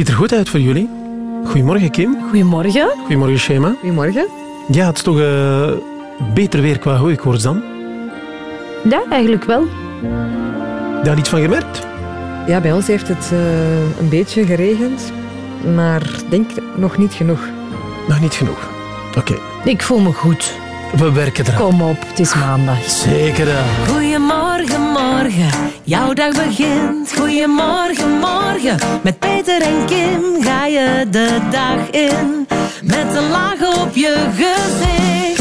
ziet er goed uit voor jullie. Goedemorgen, Kim. Goedemorgen. Goedemorgen, Shema. Goedemorgen. Ja, het is toch eh, beter weer qua hooikoorts dan? Ja, eigenlijk wel. Daar iets van gemerkt? Ja, bij ons heeft het eh, een beetje geregend, maar denk nog niet genoeg. Nog niet genoeg. Oké, Ik voel me goed. we werken eraan. Kom op, het is maandag. Zeker. eh. Goedemorgen, morgen, jouw dag begint. Goedemorgen, morgen, met Peter en Kim ga je de dag in. Met een laag op je gezicht.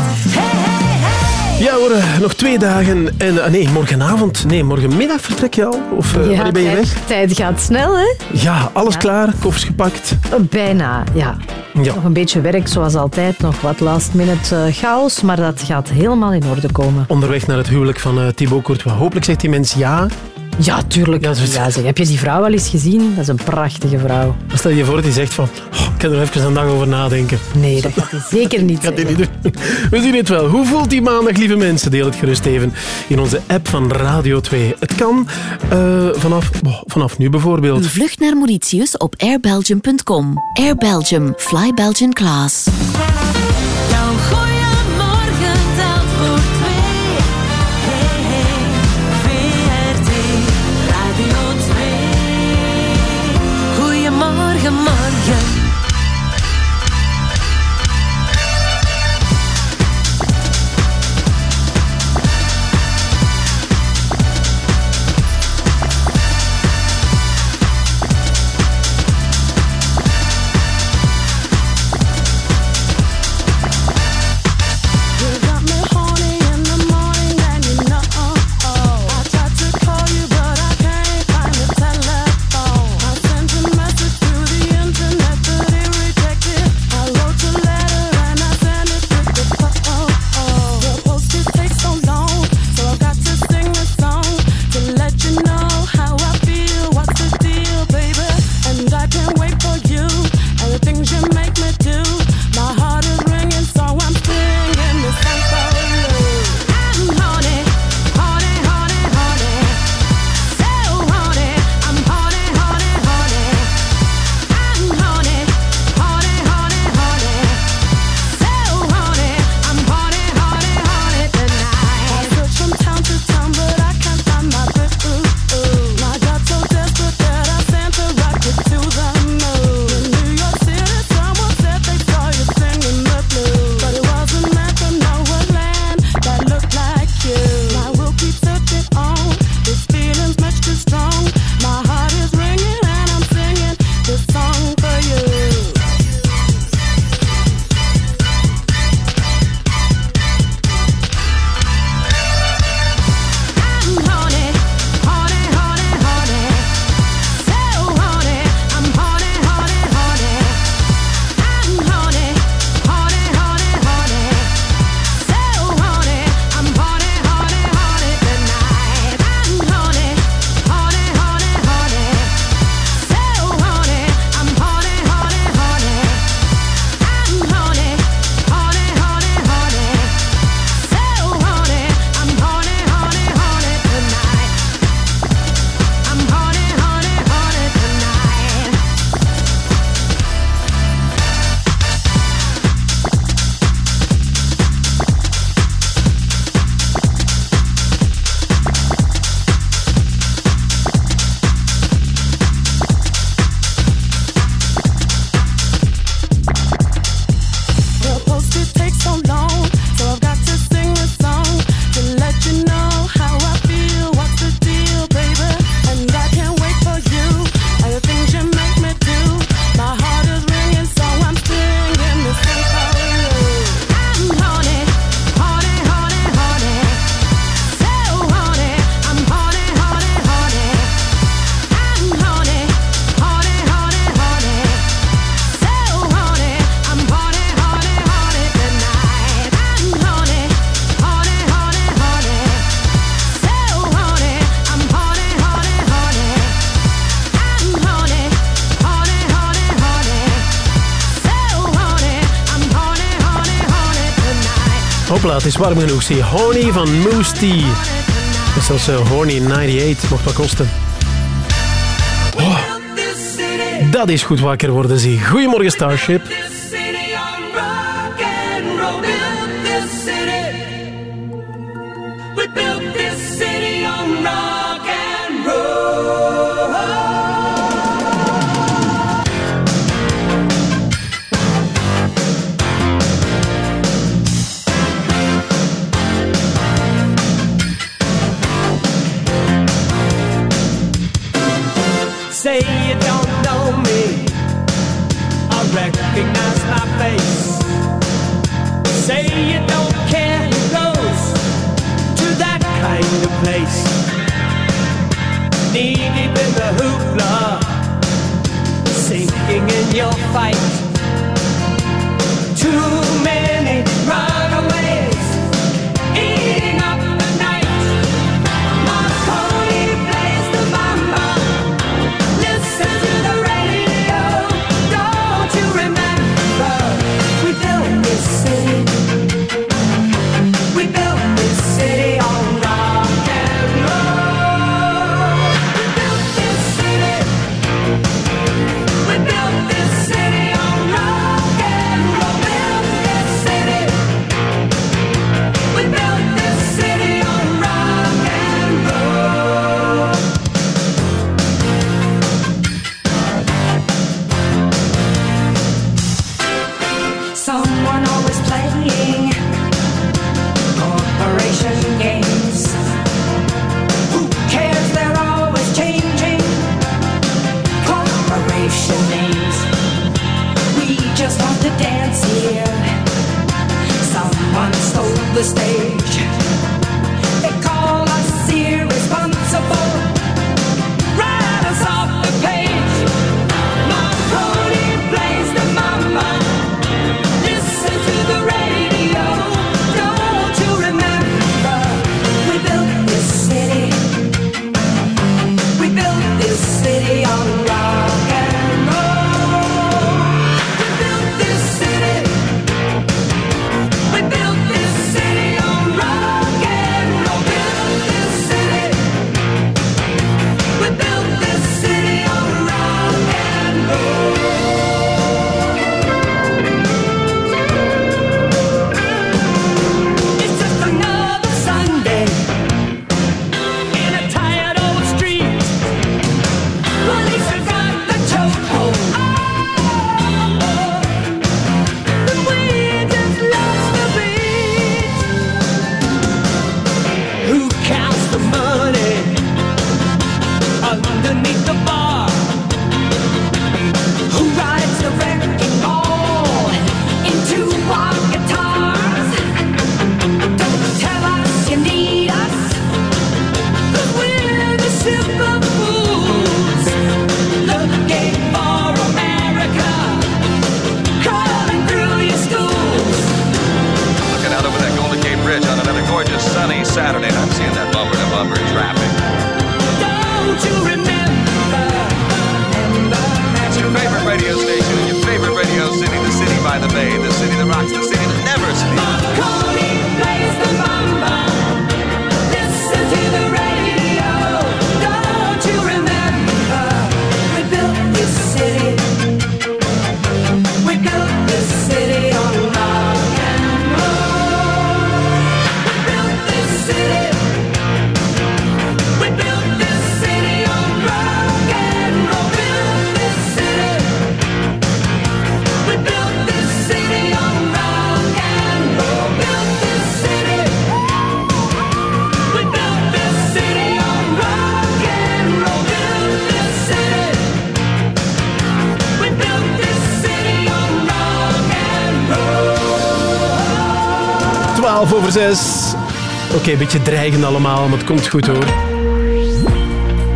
Ja hoor, eh, nog twee dagen. En, eh, nee, morgenavond. Nee, morgenmiddag vertrek je al? Of wanneer ben je tijd, weg? tijd gaat snel, hè? Ja, alles Ja. klaar. Koffers gepakt. Bijna, ja. Ja. Nog een beetje werk, zoals altijd. Nog wat last minute chaos, maar dat gaat helemaal in orde komen. Onderweg naar het huwelijk van Thibaut Courtois. Hopelijk zegt die mens ja. Ja, tuurlijk. Ja, zeg. Heb je die vrouw al eens gezien? Dat is een prachtige vrouw. Stel je voor dat hij zegt van... "Oh, ik kan er even een dag over nadenken. Nee, dat gaat hij zeker niet Gaat niet doen. We zien het wel. Hoe voelt die maandag, lieve mensen? Deel het gerust even in onze app van Radio 2. Het kan eh, vanaf, oh, vanaf nu bijvoorbeeld. Uw vlucht naar Mauritius op airbelgium.com. Air Belgium. Fly Belgian class. is warm genoeg, zie. Horny van Moosty. is zelfs uh, 98 mocht wat kosten. Oh, dat is goed wakker worden, zie. Goedemorgen, Starship. will fight. over zes. Oké, een beetje dreigend allemaal, maar het komt goed hoor.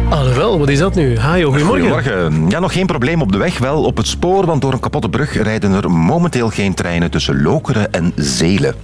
Alhoewel, wat is dat nu? Hajo, goedemorgen. Goedemorgen. Ja, nog geen probleem op de weg, wel op het spoor, want door een kapotte brug rijden er momenteel geen treinen tussen Lokeren en Zelen.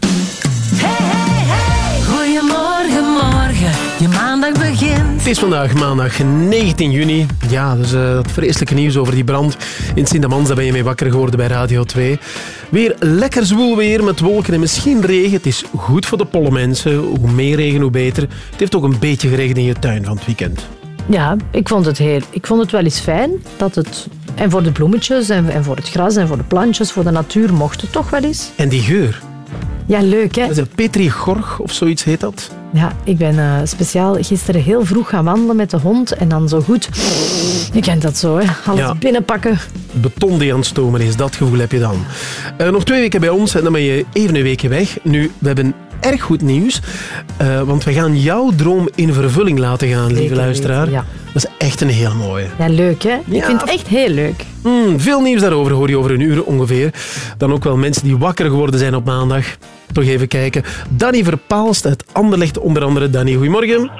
Hey, hey, hey. Goedemorgen, morgen. Je maandag begint. Het is vandaag maandag 19 juni. Ja, dus uh, dat vreselijke nieuws over die brand in Sint-Amans, daar ben je mee wakker geworden bij Radio 2. Weer lekker zwoel weer met wolken en misschien regen. Het is goed voor de pollenmensen. Hoe meer regen, hoe beter. Het heeft ook een beetje geregend in je tuin van het weekend. Ja, ik vond het, heel, ik vond het wel eens fijn dat het... En voor de bloemetjes en, en voor het gras en voor de plantjes, voor de natuur mocht het toch wel eens. En die geur. Ja, leuk hè. Dat is Petri Gorg of zoiets heet dat. Ja, ik ben eh, speciaal gisteren heel vroeg gaan wandelen met de hond en dan zo goed. Je kent dat zo, hè? Alles binnenpakken. Beton die aan het stomen is, dat gevoel heb je dan. Eh, nog twee weken bij ons en dan ben je even een weekje weg. Nu, we hebben erg goed nieuws, eh, want we gaan jouw droom in vervulling laten gaan, lieve Zeker luisteraar. weten, ja. Dat is echt een heel mooie. Ja, leuk hè? Ja. Ik vind het echt heel leuk. Hmm, veel nieuws daarover hoor je over een uur ongeveer. Dan ook wel mensen die wakker geworden zijn op maandag. Toch even kijken. Danny Verpaalst uit Anderlecht onder andere. Danny, goedemorgen.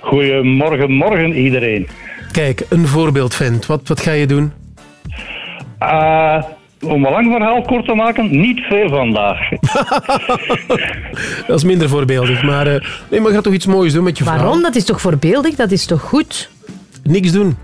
Goedemorgen, morgen iedereen. Kijk, een voorbeeld vent. Wat, wat ga je doen? Eh, om een lang verhaal kort te maken, niet veel vandaag. Dat is minder voorbeeldig, maar, eh, nee, maar ga toch iets moois doen met je vrouw. Waarom? Dat is toch voorbeeldig? Dat is toch goed? Niks doen.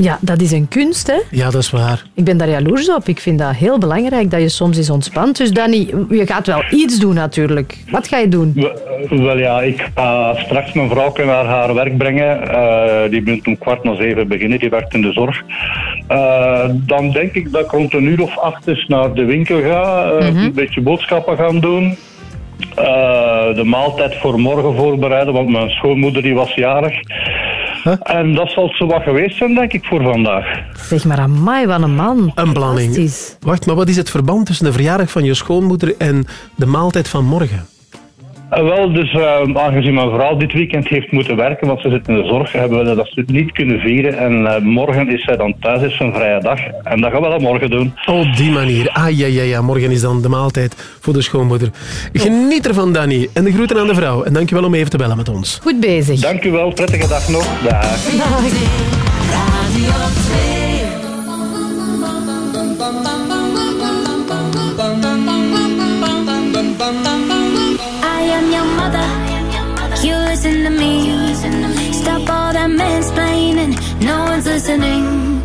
Ja, dat is een kunst hè? Ja, dat is waar. Ik ben daar jaloers op. Ik vind dat heel belangrijk dat je soms eens ontspant. Dus Danny, je gaat wel iets doen natuurlijk. Wat ga je doen? Wel- Wel ja, ik ga straks mijn vrouw naar haar werk brengen. Eh, die moet om kwart na zeven beginnen, die werkt in de zorg. Eh, dan denk ik dat ik rond een uur of acht eens naar de winkel ga. eh, Een beetje boodschappen gaan doen. Eh, de maaltijd voor morgen voorbereiden, want mijn schoonmoeder die was jarig. En dat zal zo wat geweest zijn, denk ik, voor vandaag. Zeg maar, amai, wat een man. Een planning. Wacht, maar wat is het verband tussen de verjaardag van je schoonmoeder en de maaltijd van morgen? Eh, wel, dus eh, aangezien mijn vrouw dit weekend heeft moeten werken, want ze zit in de zorg, hebben we dat niet kunnen vieren. En eh, morgen is zij dan thuis, is een vrije dag. En dat gaan we dan morgen doen. Op die manier. Ah, ja, ja, ja. Morgen is dan de maaltijd voor de schoonmoeder. Geniet ervan, Danny. En de groeten aan de vrouw. En dankjewel om even te bellen met ons. Goed bezig. Dank u wel, prettige dag nog. Dag. Radio No one's listening.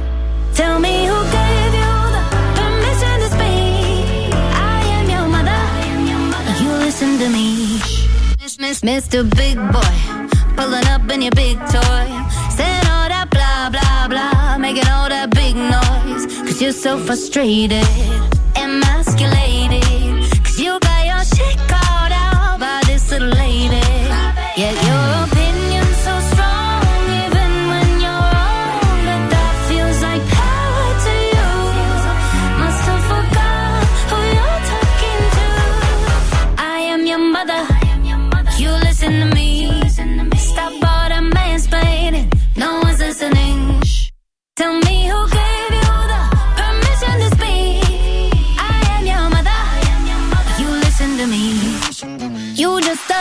Tell me who gave you the permission to speak. I am your mother. You listen to me. Miss, miss, Mr. Big Boy. Pulling up in your big toy. Saying all that blah, blah, blah. Making all that big noise. Cause you're so frustrated. Emasculated. Cause you got your shit called out by this little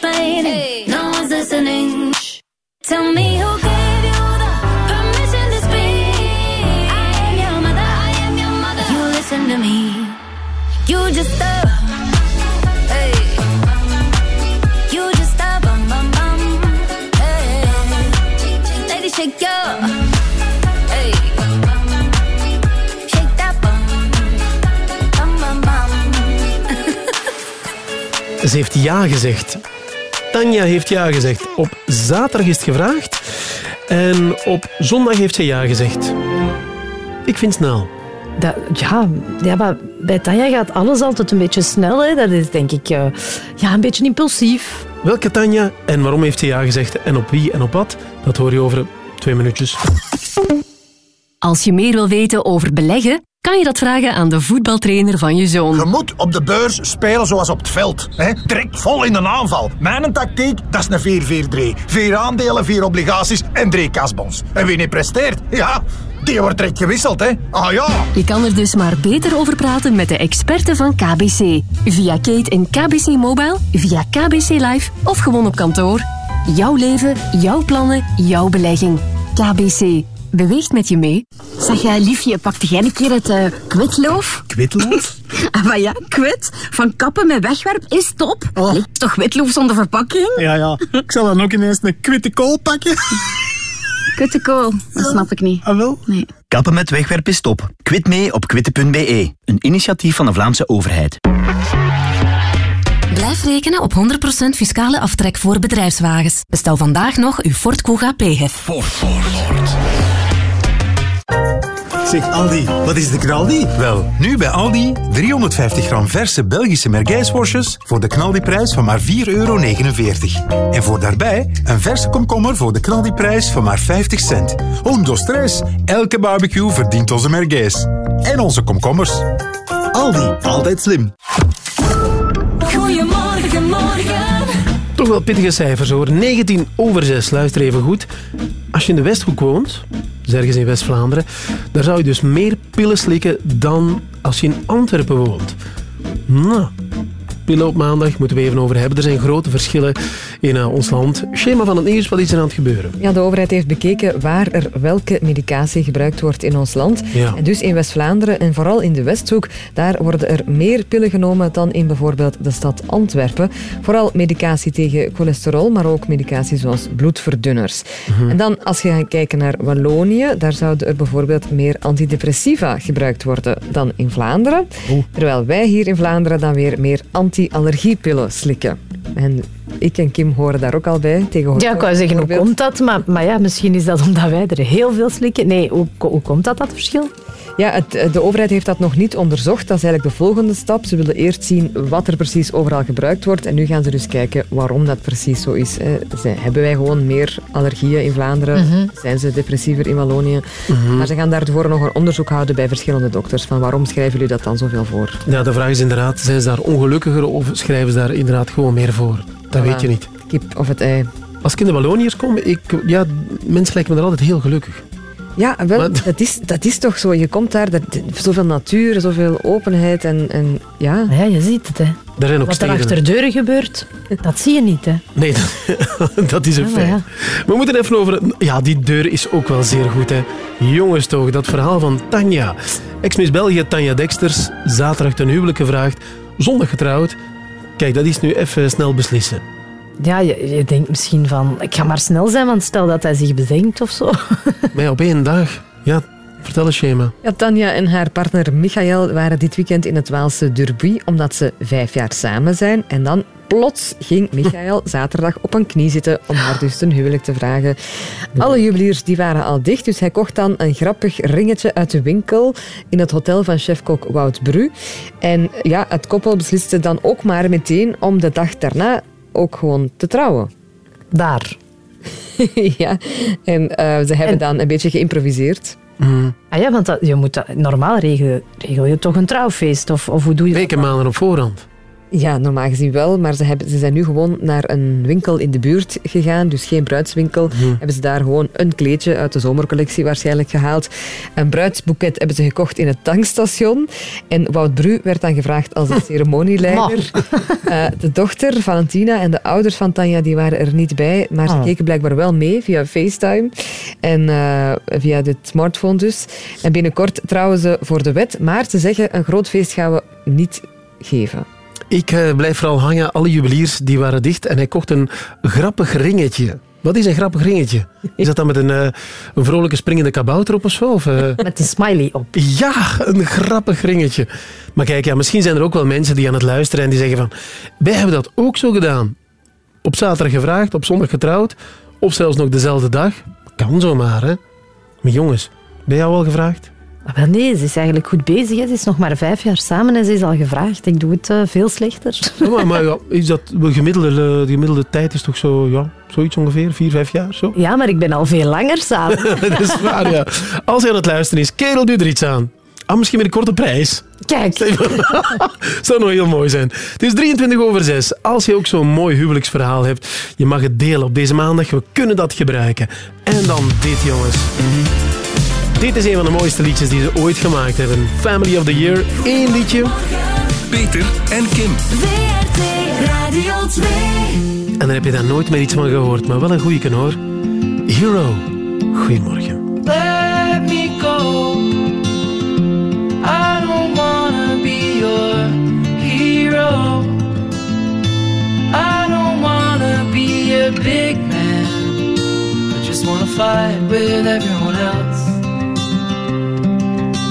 that mansplaining. No one's listening. Shh. Tell me who gave you the permission to speak. I am your mother. I am your mother. You listen to me. You just a. Hey. You just a bum bum bum. Hey. Lady, shake your. Hey. Shake that bum. Bum bum bum. Ze heeft ja gezegd. Tanja heeft ja gezegd. Op zaterdag is het gevraagd. En op zondag heeft ze ja gezegd. Ik vind snel. Dat, ja, ja, maar bij Tanja gaat alles altijd een beetje snel. Hè. Dat is denk ik eh, ja, een beetje impulsief. Welke Tanja en waarom heeft ze ja gezegd en op wie en op wat? Dat hoor je over twee minuutjes. Als je meer wil weten over beleggen, kan je dat vragen aan de voetbaltrainer van je zoon. Je moet op de beurs spelen zoals op het veld. Hè? Direct vol in een aanval. Mijn tactiek, dat is een 4-4-3. Vier aandelen, vier obligaties en drie kasbons. En wie niet presteert, ja, Die wordt direct gewisseld, hè. Ah ja. Je kan er dus maar beter over praten met de experten van KBC. Via Kate in KBC Mobile, via KBC Live of gewoon op kantoor. Jouw leven, jouw plannen, jouw belegging. KBC. Beweegt met je mee. Zeg jij, liefje, pakte jij een keer het eh, kwitloof? Kwitloof? Ah, maar ja, kwit. Van kappen met wegwerp is top. Oh. Nee, toch witloof zonder verpakking? Ja, ja. Ik zal dan ook ineens een kwitte kool pakken. Kwitte kool, dat snap ik niet. Ah, wel? Nee. Kappen met wegwerp is top. Kwit mee op kwitte.be. Een initiatief van de Vlaamse overheid. Blijf rekenen op 100% fiscale aftrek voor bedrijfswagens. Bestel vandaag nog uw Ford Kuga PHEV. Zeg Aldi, wat is de knaldi? Wel, nu bij Aldi 350 gram verse Belgische mergijsworstjes voor de knaldiprijs van maar 4,49 euro. En voor daarbij een verse komkommer voor de knaldiprijs van maar 50 cent. Hoendo stress, elke barbecue verdient onze mergijs. En onze komkommers. Aldi, altijd slim. Goedemorgen, morgen. Toch wel pittige cijfers hoor. 19 over 6, luister even goed. Als je in de Westhoek woont, dus ergens in West-Vlaanderen, daar zou je dus meer pillen slikken dan als je in Antwerpen woont. Nou, pillen op maandag moeten we even over hebben. Er zijn grote verschillen in eh, ons land. Schema van het nieuws, wat is er aan het gebeuren? Ja, de overheid heeft bekeken waar er welke medicatie gebruikt wordt in ons land. Ja. En dus in West-Vlaanderen en vooral in de Westhoek, daar worden er meer pillen genomen dan in bijvoorbeeld de stad Antwerpen. Vooral medicatie tegen cholesterol, maar ook medicatie zoals bloedverdunners. Mhm. En dan, als je gaat kijken naar Wallonië, daar zouden er bijvoorbeeld meer antidepressiva gebruikt worden dan in Vlaanderen. Terwijl wij hier in Vlaanderen dan weer meer anti-allergiepillen slikken. En ik en Kim horen daar ook al bij. Tegen Ja, ik wou zeggen, hoe komt dat? Maar, maar ja, misschien is dat omdat wij er heel veel slikken. Nee, hoe, hoe komt dat, dat verschil? Ja, het, de overheid heeft dat nog niet onderzocht. Dat is eigenlijk de volgende stap. Ze willen eerst zien wat er precies overal gebruikt wordt. En nu gaan ze dus kijken waarom dat precies zo is. Hebben wij gewoon meer allergieën in Vlaanderen? Mhm. Zijn ze depressiever in Wallonië? Maar ze gaan daarvoor nog een onderzoek houden bij verschillende dokters. Van waarom schrijven jullie dat dan zoveel voor? Ja, de vraag is inderdaad, zijn ze daar ongelukkiger of schrijven ze daar inderdaad gewoon meer voor? Dat Voilà. weet je niet. Kip of het ei. Als ik in de Walloniërs kom, ik, ja, mensen lijken me daar altijd heel gelukkig. Ja, wel, dat, is, dat is toch zo. Je komt daar, dat, zoveel natuur, zoveel openheid en, en ja. Ja, je ziet het, hè. Er zijn ook Wat er steden. achter deuren gebeurt, dat zie je niet, hè. Nee, dat, dat is een Ja, feit. ja. We moeten even over... Ja, die deur is ook wel zeer goed, hè. Jongens toch, dat verhaal van Tanja. Ex-Miss België Tanja Dexters, zaterdag ten huwelijk gevraagd, zondag getrouwd. Kijk, dat is nu even snel beslissen. Ja, je, je denkt misschien van, ik ga maar snel zijn, want stel dat hij zich bedenkt of zo. Maar ja, op één dag. Ja, vertel eens, Schema. Ja, Tanja en haar partner Michael waren dit weekend in het Waalse Derby omdat ze vijf jaar samen zijn. En dan plots ging Michael zaterdag op een knie zitten om haar dus ten huwelijk te vragen. Alle juweliers die waren al dicht, dus hij kocht dan een grappig ringetje uit de winkel in het hotel van chefkok Wout Bru. En ja, het koppel besliste dan ook maar meteen om de dag daarna ook gewoon te trouwen. Daar. ja, en eh, ze hebben dan een beetje geïmproviseerd. Ah ja, want dat, je moet dat, normaal regel, regel je toch een trouwfeest? Of, of hoe doe je Weken, maanden op voorhand. Ja, normaal gezien wel, maar ze, hebben, ze zijn nu gewoon naar een winkel in de buurt gegaan, dus geen bruidswinkel. Hebben ze daar gewoon een kleedje uit de zomercollectie waarschijnlijk gehaald. Een bruidsboeket hebben ze gekocht in het tankstation. En Wout Bru werd dan gevraagd als de ceremonieleider. Eh, de dochter, Valentina, en de ouders van Tanja die waren er niet bij, maar ze Oh. keken blijkbaar wel mee via FaceTime en eh, via de smartphone dus. En binnenkort trouwen ze voor de wet, maar ze zeggen een groot feest gaan we niet geven. Ik eh, blijf vooral hangen. Alle juweliers die waren dicht en hij kocht een grappig ringetje. Wat is een grappig ringetje? Is dat dan met een, eh, een vrolijke springende kabouter op of zo? Of, eh? Met een smiley op. Ja, een grappig ringetje. Maar kijk, ja, misschien zijn er ook wel mensen die aan het luisteren en die zeggen van wij hebben dat ook zo gedaan. Op zaterdag gevraagd, op zondag getrouwd. Of zelfs nog dezelfde dag. Kan zomaar, hè. Maar jongens, ben jou al gevraagd? Ah, wel nee, ze is eigenlijk goed bezig. hè. Ze is nog maar vijf jaar samen en ze is al gevraagd. Ik doe het eh, veel slechter. Ja, maar, maar ja, is dat, de, gemiddelde, de gemiddelde tijd is toch zo, ja, zoiets ongeveer, vier, vijf jaar, zo? Ja, maar ik ben al veel langer samen. dat is waar, ja. Als hij aan het luisteren is, kerel, doe er iets aan. Ah, misschien met een korte prijs. Kijk. Zou nog heel mooi zijn. Het is 23 over 6. Als je ook zo'n mooi huwelijksverhaal hebt, je mag het delen op deze maandag. We kunnen dat gebruiken. En dan dit, jongens. Dit is een van de mooiste liedjes die ze ooit gemaakt hebben. Family of the Year, één liedje. Peter en Kim. WRT Radio 2. En dan heb je daar nooit meer iets van gehoord, maar wel een goeie hoor. Hero, goedemorgen. Let me go. I don't wanna be your hero. I don't wanna be a big man. I just wanna fight with everyone else.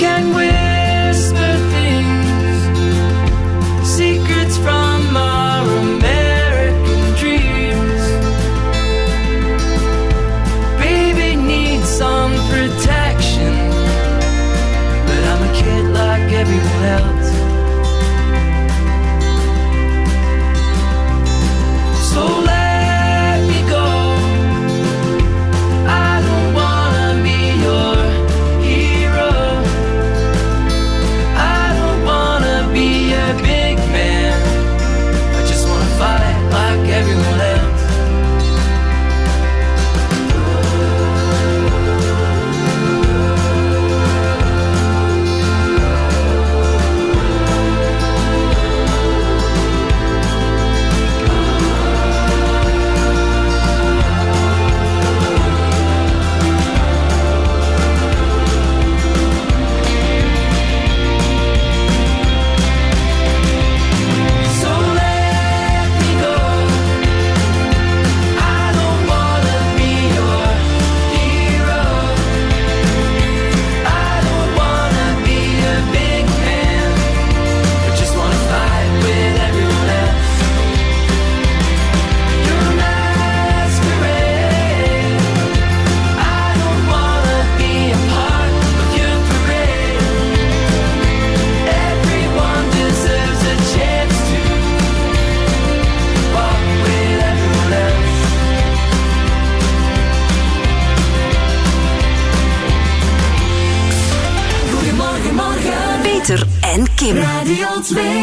can we Swing.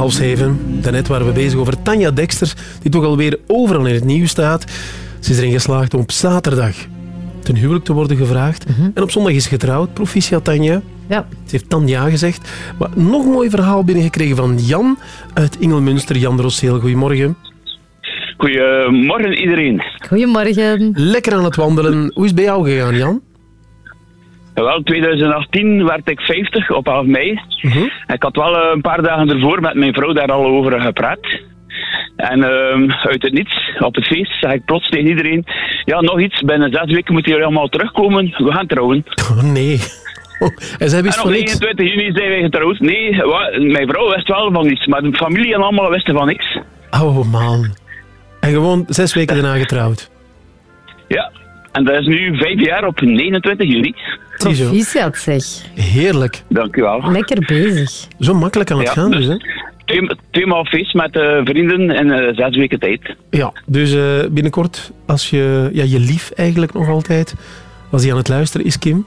Half zeven. Daarnet waren we bezig over Tanja Dexter, die toch alweer overal in het nieuws staat. Ze is erin geslaagd om op zaterdag ten huwelijk te worden gevraagd. En op zondag is ze getrouwd. Proficiat Tanja. Ja. Ze heeft dan ja gezegd. Maar nog een mooi verhaal binnengekregen van Jan uit Ingelmunster. Jan Rosseel, goedemorgen. Goedemorgen iedereen. Goedemorgen. Lekker aan het wandelen. Hoe is het bij jou gegaan, Jan? Wel, 2018 werd ik 50 op 11 mei. Ik had wel eh, een paar dagen ervoor met mijn vrouw daar al over gepraat. En ehm, uit het niets, op het feest, zeg ik plots tegen iedereen... Ja, nog iets, binnen zes weken moeten jullie allemaal terugkomen. We gaan trouwen. Oh nee. en wist en van op niks. 29 juni zijn wij getrouwd. Nee, wa- mijn vrouw wist wel van niets, maar de familie en allemaal wisten van niks. Oh man. En gewoon zes weken daarna getrouwd. Ja, en dat is nu vijf jaar op 29 juni. Proficiat zeg. Heerlijk. Dank u wel. Lekker bezig. Zo makkelijk kan het Ja, gaan dus, hè? Twee, tweemaal feest met eh, vrienden in eh, zes weken tijd. Ja, dus eh, binnenkort, als je... Ja, je lief eigenlijk nog altijd, als hij aan het luisteren is, Kim.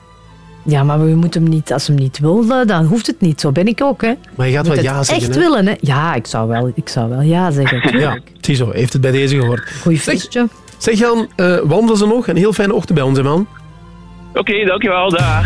Ja, maar we moeten hem niet, als hem niet wil, eh, dan hoeft het niet. Zo ben ik ook, hè. Maar je gaat wel het ja zeggen, echt hè? willen, hè. Ja, ik zou wel, ik zou wel ja zeggen. Ja, ziezo, heeft het bij deze gehoord. Goeie feestje. Zeg Jan, eh wandelen ze nog? Een heel fijne ochtend bij ons, hè, man. Oké, dankjewel. Dag.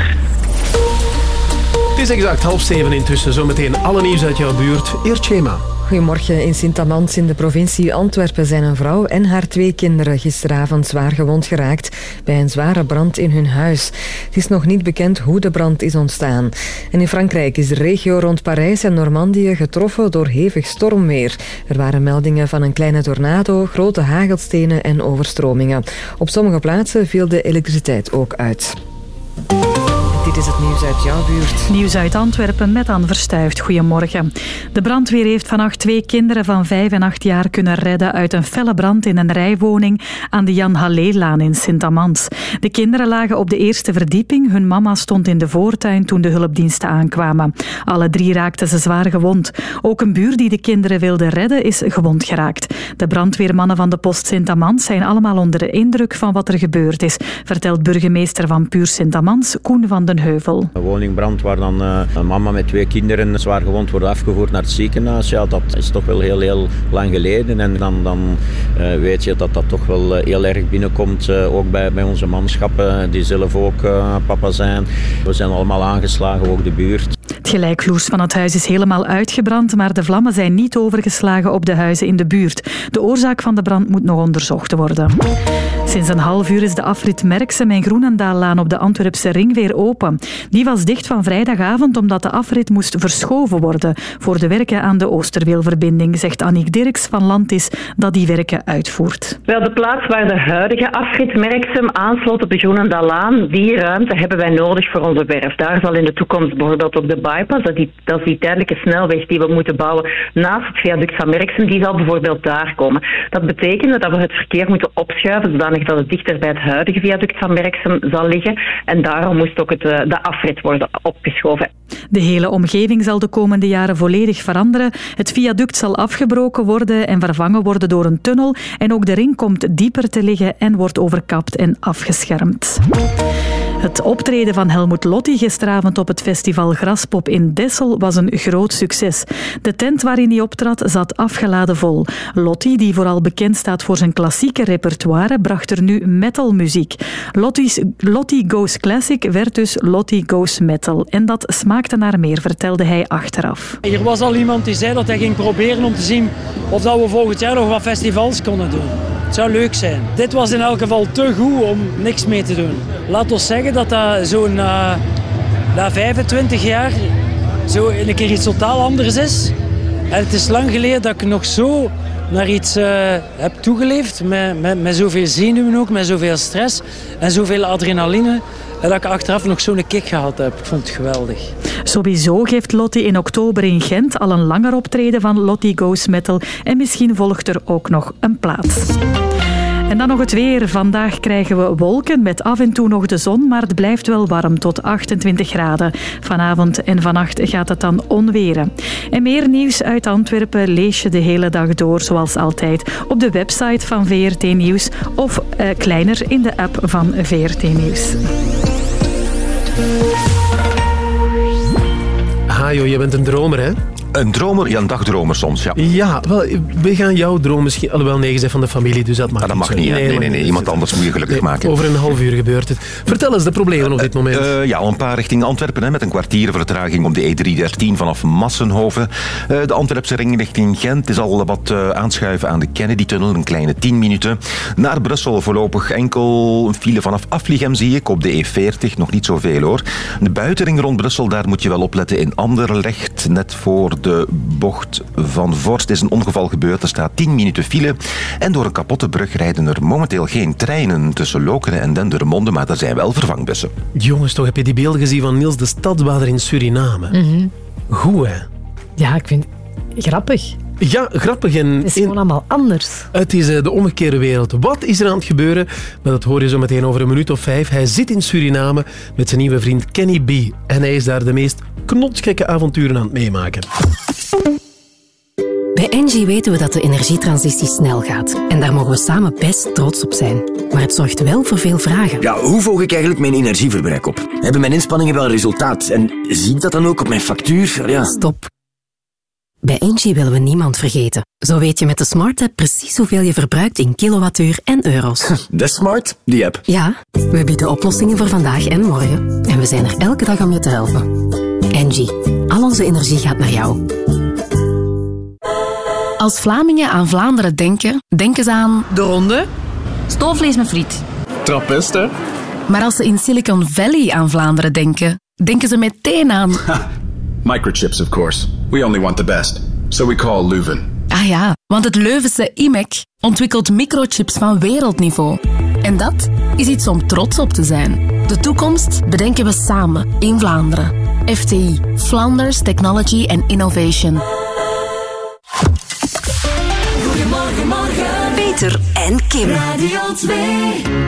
Het is exact half zeven intussen. Zometeen alle nieuws uit jouw buurt. Eerst schema. Goedemorgen. In Sint-Amans in de provincie Antwerpen zijn een vrouw en haar twee kinderen gisteravond zwaar gewond geraakt bij een zware brand in hun huis. Het is nog niet bekend hoe de brand is ontstaan. En in Frankrijk is de regio rond Parijs en Normandië getroffen door hevig stormweer. Er waren meldingen van een kleine tornado, grote hagelstenen en overstromingen. Op sommige plaatsen viel de elektriciteit ook uit. Dit is het nieuws uit jouw buurt. Nieuws uit Antwerpen met Anne Verstuift. Goedemorgen. De brandweer heeft vannacht twee kinderen van 5 en 8 jaar kunnen redden uit een felle brand in een rijwoning aan de Jan Halleelaan in Sint-Amans. De kinderen lagen op de eerste verdieping. Hun mama stond in de voortuin toen de hulpdiensten aankwamen. Alle drie raakten ze zwaar gewond. Ook een buur die de kinderen wilde redden is gewond geraakt. De brandweermannen van de post Sint-Amans zijn allemaal onder de indruk van wat er gebeurd is, vertelt burgemeester van Puur Sint-Amans, Koen van den Een woningbrand waar dan eh, een mama met twee kinderen zwaar gewond wordt afgevoerd naar het ziekenhuis. Ja, dat is toch wel heel, heel lang geleden. En dan, dan eh, weet je dat dat toch wel eh, heel erg binnenkomt. ook bij, bij onze manschappen, die zelf ook papa zijn. We zijn allemaal aangeslagen, ook de buurt. Het gelijkvloers van het huis is helemaal uitgebrand, maar de vlammen zijn niet overgeslagen op de huizen in de buurt. De oorzaak van de brand moet nog onderzocht worden. Sinds een half uur is de afrit Merksem en Groenendaallaan op de Antwerpse ring weer open. Die was dicht van vrijdagavond omdat de afrit moest verschoven worden voor de werken aan de Oosterweelverbinding, zegt Annick Dirks van Landis dat die werken uitvoert. Wel, de plaats waar de huidige afrit Merksem aansloot op de Groenendaalaan, die ruimte hebben wij nodig voor onze werf. Daar zal in de toekomst bijvoorbeeld ook de bypass, dat, die, dat is die tijdelijke snelweg die we moeten bouwen naast het viaduct van Merksem, die zal bijvoorbeeld daar komen. Dat betekent dat we het verkeer moeten opschuiven, zodanig dat het dichter bij het huidige viaduct van Merksem zal liggen. En daarom moest ook het, eh, de afrit worden opgeschoven. De hele omgeving zal de komende jaren volledig veranderen. Het viaduct zal afgebroken worden en vervangen worden door een tunnel. En ook de ring komt dieper te liggen en wordt overkapt en afgeschermd. Het optreden van Helmut Lotti gisteravond op het festival Graspop in Dessel was een groot succes. De tent waarin hij optrad zat afgeladen vol. Lotti, die vooral bekend staat voor zijn klassieke repertoire, bracht er nu metalmuziek. Lotti's, Lotti Goes Classic werd dus Lotti Goes Metal. En dat smaakte naar meer, vertelde hij achteraf. Er was al iemand die zei dat hij ging proberen om te zien of dat we volgend jaar nog wat festivals konden doen. Het zou leuk zijn. Dit was in elk geval te goed om niks mee te doen. Laat ons zeggen dat dat zo'n na, na 25 jaar zo een keer iets totaal anders is. En het is lang geleden dat ik nog zo naar iets eh, heb toegeleefd. Met, met, met zoveel zenuwen ook, met zoveel stress en zoveel adrenaline. En dat ik achteraf nog zo'n kick gehad heb. Ik vond het geweldig. Sowieso geeft Lotti in oktober in Gent al een langer optreden van Lotti Goes Metal. En misschien volgt er ook nog een plaats. En dan nog het weer. Vandaag krijgen we wolken met af en toe nog de zon, maar het blijft wel warm tot 28 graden. Vanavond en vannacht gaat het dan onweren. En meer nieuws uit Antwerpen lees je de hele dag door, zoals altijd, op de website van VRT Nieuws of eh, kleiner in de app van VRT Nieuws. Joh, je bent een dromer, hè? Een dromer, ja, een dagdromer soms, ja. Ja, wel, we gaan jouw droom misschien... Alhoewel, nee, bent van de familie, dus dat mag Ah, dat niet mag zo. niet, hè. nee, mag nee, nee. Iemand anders moet je gelukkig Nee, maken. Over een half uur gebeurt het. Vertel eens de problemen op dit moment. Eh, ja, een paar richting Antwerpen, hè, met een kwartier vertraging op de E313 vanaf Massenhoven. Eh, de Antwerpse ring richting Gent is al wat eh, aanschuiven aan de Kennedy-tunnel, een kleine 10 minuten. Naar Brussel voorlopig enkel een file vanaf Afligem zie ik, op de E40, nog niet zoveel hoor. De buitenring rond Brussel, daar moet je wel opletten in Anderlecht, net voor de bocht van Vorst is een ongeval gebeurd. Er staat 10 minuten file en door een kapotte brug rijden er momenteel geen treinen tussen Lokeren en Dendermonde, maar er zijn wel vervangbussen. Jongens, toch heb je die beelden gezien van Niels de Stadsbader in Suriname? Mhm. Goed, hè? Ja, ik vind het grappig. Ja, grappig. En Het is gewoon allemaal anders. Het is eh, de omgekeerde wereld. Wat is er aan het gebeuren? Maar dat hoor je zo meteen over een minuut of vijf. Hij zit in Suriname met zijn nieuwe vriend Kenny B. En hij is daar de meest knotsgekke avonturen aan het meemaken. Bij Engie weten we dat de energietransitie snel gaat. En daar mogen we samen best trots op zijn. Maar het zorgt wel voor veel vragen. Ja, hoe volg ik eigenlijk mijn energieverbruik op? Hebben mijn inspanningen wel resultaat? En zie ik dat dan ook op mijn factuur? Ja. Stop. Bij Engie willen we niemand vergeten. Zo weet je met de Smart App precies hoeveel je verbruikt in kilowattuur en euro's. Dat is smart, die app. Ja, we bieden oplossingen voor vandaag en morgen. En we zijn er elke dag om je te helpen. Engie, al onze energie gaat naar jou. Als Vlamingen aan Vlaanderen denken, denken ze aan... De ronde. Stoofvlees met friet. Trappist, hè? Maar als ze in Silicon Valley aan Vlaanderen denken, denken ze meteen aan... Microchips, of course. We only want the best. So we call Leuven. Ah ja, want het Leuvense IMEC ontwikkelt microchips van wereldniveau. En dat is iets om trots op te zijn. De toekomst bedenken we samen in Vlaanderen. FTI, Flanders Technology and Innovation. Goedemorgen, morgen. Peter en Kim. Radio 2.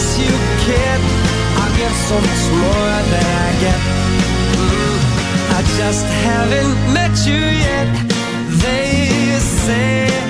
promise you, kid, I'll give so much more than I get. Mm, I just haven't met you yet. They say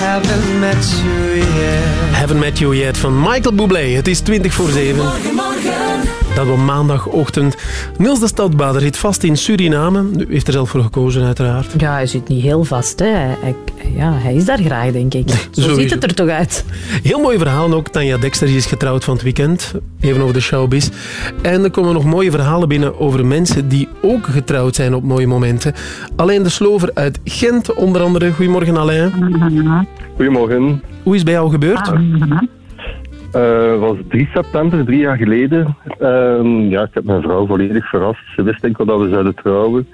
haven't met you yet. Haven't Met You Yet van Michael Bublé. Het is 20 voor 7. Dat we op maandagochtend. Niels de Stadbader zit vast in Suriname. U heeft er zelf voor gekozen, uiteraard. Ja, hij zit niet heel vast. Hè. Hij, hij- ja, hij is daar graag, denk ik. Zo Sowieso. ziet het er toch uit. Heel mooi verhaal ook. Tanja Dexter die is getrouwd van het weekend. Even over de showbiz. En er komen nog mooie verhalen binnen over mensen die ook getrouwd zijn op mooie momenten. Alleen de Slover uit Gent, onder andere. Goedemorgen Alain. Goedemorgen. Hoe is het bij jou gebeurd? Eh, Het was 3 september, drie jaar geleden. Ehm, ja, ik heb mijn vrouw volledig verrast. Ze wist enkel dat we zouden trouwen.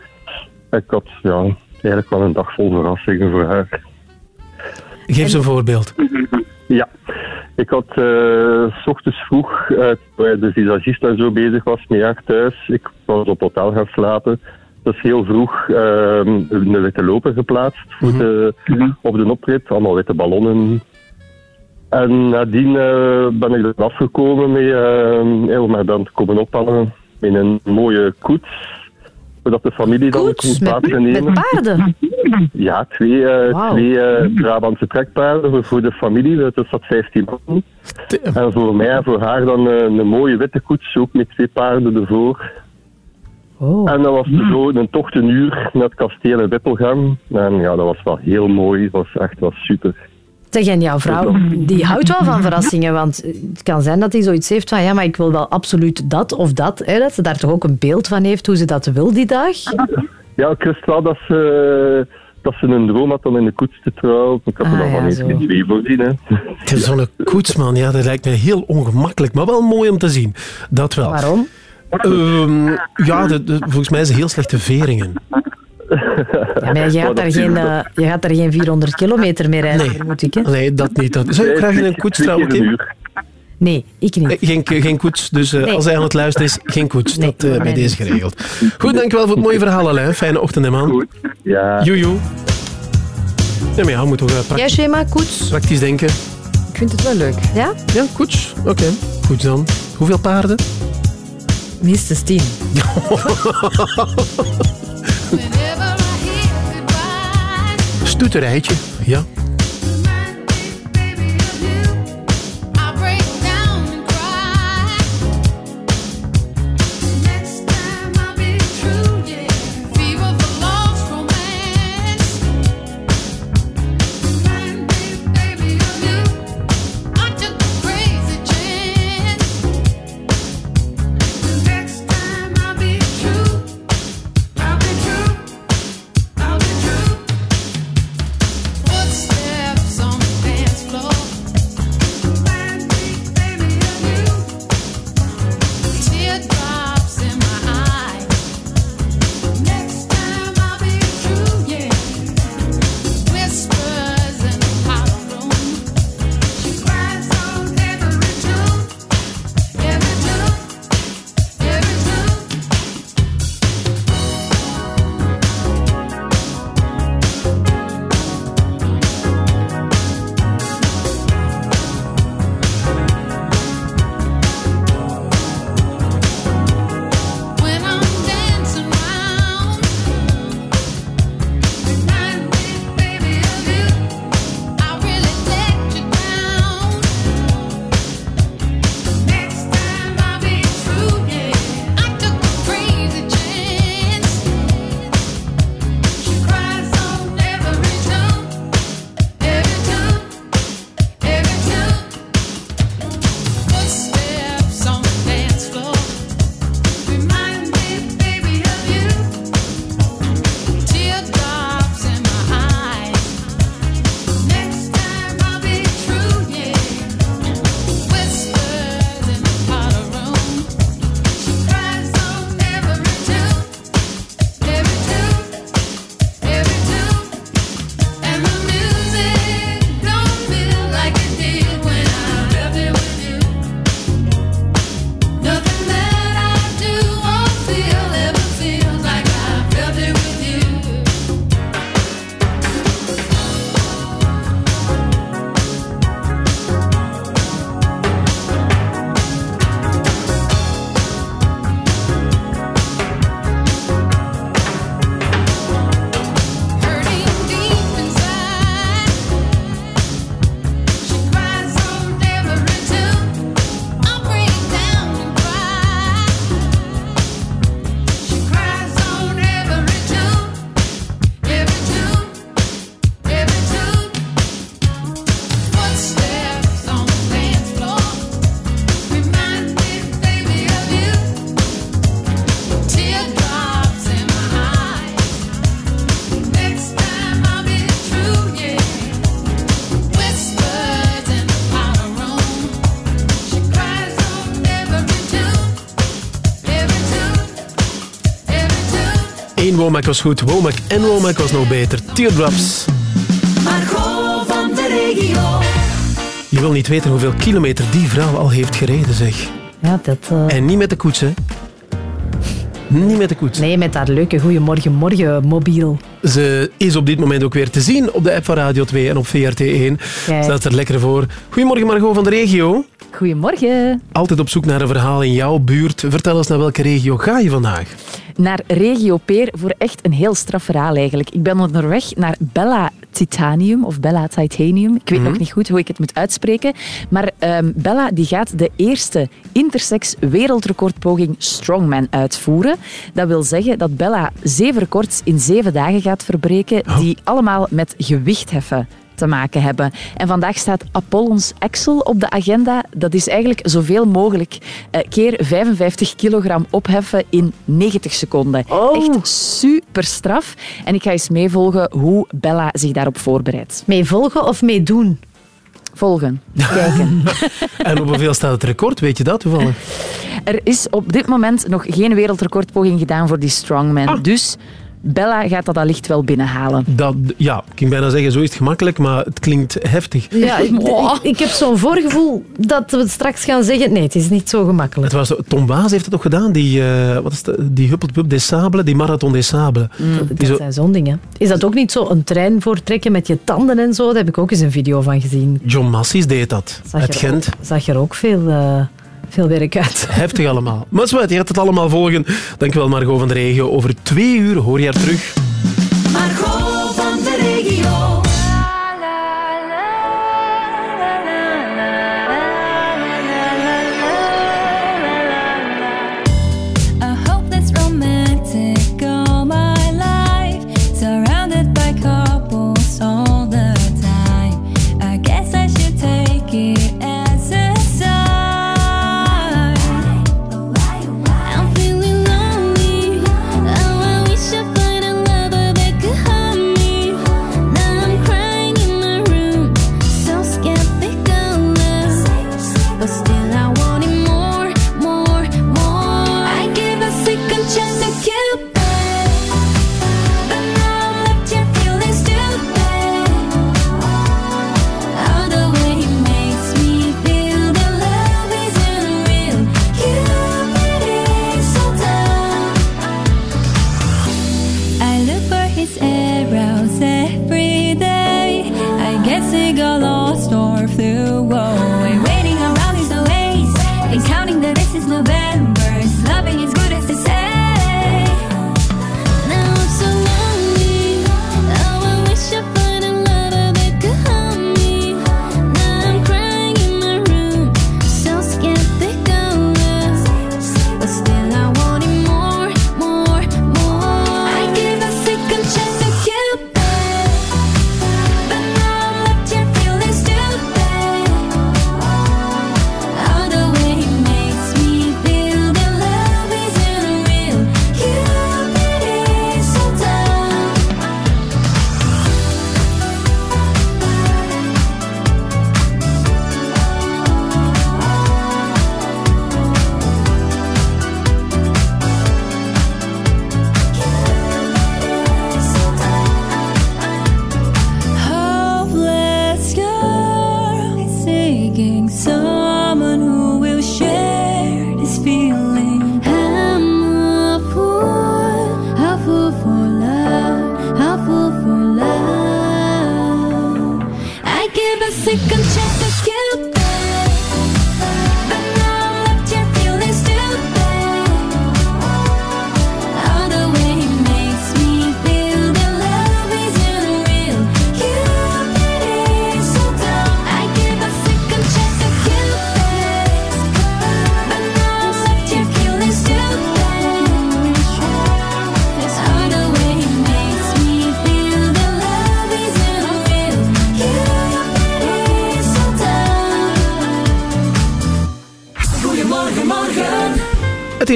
Ik had ja, eigenlijk wel een dag vol verrassingen voor haar. Geef eens een voorbeeld. Ja, ik had eh, s ochtends vroeg, eh, waar de visagist en zo bezig was, met haar thuis. Ik was op hotel gaan slapen. Dus heel vroeg ehm, een witte loper geplaatst voor de, op de oprit. Allemaal witte ballonnen. En nadien eh, ben ik er afgekomen met, uh, heel maar dan te komen ophalen in een mooie koets. Zodat de familie dan Koets, kon plaatsnemen. met paarden? Ja, twee, eh, twee eh, Brabantse trekpaarden voor- de familie. Dat is dat 15 man. En voor mij en voor haar dan eh, een mooie witte koets, ook met twee paarden ervoor. En dat was zo een tocht een uur naar het kasteel in Wippelgem. En ja, dat was wel heel mooi. Dat was echt wel super. Zeg, en jouw vrouw, die houdt wel van verrassingen, want het kan zijn dat hij zoiets heeft van, ja, maar ik wil wel absoluut dat of dat. Hè, dat ze daar toch ook een beeld van heeft hoe ze dat wil die dag. Ja, ik wist wel dat ze, dat ze een droom had om in de koets te trouwen. Ik had er Ah, dan ja, van geen twee voorzien. Hè. Zo'n koetsman, ja, dat lijkt me heel ongemakkelijk, maar wel mooi om te zien. Dat wel. Waarom? Ehm, ja, de, de- volgens mij zijn heel slechte veringen. Ja, maar je gaat, daar geen, eh, je gaat daar geen 400 kilometer mee rijden, vermoed ik. Hè? Nee, dat niet. Dat. Zou je graag in een koets trouwen, Kim? Nee, ik niet. Eh, Geen, geen koets, dus eh, Nee. als hij aan het luisteren is, geen koets. dat eh, bij nee, deze geregeld. Goed, dankjewel voor het mooie verhaal, Alain. Fijne ochtend, hè, man. Ja. Joejoe. Ja, maar ja, je moet toch eh, praktisch, Schema, koets? praktisch denken. Ik vind het wel leuk. Ja? Ja, koets. Oké, goed dan. Hoeveel paarden? Minstens tien. Stoeterijtje, ja. Womack was goed. Womack en Womack was nog beter. Teardrops. Margot van de regio. Je wil niet weten hoeveel kilometer die vrouw al heeft gereden, zeg. Ja, dat... eh, En niet met de koets, hè. Niet met de koets. Nee, met haar leuke Goeiemorgen Morgen mobiel. Ze is op dit moment ook weer te zien op de app van Radio 2 en op VRT1. Kijk. Staat er lekker voor. Goedemorgen Margot van de regio. Goedemorgen. Altijd op zoek naar een verhaal in jouw buurt. Vertel eens naar welke regio ga je vandaag? Naar Regio Peer voor echt een heel straf verhaal eigenlijk. Ik ben onderweg naar Bella Titanium of Bella Titanium. Ik weet Mhm. nog niet goed hoe ik het moet uitspreken. Maar ehm, Bella die gaat de eerste intersex wereldrecordpoging Strongman uitvoeren. Dat wil zeggen dat Bella zeven records in zeven dagen gaat verbreken die allemaal met gewichtheffen te maken hebben. En vandaag staat Apollons Axel op de agenda. Dat is eigenlijk zoveel mogelijk eh, keer 55 kilogram opheffen in 90 seconden. Echt super straf. En ik ga eens meevolgen hoe Bella zich daarop voorbereidt. Mee volgen of mee doen? Volgen. Kijken. En op hoeveel staat het record? Weet je dat toevallig? Er is op dit moment nog geen wereldrecordpoging gedaan voor die strongman. Dus Bella gaat dat allicht wel binnenhalen. Dat, ja, ik ging bijna zeggen, zo is het gemakkelijk, maar het klinkt heftig. Ja, ik, ik, ik heb zo'n voorgevoel dat we straks gaan zeggen... Nee, het is niet zo gemakkelijk. Het was, Tom Waas heeft het toch gedaan, die, eh wat is het, die Huppelpup des Sables, die Marathon des Sables. Die Dat zo- zijn zo'n dingen. Is dat ook niet zo een trein voortrekken met je tanden en zo? Daar heb ik ook eens een video van gezien. John Massis deed dat, Zag uit Gent. Ook, zag er ook veel, eh, veel werk uit. Heftig allemaal. Maar zwart, je gaat het allemaal volgen. Dankjewel Margot van de regio. Over twee uur hoor je haar terug.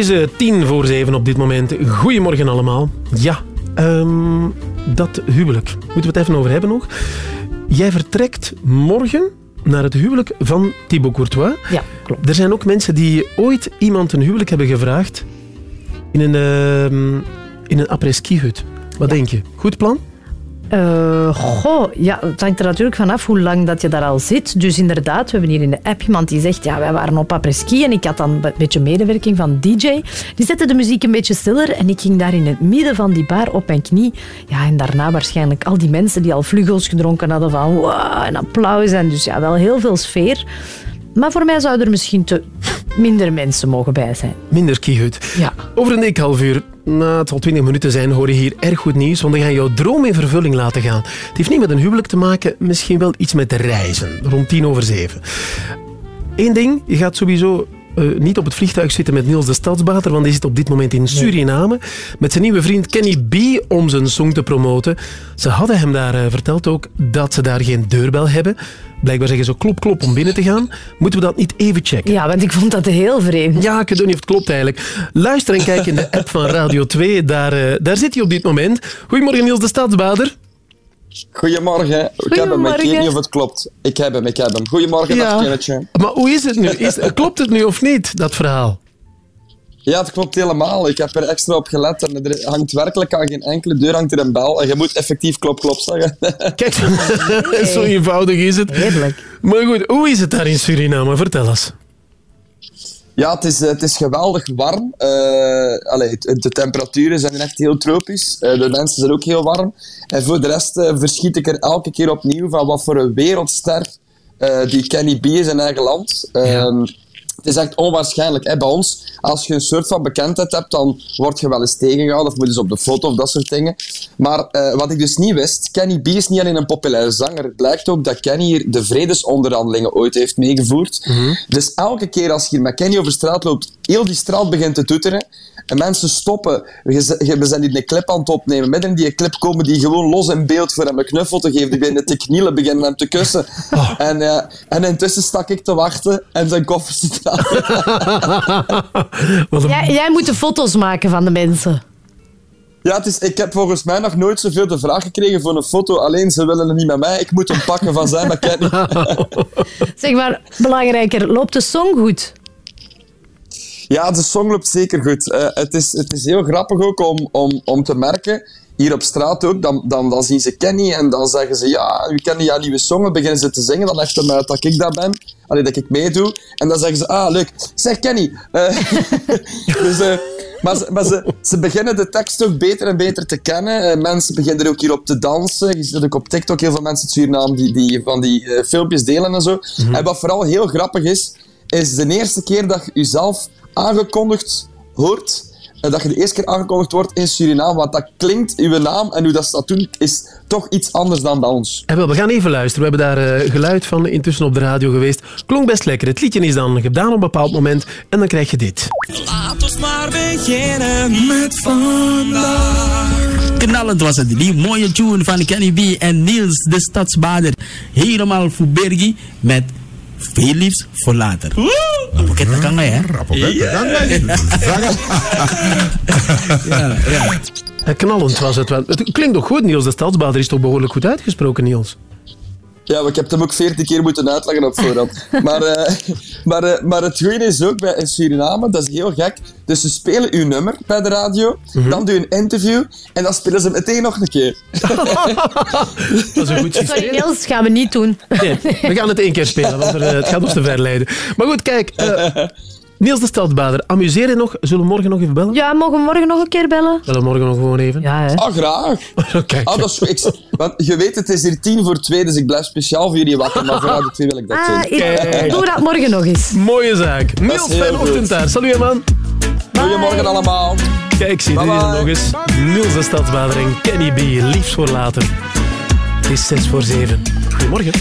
Is eh, tien voor zeven op dit moment. Goedemorgen allemaal. Ja, ehm, dat huwelijk. Moeten we het even over hebben nog. Jij vertrekt morgen naar het huwelijk van Thibaut Courtois. Ja, klopt. Er zijn ook mensen die ooit iemand een huwelijk hebben gevraagd in een, ehm, in een après-ski-hut. Wat denk je? Goed plan? Eh, goh, ja, het hangt er natuurlijk vanaf hoe lang dat je daar al zit. Dus inderdaad, we hebben hier in de app iemand die zegt, ja, wij waren op après-ski en ik had dan een beetje medewerking van DJ. Die zette de muziek een beetje stiller en ik ging daar in het midden van die bar op mijn knie. Ja, en daarna waarschijnlijk al die mensen die al vlugels gedronken hadden van wow, en applaus. En dus ja, wel heel veel sfeer. Maar voor mij zouden er misschien te minder mensen mogen bij zijn. Minder skihut. Ja. Over een dik half uur, na het zal 20 minuten zijn, hoor je hier erg goed nieuws, want we gaan jouw droom in vervulling laten gaan. Het heeft niet met een huwelijk te maken, misschien wel iets met reizen. Rond tien over zeven. Eén ding, je gaat sowieso eh, niet op het vliegtuig zitten met Niels de Stadsbater, want die zit op dit moment in Suriname met zijn nieuwe vriend Kenny B om zijn song te promoten. Ze hadden hem daar eh, verteld ook dat ze daar geen deurbel hebben. Blijkbaar zeggen ze klop klop om binnen te gaan. Moeten we dat niet even checken? Ja, want ik vond dat heel vreemd. Ja, ik weet niet of het klopt eigenlijk. Luister en kijk in de app van Radio 2. Daar, eh, daar zit hij op dit moment. Goedemorgen Niels de Stadsbader. Goedemorgen. Ik heb hem, ik weet niet of het klopt. Ik heb hem, ik heb hem. Goedemorgen, Ja. Kennetje. Maar hoe is het nu? Is, klopt het nu of niet, dat verhaal? Ja, het klopt helemaal. Ik heb er extra op gelet en er hangt werkelijk aan geen enkele deur hangt er een bel. En je moet effectief klop klop zeggen. Kijk, zo eenvoudig is het. Maar goed, hoe is het daar in Suriname? Vertel eens. Ja, het is, eh, het is geweldig warm. Allee, het- de temperaturen zijn echt heel tropisch. Eh, de mensen zijn ook heel warm. En voor de rest verschiet ik er elke keer opnieuw van wat voor een wereldster die Kenny B is in eigen land. Ehm, Het is echt onwaarschijnlijk. Hè? Bij ons, als je een soort van bekendheid hebt, dan word je wel eens tegengehouden of moet je op de foto of dat soort dingen. Maar eh, wat ik dus niet wist, Kenny B is niet alleen een populaire zanger. Het blijkt ook dat Kenny hier de vredesonderhandelingen ooit heeft meegevoerd. Dus elke keer als je hier met Kenny over straat loopt, heel die straat begint te toeteren. En mensen stoppen. We zijn hier een clip aan het opnemen. Midden in die clip komen die gewoon los in beeld voor hem een knuffel te geven. Die beginnen te knielen, beginnen hem te kussen. En, eh, en intussen stak ik te wachten en zijn koffer zit Jij, jij moet de foto's maken van de mensen. Ja, het is, ik heb volgens mij nog nooit zoveel de vraag gekregen voor een foto. Alleen ze willen het niet met mij. Ik moet hem pakken van zijn Kenny. Zeg maar, belangrijker, loopt de song goed? Ja, de song loopt zeker goed. Eh, het, is, het is heel grappig ook om, om, om te merken, hier op straat ook, dan, dan, dan zien ze Kenny en dan zeggen ze, ja, wie kennen jouw nieuwe song? Dan beginnen ze te zingen, dan leggen ze uit dat ik dat ben, allee, dat ik meedoe. En dan zeggen ze, ah, leuk. Zeg, Kenny. eh, dus, eh, maar ze, maar ze, ze beginnen de tekst ook beter en beter te kennen. Eh, mensen beginnen er ook hier op te dansen. Je ziet dat ook op TikTok heel veel mensen het Suriname die, die van die filmpjes delen en zo. En wat vooral heel grappig is, is de eerste keer dat je jezelf aangekondigd hoort, dat je de eerste keer aangekondigd wordt in Suriname, want dat klinkt, uw naam en hoe dat ze dat doen, is toch iets anders dan bij ons. En wel, we gaan even luisteren. We hebben daar eh, geluid van intussen op de radio geweest. Klonk best lekker. Het liedje is dan gedaan op een bepaald moment en dan krijg je dit. Laat ons maar beginnen met vandaag. Knallend was het. Die mooie tune van Kenny B en Niels de Stadsbader. Helemaal voor Bergie met veel liefs voor later. Rapoketa kan hè? Rapoketa Ja, ja. Eh, Knallend was het wel. Het klinkt toch goed, Niels. De stadsbader is toch behoorlijk goed uitgesproken, Niels? Ja, maar ik heb hem ook veertien keer moeten uitleggen op voorhand. maar, eh, maar, eh, maar het goede is ook bij in Suriname, dat is heel gek. Dus ze spelen uw nummer bij de radio, dan doe je een interview en dan spelen ze meteen nog een keer. Dat is een goed Sorry, systeem. Niels, gaan we niet doen. Nee, we gaan het één keer spelen, want er, eh, het gaat ons te ver leiden. Maar goed, kijk. eh, Niels de Stadsbader, amuseer je nog? Zullen we morgen nog even bellen? Ja, mogen we morgen nog een keer bellen? Bellen we morgen nog gewoon even? Ja, hè. Ah, graag. Kijk. Ah, dat is, ik, want je weet, het is hier tien voor twee, dus ik blijf speciaal voor jullie wakker. Maar voor de twee wil ik dat Ah, doen. ik, doe dat morgen nog eens. Mooie zaak. Niels, fijne ochtend daar. Salut, man. Goedemorgen allemaal. Kijk, zie, dit is nog eens. Niels de Stadsbader en Kenny B. Liefst voor later. Het is 6 voor 7. Goedemorgen.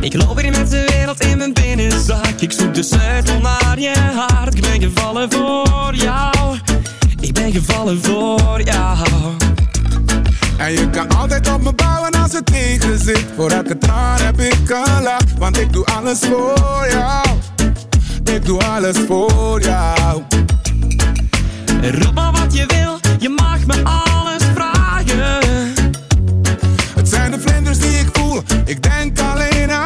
Ik loop hier met de wereld in mijn binnenzak. Ik zoek de sleutel naar je hart. Ik ben gevallen voor jou. Ik ben gevallen voor jou. En je kan altijd op me bouwen als het tegen zit. Voor elke traan heb ik een lach, want ik doe alles voor jou. Ik doe alles voor jou. Roep maar wat je wil, je mag me alles vragen. Het zijn de vlinders die ik voel, ik denk alleen aan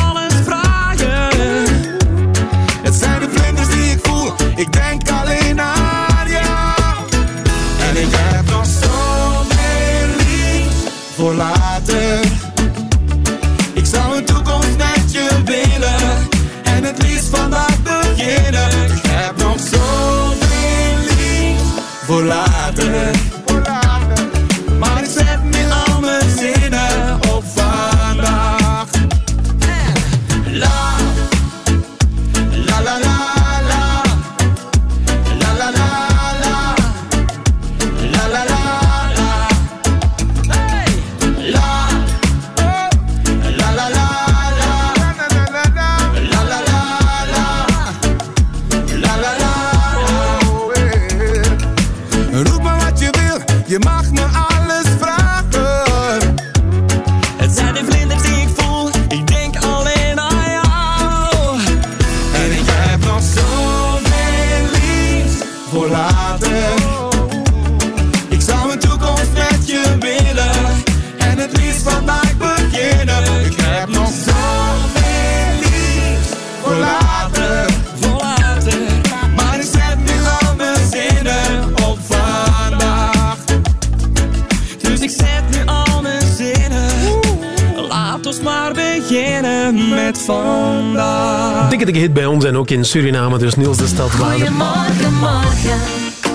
vandaag. Dikke dikke hit bij ons en ook in Suriname, dus Niels de. Goedemorgen, morgen.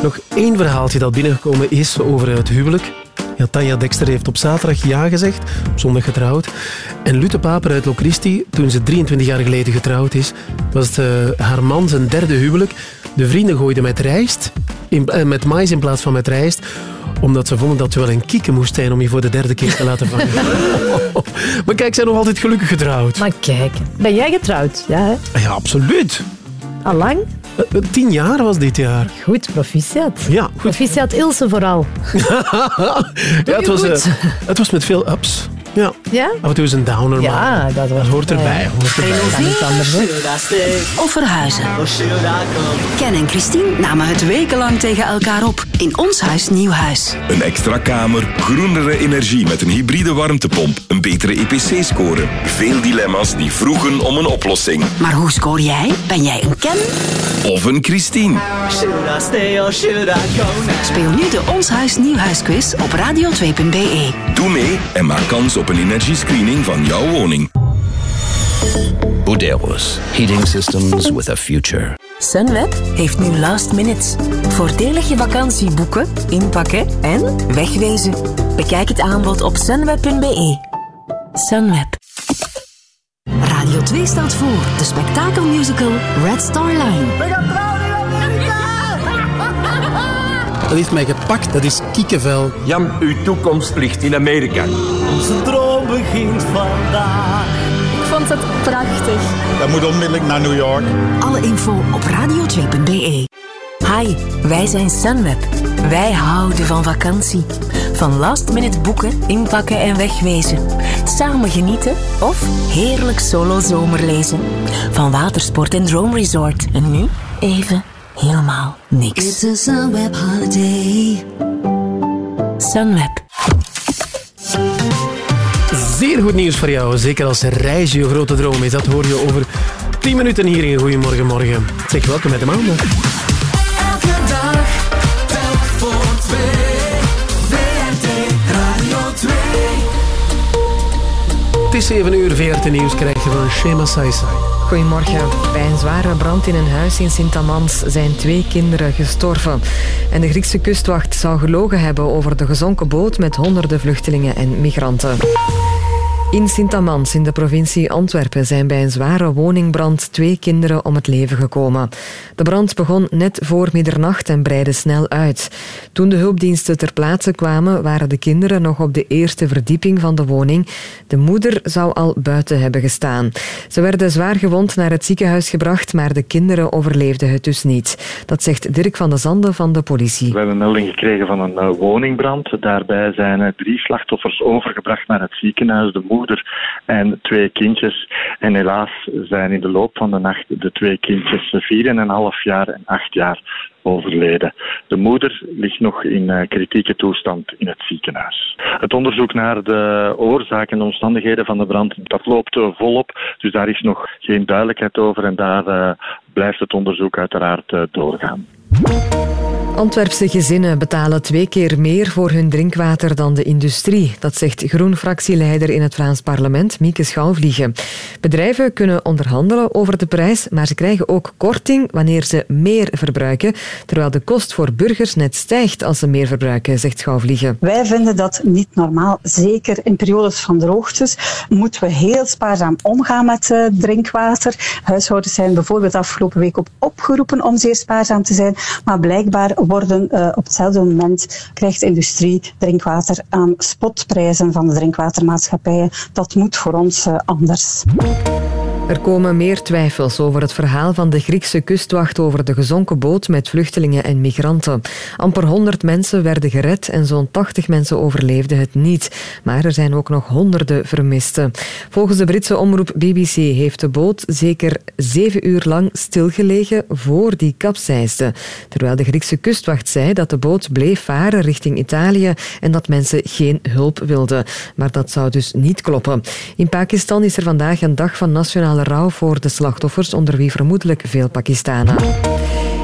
Nog één verhaaltje dat binnengekomen is over het huwelijk. Ja, Tanja Dexter heeft op zaterdag ja gezegd, op zondag getrouwd. En Lute Paper uit Locristi, toen ze 23 jaar geleden getrouwd is, was het, eh, haar man zijn derde huwelijk. De vrienden gooiden met rijst, in, eh, met mais in plaats van met rijst, omdat ze vonden dat ze wel een kieken moest zijn om je voor de derde keer te laten vangen. maar kijk, ze zijn nog altijd gelukkig getrouwd. Maar kijk, ben jij getrouwd? Ja, hè? Ja, absoluut. Al lang? Eh, Tien jaar was dit jaar. Goed, proficiat. Ja, goed. Proficiat Ilse vooral. ja, het, was, eh, het was met veel ups. Ja. Ja? Af en toe is een downer, Ja, maar dat, dat hoort erbij. Hoort erbij. Kan niet anders, hè? Of verhuizen. Ken en Christine namen het wekenlang tegen elkaar op in ons huis nieuw huis. Een extra kamer, groenere energie met een hybride warmtepomp, een betere EPC-score. Veel dilemma's die vroegen om een oplossing. Maar hoe scoor jij? Ben jij een Ken? Of een Christine. Speel nu de Ons Huis Nieuw Huis quiz op radio2.be. Doe mee en maak kans op een energiescreening van jouw woning. Buderos. Heating systems with a future. Sunweb heeft nu last minutes. Voordelig je vakantie boeken, inpakken en wegwezen. Bekijk het aanbod op sunweb.be. Sunweb. Radio 2 staat voor de spektakelmusical Red Star Line. Dat heeft mij gepakt, dat is kiekenvel. Jan, uw toekomst ligt in Amerika. Onze droom begint vandaag. Ik vond het prachtig. Dat moet onmiddellijk naar New York. Alle info op radio2.be. Hi, wij zijn Sunweb. Wij houden van vakantie. Van last minute boeken, inpakken en wegwezen. Samen genieten of heerlijk solo zomerlezen. Van watersport en drone resort. En nu even helemaal niks. It's a Sunweb holiday. Sunweb. Zeer goed nieuws voor jou. Zeker als reis je grote droom is. Dat hoor je over 10 minuten hier in Goedemorgen Morgen. Zeg welkom met de maandag. Elke dag, telk voor twee. VRT Radio 2. Het is 7 uur, VRT Nieuws krijg je van Shema Saisai. Goedemorgen. Bij een zware brand in een huis in Sint-Amans zijn twee kinderen gestorven. En de Griekse kustwacht zou gelogen hebben over de gezonken boot met honderden vluchtelingen en migranten. In Sint-Amans in de provincie Antwerpen zijn bij een zware woningbrand twee kinderen om het leven gekomen. De brand begon net voor middernacht en breidde snel uit. Toen de hulpdiensten ter plaatse kwamen, waren de kinderen nog op de eerste verdieping van de woning. De moeder zou al buiten hebben gestaan. Ze werden zwaar gewond naar het ziekenhuis gebracht, maar de kinderen overleefden het dus niet. Dat zegt Dirk van de Zanden van de politie. We hebben melding gekregen van een eh, woningbrand. Daarbij zijn eh, drie slachtoffers overgebracht naar het ziekenhuis. De moeder en twee kindjes. En helaas zijn in de loop van de nacht de twee kindjes eh, vier en een half jaar en acht jaar overleden. De moeder ligt nog in eh, kritieke toestand in het ziekenhuis. Het onderzoek naar de oorzaken en de omstandigheden van de brand dat loopt eh, volop. Dus daar is nog geen duidelijkheid over en daar blijft het onderzoek uiteraard doorgaan. Antwerpse gezinnen betalen twee keer meer voor hun drinkwater dan de industrie. Dat zegt Groen-fractieleider in het Vlaams parlement, Mieke Schouwvliegen. Bedrijven kunnen onderhandelen over de prijs, maar ze krijgen ook korting wanneer ze meer verbruiken, terwijl de kost voor burgers net stijgt als ze meer verbruiken, zegt Schouwvliegen. Wij vinden dat niet normaal. Zeker in periodes van droogtes moeten we heel spaarzaam omgaan met eh, drinkwater. Huishoudens zijn bijvoorbeeld afgelopen week op opgeroepen om zeer spaarzaam te zijn. Maar blijkbaar worden eh, op hetzelfde moment krijgt industrie drinkwater aan spotprijzen van de drinkwatermaatschappijen. Dat moet voor ons eh, anders. Er komen meer twijfels over het verhaal van de Griekse kustwacht over de gezonken boot met vluchtelingen en migranten. Amper 100 mensen werden gered en zo'n 80 mensen overleefden het niet. Maar er zijn ook nog honderden vermisten. Volgens de Britse omroep BBC heeft de boot zeker zeven uur lang stilgelegen voor die kapseisde. Terwijl de Griekse kustwacht zei dat de boot bleef varen richting Italië en dat mensen geen hulp wilden. Maar dat zou dus niet kloppen. In Pakistan is er vandaag een dag van rouw voor de slachtoffers, onder wie vermoedelijk veel Pakistanen.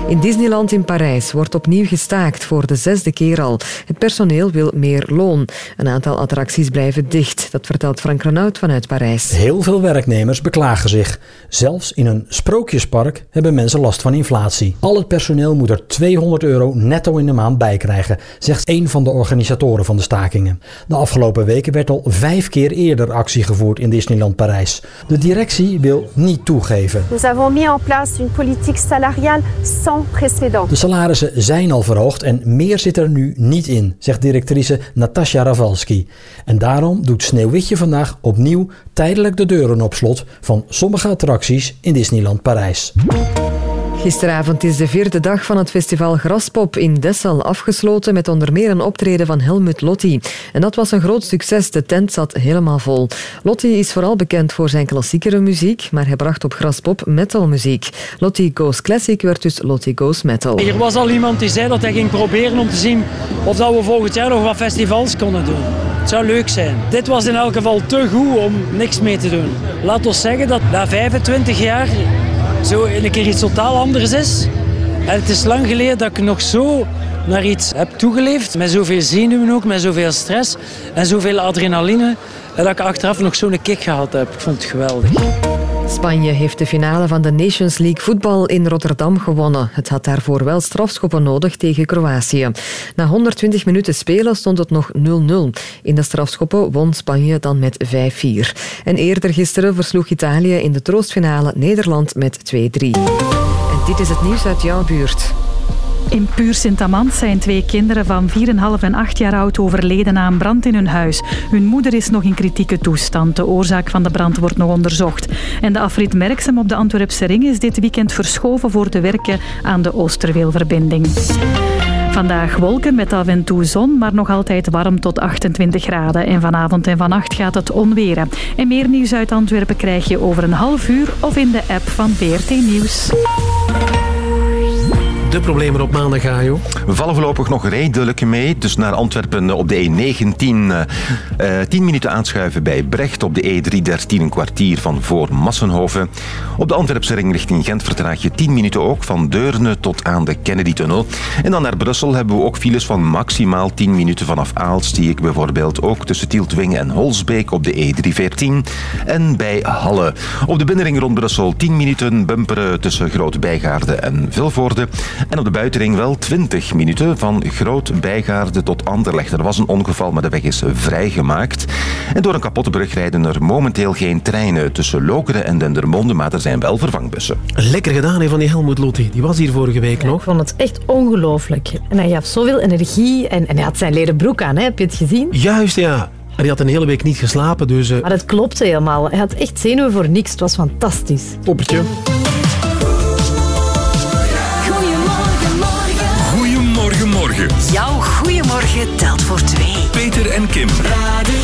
In Disneyland in Parijs wordt opnieuw gestaakt voor de zesde keer al. Het personeel wil meer loon. Een aantal attracties blijven dicht. Dat vertelt Frank Renaud vanuit Parijs. Heel veel werknemers beklagen zich. Zelfs in een sprookjespark hebben mensen last van inflatie. Al het personeel moet er 200 euro netto in de maand bij krijgen, zegt een van de organisatoren van de stakingen. De afgelopen weken werd al vijf keer eerder actie gevoerd in Disneyland Parijs. De directie wil niet toegeven. Nous avons mis en place une politique salariale sans. De salarissen zijn al verhoogd en meer zit er nu niet in, zegt directrice Natasja Ravalski. En daarom doet Sneeuwwitje vandaag opnieuw tijdelijk de deuren op slot van sommige attracties in Disneyland Parijs. Gisteravond is de vierde dag van het festival Graspop in Dessel afgesloten met onder meer een optreden van Helmut Lotti. En dat was een groot succes, de tent zat helemaal vol. Lotti is vooral bekend voor zijn klassiekere muziek, maar hij bracht op Graspop metalmuziek. Lotti Goes Classic werd dus Lotti Goes Metal. Er was al iemand die zei dat hij ging proberen om te zien of dat we volgend jaar nog wat festivals konden doen. Het zou leuk zijn. Dit was in elk geval te goed om niks mee te doen. Laat ons zeggen dat na 25 jaar zo een keer iets totaal anders is. En het is lang geleden dat ik nog zo naar iets heb toegeleefd. Met zoveel zenuwen ook, met zoveel stress en zoveel adrenaline. En dat ik achteraf nog zo'n kick gehad heb. Ik vond het geweldig. Spanje heeft de finale van de Nations League voetbal in Rotterdam gewonnen. Het had daarvoor wel strafschoppen nodig tegen Kroatië. Na 120 minuten spelen stond het nog 0-0. In de strafschoppen won Spanje dan met 5-4. En eerder gisteren versloeg Italië in de troostfinale Nederland met 2-3. En dit is het nieuws uit jouw buurt. In Puur Sint-Amand zijn twee kinderen van 4,5 en 8 jaar oud overleden een brand in hun huis. Hun moeder is nog in kritieke toestand. De oorzaak van de brand wordt nog onderzocht. En de afrit Merksem op de Antwerpse ring is dit weekend verschoven voor de werken aan de Oosterweelverbinding. Vandaag wolken met af en toe zon, maar nog altijd warm tot 28 graden. En vanavond en vannacht gaat het onweren. En meer nieuws uit Antwerpen krijg je over een half uur of in de app van BRT Nieuws. De problemen op maandag, Gajo. We vallen voorlopig nog redelijk mee. Dus naar Antwerpen op de E19 eh, eh, 10 minuten aanschuiven bij Brecht. Op de E313 een kwartier van voor Massenhoven. Op de Antwerpse ring richting Gent vertraag je 10 minuten ook. Van Deurne tot aan de Kennedy-tunnel. En dan naar Brussel hebben we ook files van maximaal 10 minuten vanaf Aalst. Die ik bijvoorbeeld ook tussen Tieltwingen en Holsbeek op de E314. En bij Halle. Op de binnenring rond Brussel 10 minuten bumperen tussen Groot Bijgaarde en Vilvoorde. En op de buitenring wel 20 minuten van Groot Bijgaarde tot Anderlecht. Er was een ongeval, maar de weg is vrijgemaakt. En door een kapotte brug rijden er momenteel geen treinen tussen Lokeren en Dendermonde, maar er zijn wel vervangbussen. Lekker gedaan hè, van die Helmoet Lotti. Die was hier vorige week nog. Ik vond het echt ongelooflijk. En hij gaf zoveel energie en, en hij had zijn leren broek aan, hè? heb je het gezien? Juist, ja. En die had een hele week niet geslapen, dus... eh, Maar het klopte helemaal. Hij had echt zenuwen voor niks. Het was fantastisch. Poppertje. Telt voor twee. Peter en Kim. Radio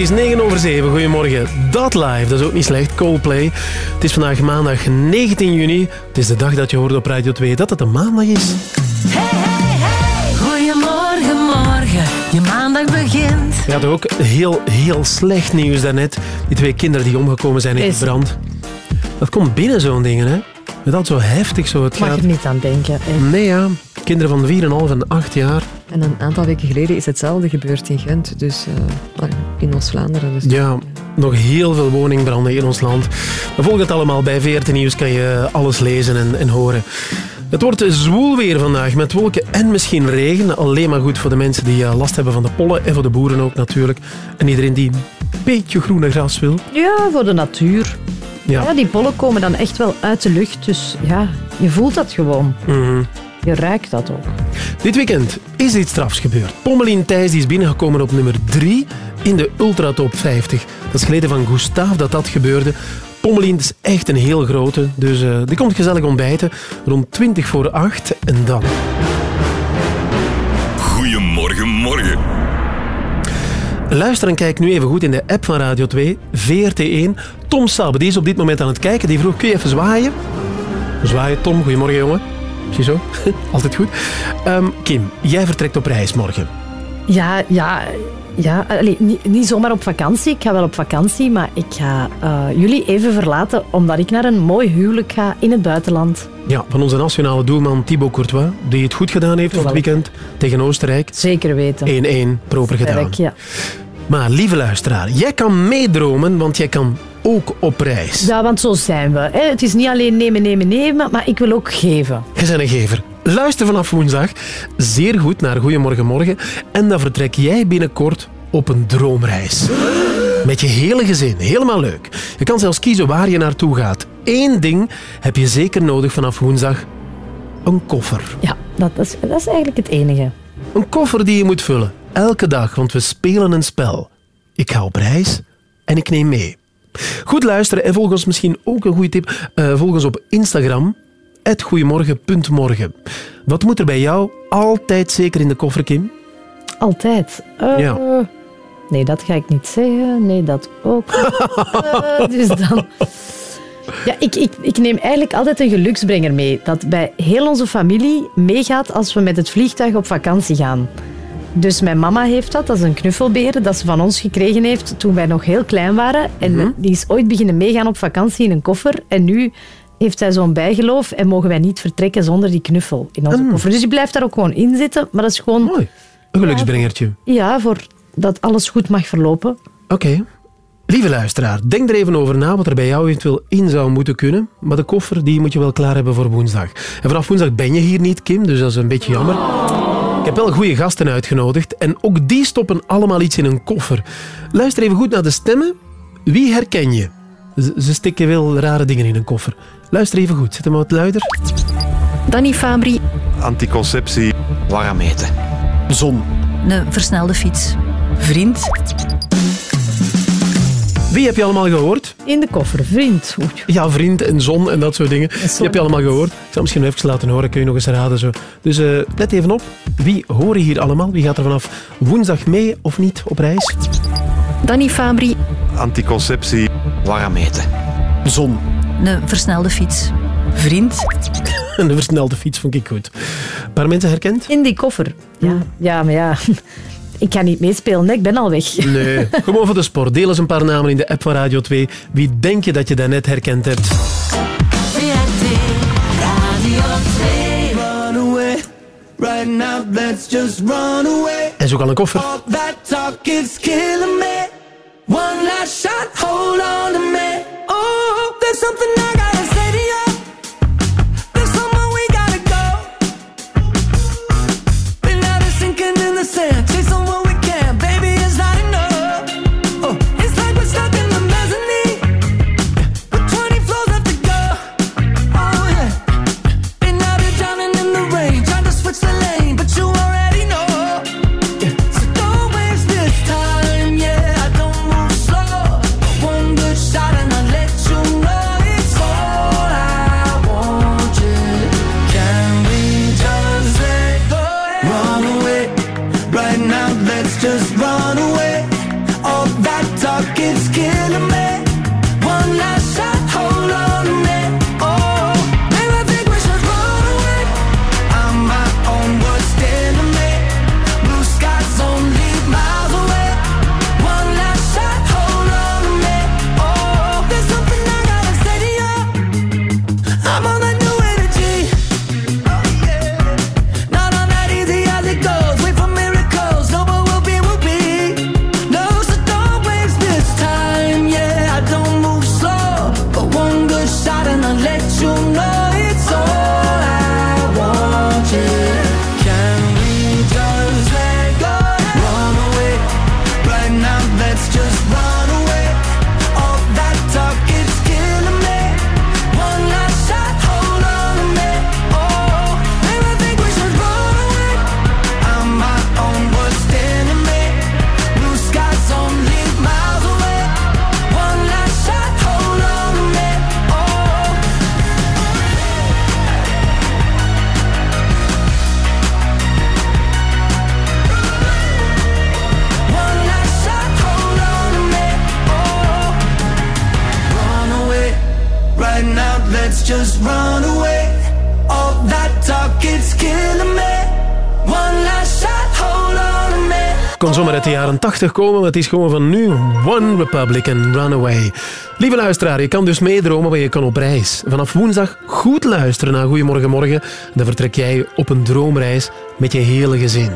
is 9 over 7. Goedemorgen. Dat live, dat is ook niet slecht. Coldplay. Het is vandaag maandag 19 juni. Het is de dag dat je hoort op Radio 2 dat het een maandag is. Goedemorgen, morgen. Je maandag begint. Je had ook heel, heel slecht nieuws daarnet. Die twee kinderen die omgekomen zijn in Is- de brand. Dat komt binnen zo'n dingen, hè. Met dat zo heftig zo. Het Mag gaat... er niet aan denken. echt. Nee, ja. Kinderen van 4,5 en 8 jaar. En een aantal weken geleden is hetzelfde gebeurd in Gent, dus eh, in Oost-Vlaanderen. Dus Ja, nog heel veel woningbranden in ons land. Maar volg het allemaal bij VRT Nieuws, kan je alles lezen en, en horen. Het wordt zwoel weer vandaag met wolken en misschien regen. Alleen maar goed voor de mensen die eh, last hebben van de pollen en voor de boeren ook natuurlijk. En iedereen die een beetje groene gras wil. Ja, voor de natuur. Ja. Ja. die pollen komen dan echt wel uit de lucht. Dus ja, je voelt dat gewoon. Mhm. Je ruikt dat ook. Dit weekend is iets strafs gebeurd. Pommelien Thijs die is binnengekomen op nummer 3 in de Ultra Top 50. Dat is geleden van Gustav dat dat gebeurde. Pommelien is echt een heel grote, dus eh, die komt gezellig ontbijten rond 20 voor 8 en dan... Goedemorgen, morgen. Luister en kijk nu even goed in de app van Radio 2, VRT1. Tom Sabbe, die is op dit moment aan het kijken. Die vroeg, kun je even zwaaien? Zwaaien, Tom. Goedemorgen, jongen. Ziezo, altijd goed. Ehm, Kim, jij vertrekt op reis morgen. Ja, ja, ja allee, niet, niet zomaar op vakantie. Ik ga wel op vakantie, maar ik ga eh, jullie even verlaten omdat ik naar een mooi huwelijk ga in het buitenland. Ja, van onze nationale doelman Thibaut Courtois, die het goed gedaan heeft op het weekend tegen Oostenrijk. Zeker weten. 1-1, proper gedaan. Ja. Maar lieve luisteraar, jij kan meedromen, want jij kan ook op reis. ja, want zo zijn we. Hè. Het is niet alleen nemen, nemen, nemen, maar ik wil ook geven. Je bent een gever. Luister vanaf woensdag zeer goed naar Goedemorgen Morgen en dan vertrek jij binnenkort op een droomreis. Met je hele gezin. Helemaal leuk. Je kan zelfs kiezen waar je naartoe gaat. Eén ding heb je zeker nodig vanaf woensdag. Een koffer. Ja, dat is, dat is eigenlijk het enige. Een koffer die je moet vullen. Elke dag, want we spelen een spel. Ik ga op reis en ik neem mee. Goed luisteren en volg ons misschien ook een goede tip. eh, volg ons op Instagram, goeiemorgen.morgen. Wat moet er bij jou altijd zeker in de koffer, Kim? Altijd. Eh, Ja. Nee, dat ga ik niet zeggen. Nee, dat ook. Eh, dus dan... Ja, ik, ik, ik neem eigenlijk altijd een geluksbrenger mee. Dat bij heel onze familie meegaat als we met het vliegtuig op vakantie gaan. Dus mijn mama heeft dat. Dat is een knuffelbeer dat ze van ons gekregen heeft toen wij nog heel klein waren. En die is ooit beginnen meegaan op vakantie in een koffer. En nu heeft zij zo'n bijgeloof en mogen wij niet vertrekken zonder die knuffel in onze koffer. Dus die blijft daar ook gewoon in zitten. Maar dat is gewoon... Mooi. Een geluksbrengertje. Ja, voor dat alles goed mag verlopen. Oké. Lieve luisteraar, denk er even over na wat er bij jou eventueel in zou moeten kunnen. Maar de koffer die moet je wel klaar hebben voor woensdag. En vanaf woensdag ben je hier niet, Kim, dus dat is een beetje jammer. Ik heb wel goede gasten uitgenodigd en ook die stoppen allemaal iets in een koffer. Luister even goed naar de stemmen. Wie herken je? Ze stikken wel rare dingen in een koffer. Luister even goed, zet hem wat luider. Danny Fabri, Anticonceptie. Warm eten. Zon. een versnelde fiets. Vriend, Wie heb je allemaal gehoord? In de koffer, vriend. Ja, vriend en zon en dat soort dingen. Die heb je allemaal gehoord. Ik zal misschien nog even laten horen, kun je nog eens raden. Zo. Dus eh, let even op. Wie horen hier allemaal? Wie gaat er vanaf woensdag mee of niet op reis? Danny Fabri, Anticonceptie. Warm eten. Zon. Een versnelde fiets. Vriend, En de versnelde fiets vond ik goed. Een paar mensen herkend? In die koffer. Ja, ja maar ja... Ik ga niet meespelen, hè. ik ben al weg. Nee, gewoon voor de sport. Deel eens een paar namen in de app van Radio 2. Wie denk je dat je daarnet herkend hebt? Run away. Right now, let's just run away. En zoek al een koffer. All that talk is killing me. One last shot, hold on to me. Oh, there's something I gotta just run away. All that talk, killing me. One last hold on kon zomaar uit de jaren 80 komen, maar het is gewoon van nu. One Republic and Runaway. Lieve luisteraar, je kan dus meedromen, maar je kan op reis. Vanaf woensdag goed luisteren naar Goedemorgen Morgen. Dan vertrek jij op een droomreis met je hele gezin.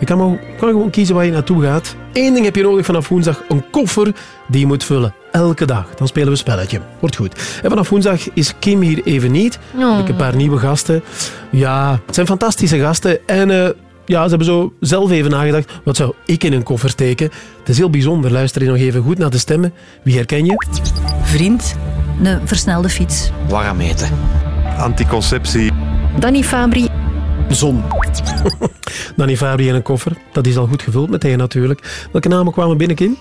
Je kan, kan gewoon kiezen waar je naartoe gaat. Eén ding heb je nodig vanaf woensdag, een koffer die je moet vullen. Elke dag. Dan spelen we een spelletje. Wordt goed. En vanaf woensdag is Kim hier even niet. Oh. Ik heb een paar nieuwe gasten. Ja, het zijn fantastische gasten. En eh, ja, ze hebben zo zelf even nagedacht. Wat zou ik in een koffer steken? Het is heel bijzonder. Luister je nog even goed naar de stemmen. Wie herken je? Vriend. Een versnelde fiets. Warmeten. Anticonceptie. Danny Fabri. Zon. Danny Fabri in een koffer. Dat is al goed gevuld meteen natuurlijk. Welke namen kwamen binnen, Kim?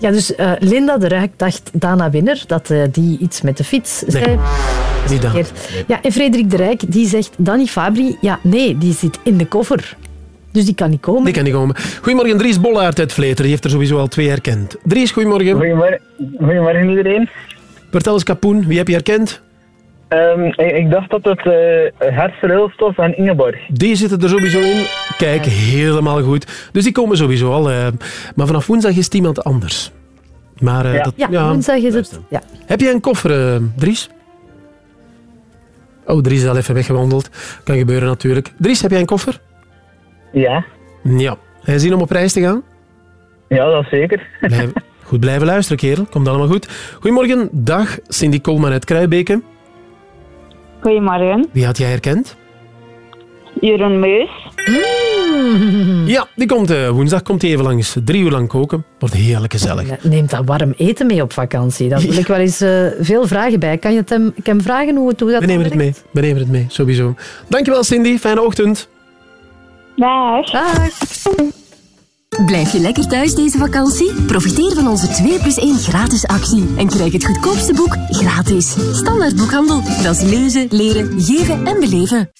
Ja, dus eh, Linda de Ruik dacht Dana Winner, dat eh, die iets met de fiets Nee, zei. niet. Verkeerd. Ja, en Frederik de Rijk, die zegt Danny Fabri, ja, nee, die zit in de koffer. Dus die kan niet komen. Die kan niet komen. Goedemorgen, Dries Bollaert uit Vleter. Die heeft er sowieso al twee herkend. Dries, goedemorgen. Goedemorgen, goedemorgen iedereen. Vertel eens, Kapoen, wie heb je herkend? Ehm, ik, ik dacht dat het uh, Gert Verhulstof en Ingeborg. Die zitten er sowieso in. Kijk, helemaal goed. Dus die komen sowieso al. eh, maar vanaf woensdag is het iemand anders. Maar, eh, ja. dat, ja, woensdag is het. Ja. Heb jij een koffer, eh, Dries? Oh, Dries is al even weggewandeld. Kan gebeuren natuurlijk. Dries, heb jij een koffer? Ja. Ja. Heb je zin om op reis te gaan? Ja, dat zeker. Blijf- goed blijven luisteren, kerel. Komt allemaal goed. Goedemorgen, dag. Cindy Kolman uit Kruibeke. Goedemorgen. Wie had jij herkend? Jeroen Meus. Ja, die komt eh, woensdag komt hij even langs. Drie uur lang koken. Wordt heerlijk gezellig. Neemt dat warm eten mee op vakantie? Daar wil ik wel eens eh, veel vragen bij. Kan je het hem, ik hem vragen hoe, het, hoe dat We nemen het mee. We nemen het mee, sowieso. Dankjewel, Cindy. Fijne ochtend. Dag. Blijf je lekker thuis deze vakantie? Profiteer van onze 2 plus 1 gratis actie en krijg het goedkoopste boek gratis. Standaard boekhandel. Dat is lezen, leren, geven en beleven.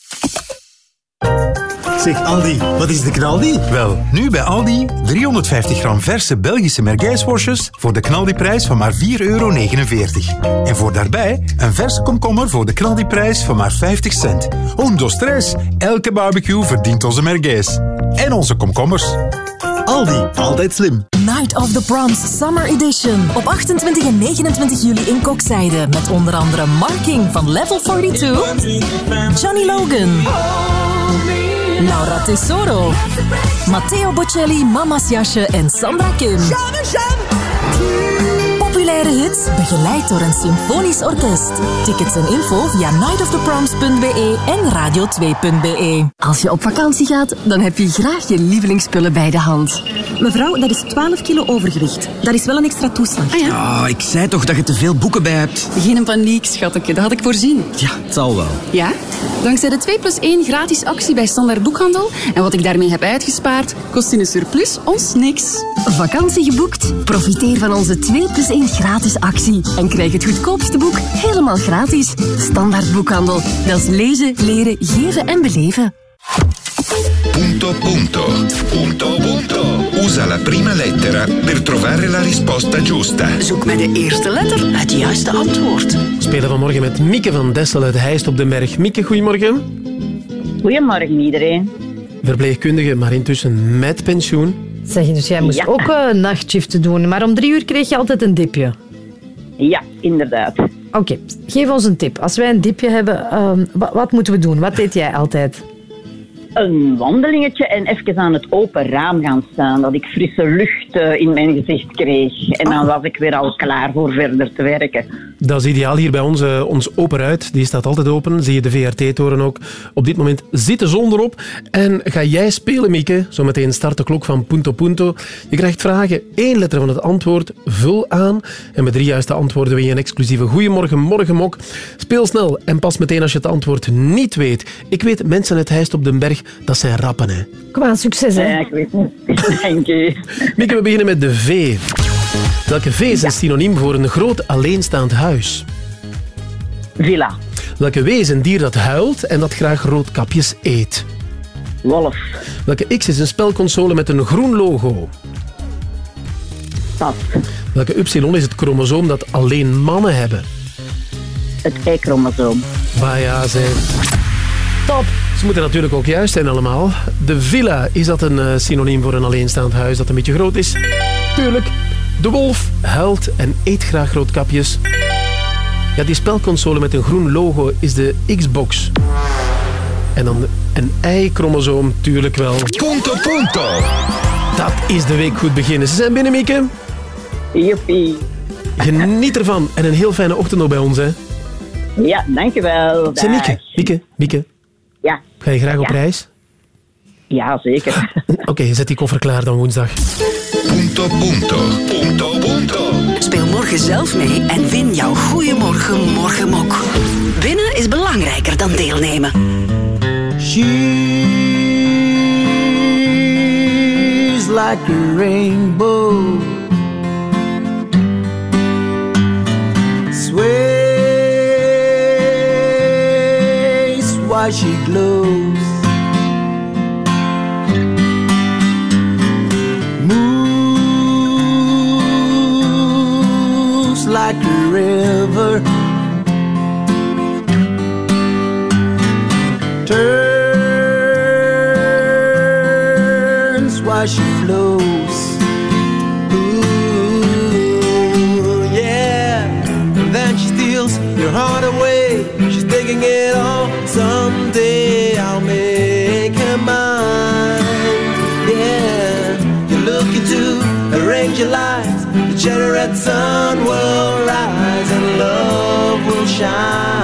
Zeg Aldi, wat is de knaldi? Wel, nu bij Aldi 350 gram verse Belgische mergijsworstjes voor de knaldiprijs van maar 4,49 euro. En voor daarbij een verse komkommer voor de knaldiprijs van maar 50 cent. Undo stress, elke barbecue verdient onze mergijs. En onze komkommers. Aldi, altijd slim. Night of the Proms Summer Edition. Op 28 en 29 juli in Kokzijde. Met onder andere Marking van Level 42. Johnny Logan. Laura Tesoro. Matteo Bocelli, Mama's Jasje en Sandra Kim. Populaire hits, begeleid door een symfonisch orkest. Tickets en info via nightoftheproms.be en radio2.be. Als je op vakantie gaat, dan heb je graag je lievelingsspullen bij de hand. Mevrouw, dat is 12 kilo overgewicht. Dat is wel een extra toeslag. Ah ja? Ah, ik zei toch dat je te veel boeken bij hebt. Geen paniek, schatje. Dat had ik voorzien. Ja, het zal wel. Ja? Dankzij de 2 plus 1 gratis actie bij Standaard Boekhandel en wat ik daarmee heb uitgespaard, kost in een surplus ons niks. Vakantie geboekt? Profiteer van onze 2 plus 1 gratis actie. En krijg het goedkoopste boek helemaal gratis. Standaard Boekhandel. Dat is lezen, leren, geven en beleven. Punto punto. Punto punto. Usa la prima lettera per trovare la risposta giusta. Zoek met de eerste letter het juiste antwoord. We spelen vanmorgen met Mieke van Dessel uit Heist op den Berg. Mieke, goedemorgen. Goedemorgen iedereen. Verpleegkundige, maar intussen met pensioen. Zeg je, dus jij moest Ja. ook eh, nachtshiften doen. Maar om drie uur kreeg je altijd een dipje. Ja, inderdaad. Oké, geef ons een tip. Als wij een dipje hebben, ehm, wa- wat moeten we doen? Wat deed jij altijd? Een wandelingetje en even aan het open raam gaan staan. Dat ik frisse lucht eh, in mijn gezicht kreeg. En dan was ik weer al klaar voor verder te werken. Dat is ideaal hier bij ons. eh, ons open ruit, die staat altijd open. Zie je de VRT-toren ook. Op dit moment zit de zon erop. En ga jij spelen, Mieke? Zometeen start de klok van Punto Punto. Je krijgt vragen. Eén letter van het antwoord. Vul aan. En met drie juiste antwoorden win je een exclusieve Goeiemorgen Morgenmok. Speel snel en pas meteen als je het antwoord niet weet. Ik weet, mensen uit Heist op den Berg, dat zijn rappen, hè. Kom aan, succes hè. Ja, ik weet niet. Dank u. Mieke, we beginnen met de V. Welke V is een synoniem voor een groot alleenstaand huis? Villa. Welke W is een dier dat huilt en dat graag roodkapjes eet? Wolf. Welke X is een spelconsole met een groen logo? Pas. Welke Y is het chromosoom dat alleen mannen hebben? Het Y-chromosoom. Bah ja, zij. Top. Ze moeten natuurlijk ook juist zijn allemaal. De villa, is dat een eh, synoniem voor een alleenstaand huis dat een beetje groot is? Tuurlijk. De wolf huilt en eet graag roodkapjes. Ja, die spelconsole met een groen logo is de Xbox. En dan een ei-chromosoom, tuurlijk wel. Punto, punto. Dat is de week goed beginnen. Ze zijn binnen, Mieke. Joepie. Geniet ervan. En een heel fijne ochtend nog bij ons, hè. Ja, dankjewel. Dag. Mieke, Mieke, Mieke. Ga je graag op Ja. reis? Ja, zeker. Oké, zet die koffer klaar dan woensdag. Punto, punto. Punto, punto. Speel morgen zelf mee en win jouw Goeiemorgen Morgenmok. Winnen is belangrijker dan deelnemen. She's like a rainbow. While she glows. Moves like a river. Turns while she flows. Life. The generate sun will rise and love will shine.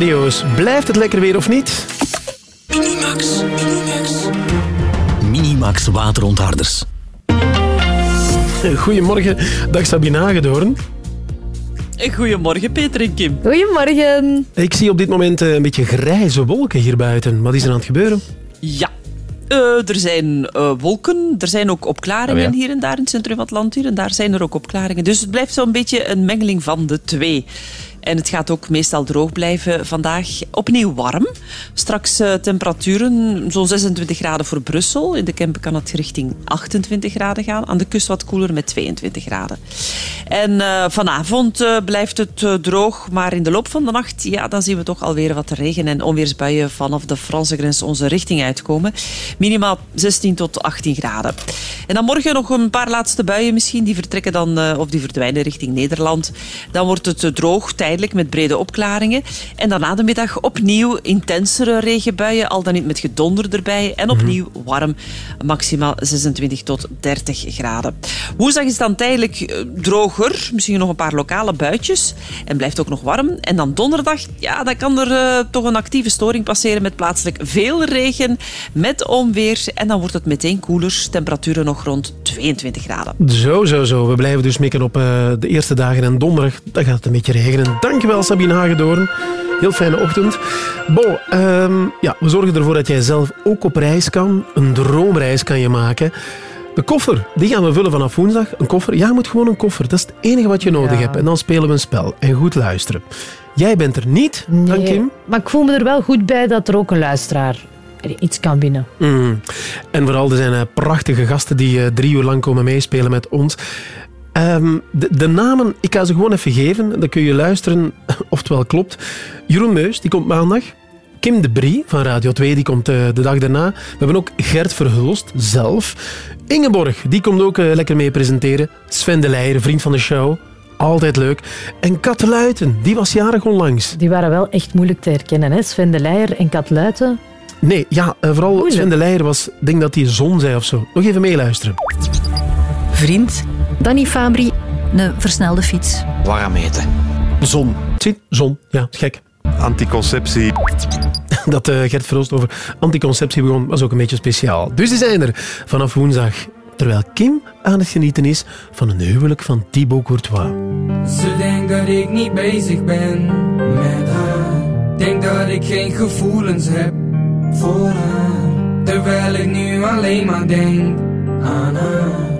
Blijft het lekker weer of niet? Minimax. Minimax. Minimax waterontharders. Goedemorgen, dag Sabine Hagedoorn. Goedemorgen, Peter en Kim. Goedemorgen. Ik zie op dit moment eh, een beetje grijze wolken hier buiten. Wat is er aan het gebeuren? Ja. Eh, er zijn eh, wolken, er zijn ook opklaringen Oh ja. hier en daar in het centrum van het land. Hier en daar zijn er ook opklaringen. Dus het blijft zo'n beetje een mengeling van de twee. En het gaat ook meestal droog blijven vandaag. Opnieuw warm. Straks eh, temperaturen zo'n 26 graden voor Brussel. In de Kempen kan het richting 28 graden gaan. Aan de kust wat koeler met 22 graden. En eh, vanavond eh, blijft het droog. Maar in de loop van de nacht ja, dan zien we toch alweer wat regen- en onweersbuien vanaf de Franse grens onze richting uitkomen. Minimaal 16 tot 18 graden. En dan morgen nog een paar laatste buien misschien. Die vertrekken dan, of die verdwijnen richting Nederland. Dan wordt het droog, tijdelijk, met brede opklaringen. En dan na de middag opnieuw intensere regenbuien, al dan niet met gedonder erbij. En opnieuw warm, maximaal 26 tot 30 graden. Woensdag is dan tijdelijk eh, droger, misschien nog een paar lokale buitjes. En blijft ook nog warm. En dan donderdag, ja, dan kan er eh, toch een actieve storing passeren met plaatselijk veel regen, met onweer. En dan wordt het meteen koeler, temperaturen nog rond 22 graden. Zo, zo, zo. We blijven dus mikken op eh, de eerste dagen en donderdag. Dan gaat het een beetje regenen. Dankjewel, Sabine Hagedoorn. Heel fijne ochtend. Bo, ehm, ja, we zorgen ervoor dat jij zelf ook op reis kan. Een droomreis kan je maken. De koffer, die gaan we vullen vanaf woensdag. Een koffer, ja, je moet gewoon een koffer. Dat is het enige wat je nodig Ja. hebt. En dan spelen we een spel. En goed luisteren. Jij bent er niet, dan Nee, Kim. Maar ik voel me er wel goed bij dat er ook een luisteraar iets kan winnen. Mm. En vooral, er zijn eh, prachtige gasten die eh, drie uur lang komen meespelen met ons. Ehm, de, de namen, ik ga ze gewoon even geven. Dan kun je luisteren of het wel klopt. Jeroen Meus, die komt maandag. Kim de Brie van Radio 2, die komt eh, de dag daarna. We hebben ook Gert Verhulst zelf. Ingeborg, die komt ook eh, lekker mee presenteren. Sven de Leijer, vriend van de show. Altijd leuk. En Kat Luiten, die was jarig onlangs. Die waren wel echt moeilijk te herkennen. Hè? Sven de Leijer en Kat Luiten. Nee, ja, eh, vooral Sven de Leijer was, ik denk dat hij zon zei of zo. Nog even meeluisteren. Vriend. Danny Fabri. Een versnelde fiets. Warm eten. Zon. Zie, zon. Ja, gek. Anticonceptie. Dat eh, Gert Verhulst over anticonceptie begon, was ook een beetje speciaal. Dus die zijn er vanaf woensdag. Terwijl Kim aan het genieten is van een huwelijk van Thibaut Courtois. Ze denkt dat ik niet bezig ben met haar. Denk dat ik geen gevoelens heb voor haar. Terwijl ik nu alleen maar denk aan haar.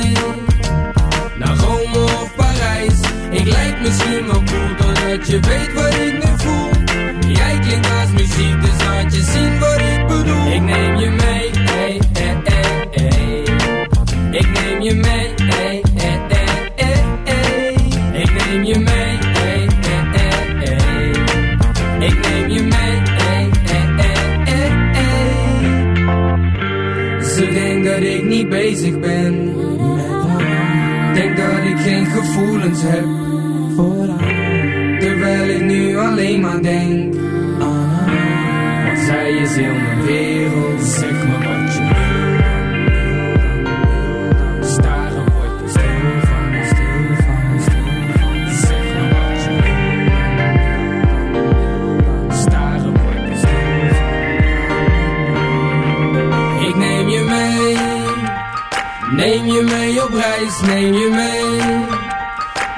Ik lijk misschien wel cool doordat je weet wat ik nu voel. Jij klinkt als muziek, dus laat je zien wat ik bedoel. Ik neem je mee, ey, ey, ey, ey. Ik neem je mee, ey, ey, ey, ey, ey. Ik neem je mee, ey, ey, ey, ey. Ik neem je mee, ey, ey, ey, ey, ey. Ze denkt dat ik niet bezig ben Denk dat ik geen gevoelens heb Terwijl ik nu alleen maar denk. Ah, zij is heel mijn wereld, zeg maar wat je wil. Staren wordt er stil van, stil van, stil. Zeg maar wat je wil. Staren wordt er stil van. Ik neem je mee, neem je mee op reis, neem je mee.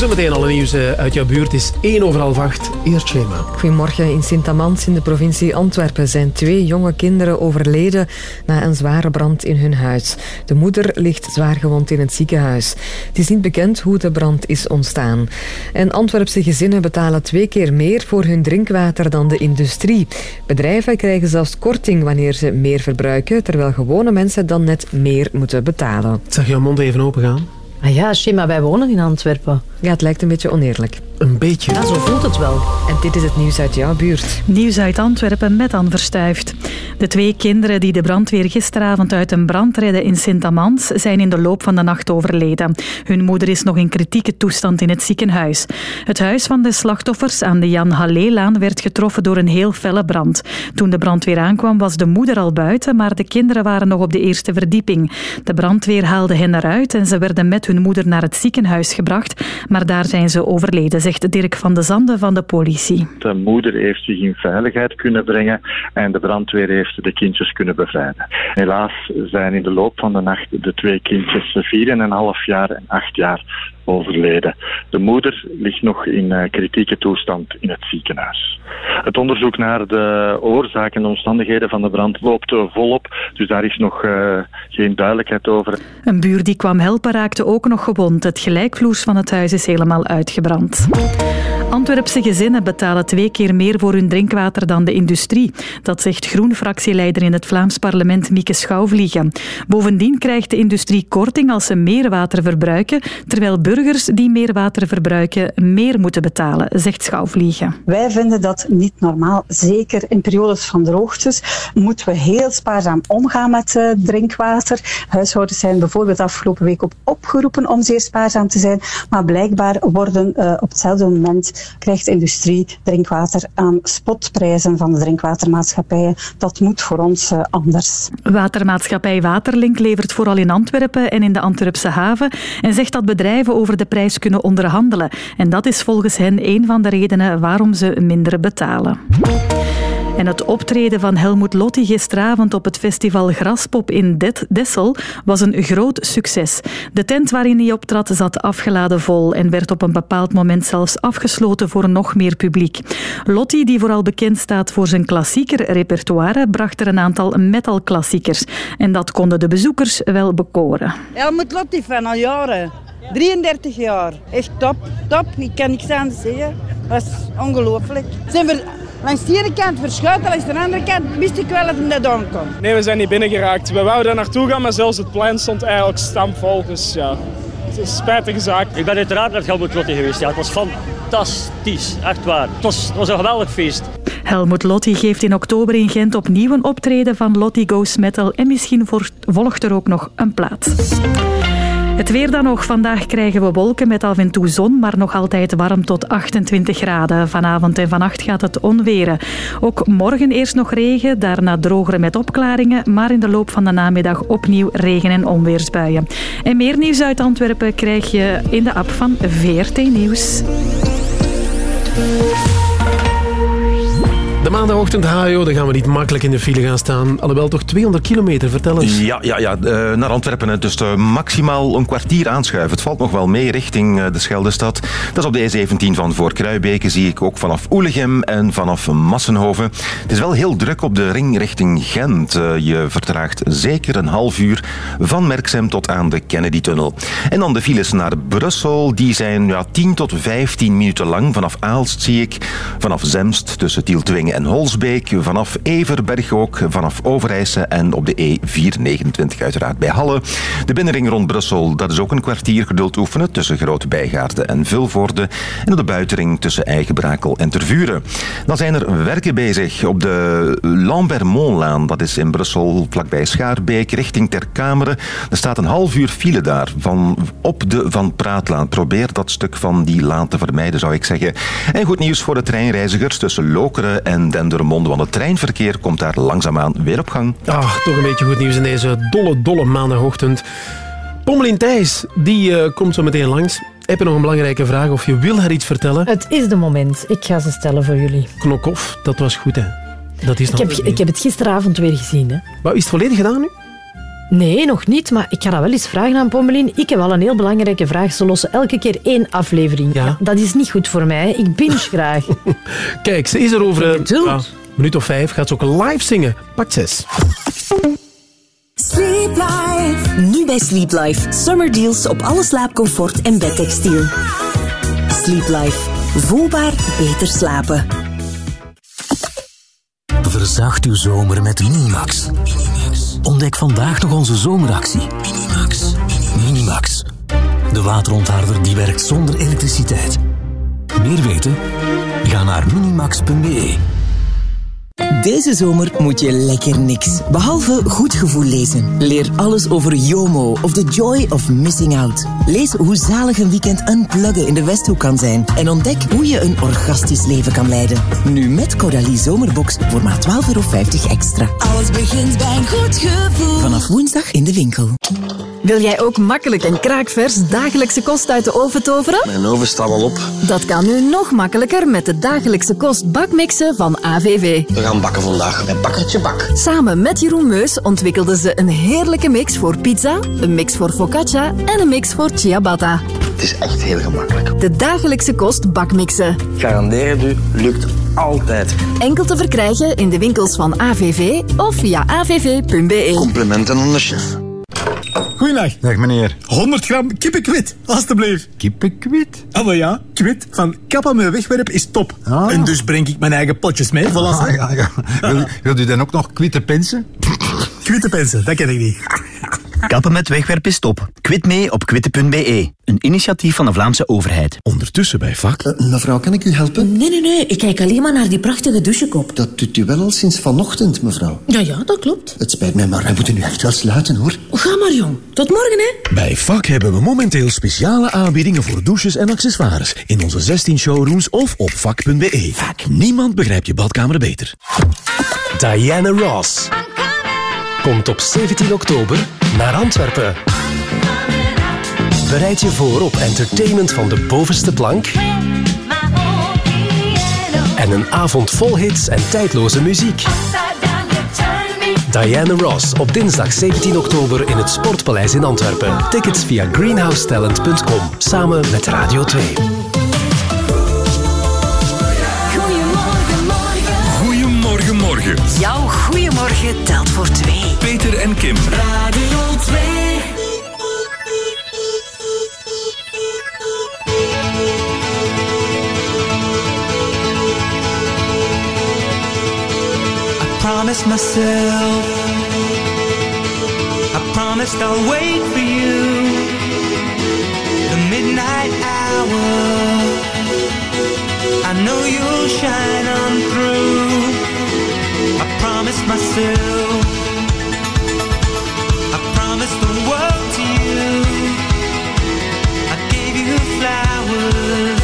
Zometeen alle nieuws eh, uit jouw buurt is 1 over half 8. Eerst schema. Goedemorgen. In Sint-Amans in de provincie Antwerpen zijn twee jonge kinderen overleden na een zware brand in hun huis. De moeder ligt zwaar gewond in het ziekenhuis. Het is niet bekend hoe de brand is ontstaan. En Antwerpse gezinnen betalen twee keer meer voor hun drinkwater dan de industrie. Bedrijven krijgen zelfs korting wanneer ze meer verbruiken, terwijl gewone mensen dan net meer moeten betalen. Ik zag jouw mond even open gaan. Ah ja, Shema, wij wonen in Antwerpen. Ja, het lijkt een beetje oneerlijk. Een beetje. Ja, zo voelt het wel. En dit is het nieuws uit jouw buurt. Nieuws uit Antwerpen met Anne Verstuift. De twee kinderen die de brandweer gisteravond uit een brand redden in Sint-Amans zijn in de loop van de nacht overleden. Hun moeder is nog in kritieke toestand in het ziekenhuis. Het huis van de slachtoffers aan de Jan Halleelaan werd getroffen door een heel felle brand. Toen de brandweer aankwam was de moeder al buiten, maar de kinderen waren nog op de eerste verdieping. De brandweer haalde hen eruit en ze werden met hun moeder naar het ziekenhuis gebracht, maar daar zijn ze overleden, zegt Dirk van de Zande van de politie. De moeder heeft zich in veiligheid kunnen brengen en de brandweer heeft de kindjes kunnen bevrijden. Helaas zijn in de loop van de nacht de twee kindjes 4,5 jaar en 8 jaar overleden. De moeder ligt nog in eh, kritieke toestand in het ziekenhuis. Het onderzoek naar de oorzaken en de omstandigheden van de brand loopt eh, volop, dus daar is nog eh, geen duidelijkheid over. Een buur die kwam helpen raakte ook nog gewond. Het gelijkvloers van het huis is helemaal uitgebrand. Antwerpse gezinnen betalen twee keer meer voor hun drinkwater dan de industrie. Dat zegt Groen-fractieleider in het Vlaams parlement Mieke Schouwvliegen. Bovendien krijgt de industrie korting als ze meer water verbruiken, terwijl burgers die meer water verbruiken meer moeten betalen, zegt Schouwvliegen. Wij vinden dat niet normaal. Zeker in periodes van droogtes moeten we heel spaarzaam omgaan met eh, drinkwater. Huishoudens zijn bijvoorbeeld afgelopen week op opgeroepen om zeer spaarzaam te zijn. Maar blijkbaar worden eh, op hetzelfde moment krijgt de industrie drinkwater aan spotprijzen van de drinkwatermaatschappijen. Dat moet voor ons eh, anders. Watermaatschappij Waterlink levert vooral in Antwerpen en in de Antwerpse haven en zegt dat bedrijven over de prijs kunnen onderhandelen. En dat is volgens hen een van de redenen waarom ze minder betalen. En het optreden van Helmut Lotti gisteravond op het festival Graspop in Det- Dessel was een groot succes. De tent waarin hij optrad zat afgeladen vol en werd op een bepaald moment zelfs afgesloten voor nog meer publiek. Lotti, die vooral bekend staat voor zijn klassieker repertoire, bracht er een aantal metalklassiekers. En dat konden de bezoekers wel bekoren. Helmut Lotti van al jaren. 33 jaar. Echt top, top. Ik kan niks anders zeggen. Dat is ongelooflijk. Zijn we langs de ene kant verschuiten, langs de andere kant wist ik wel dat hij net aankomt. Nee, we zijn niet binnengeraakt. We wouden daar naartoe gaan, maar zelfs het plein stond eigenlijk stampvol. Dus ja, het is een spijtige zaak. Ik ben uiteraard naar Helmut Lotti geweest. Ja, het was fantastisch, echt waar. Het was, het was een geweldig feest. Helmut Lotti geeft in oktober in Gent opnieuw een optreden van Lotti Goes Metal en misschien volgt er ook nog een plaat. Het weer dan nog. Vandaag krijgen we wolken met af en toe zon, maar nog altijd warm tot 28 graden. Vanavond en vannacht gaat het onweren. Ook morgen eerst nog regen, daarna droger met opklaringen, maar in de loop van de namiddag opnieuw regen- en onweersbuien. En meer nieuws uit Antwerpen krijg je in de app van VRT Nieuws. De maandagochtend HO, dan gaan we niet makkelijk in de file gaan staan. Alhoewel toch 200 kilometer, vertel eens. Ja, ja, ja eh, naar Antwerpen. Dus maximaal een kwartier aanschuiven. Het valt nog wel mee richting eh, de Scheldestad. Dat is op de E17 van voor Kruibeke. Zie ik ook vanaf Oelegem en vanaf Massenhoven. Het is wel heel druk op de ring richting Gent. Eh, je vertraagt zeker een half uur van Merksem tot aan de Kennedy-tunnel. En dan de files naar Brussel. Die zijn ja, 10 tot 15 minuten lang. Vanaf Aalst zie ik. Vanaf Zemst tussen En Holsbeek. Vanaf Everberg ook. Vanaf Overijse en op de E429 uiteraard bij Halle. De binnenring rond Brussel, dat is ook een kwartier geduld oefenen tussen Grote Bijgaarden en Vilvoorde. En op de buitenring tussen Eigenbrakel en Tervuren. Dan zijn er werken bezig op de Lambermontlaan. Dat is in Brussel vlakbij Schaarbeek richting Ter Kameren. Er staat een half uur file daar van op de Van Praatlaan. Probeer dat stuk van die laan te vermijden, zou ik zeggen. En goed nieuws voor de treinreizigers tussen Lokeren en Den Dendermonde, want het treinverkeer komt daar langzaamaan weer op gang. Ah, toch een beetje goed nieuws in deze dolle, dolle maandagochtend. Pommelien Thijs, die eh, komt zo meteen langs. Heb je nog een belangrijke vraag of je wil haar iets vertellen? Het is de moment. Ik ga ze stellen voor jullie. Knokhoff, dat was goed, hè? Dat is Ik nog heb, ik heb het gisteravond weer gezien. Hè. Maar is het volledig gedaan nu? Nee, nog niet, maar ik ga dat wel eens vragen aan Pommelien. Ik heb al een heel belangrijke vraag. Ze lossen elke keer één aflevering. Ja. dat is niet goed voor mij. Ik binge graag. Kijk, ze is er over eh, ja, een minuut of vijf. Gaat ze ook live zingen. Pak zes. Sleep Life. Nu bij Sleep Life. Summer deals op alle slaapcomfort en bedtextiel. Sleep Life. Voelbaar beter slapen. Verzacht uw zomer met Minimax. Ontdek vandaag nog onze zomeractie. Minimax. Minimax. De waterontharder die werkt zonder elektriciteit. Meer weten? Ga naar minimax.be. Deze zomer moet je lekker niks. Behalve goed gevoel lezen. Leer alles over JOMO of the joy of missing out. Lees hoe zalig een weekend unpluggen in de Westhoek kan zijn. En ontdek hoe je een orgastisch leven kan leiden. Nu met Codalie Zomerbox voor maar 12,50 euro extra. Alles begint bij een goed gevoel. Vanaf woensdag in de winkel. Wil jij ook makkelijk en kraakvers dagelijkse kost uit de oven toveren? Mijn oven staat al op. Dat kan nu nog makkelijker met de dagelijkse kost bakmixen van AVV. Gaan bakken vandaag. Bij Bakkertje Bak. Samen met Jeroen Meus ontwikkelden ze een heerlijke mix voor pizza, een mix voor focaccia en een mix voor ciabatta. Het is echt heel gemakkelijk. De dagelijkse kost bakmixen. Garandeer het u, lukt altijd. Enkel te verkrijgen in de winkels van AVV of via avv.be. Complimenten aan de chef. Goeiedag. Dag meneer. 100 gram kippenkwit, alstublieft. Kippenkwit? Ah, wel ja. Kwit van kappen met wegwerp is top. Ah. En dus breng ik mijn eigen potjes mee. Voilà, Ah, ja, ja. Wil, wilt u dan ook nog kwitte pensen? Kwittenpensen, dat ken ik niet. Kappen met wegwerp is top. Kwit mee op kwitte.be. Een initiatief van de Vlaamse overheid. Ondertussen bij vak. mevrouw, kan ik u helpen? Nee, nee, nee. Ik kijk alleen maar naar die prachtige douchekop. Dat doet u wel al sinds vanochtend, mevrouw. Ja, ja, dat klopt. Het spijt mij, maar wij moeten nu echt wel sluiten, hoor. Ga maar, jong. Tot morgen, hè. Bij vak hebben we momenteel speciale aanbiedingen voor douches en accessoires. In onze 16 showrooms of op vak.be. Vak. Niemand begrijpt je badkamer beter. Diana Ross. Komt op 17 oktober naar Antwerpen. Bereid je voor op entertainment van de bovenste plank. En een avond vol hits en tijdloze muziek. Diana Ross op dinsdag 17 oktober in het Sportpaleis in Antwerpen. Tickets via greenhousetalent.com samen met Radio 2. Goedemorgen, morgen. Jouw goeiemorgen telt voor twee. Peter en Kim. Radio 2. promised myself. I promised I'll wait for you. The midnight hour. I know you'll shine on through. Promised myself. I promised the world to you. I gave you flowers.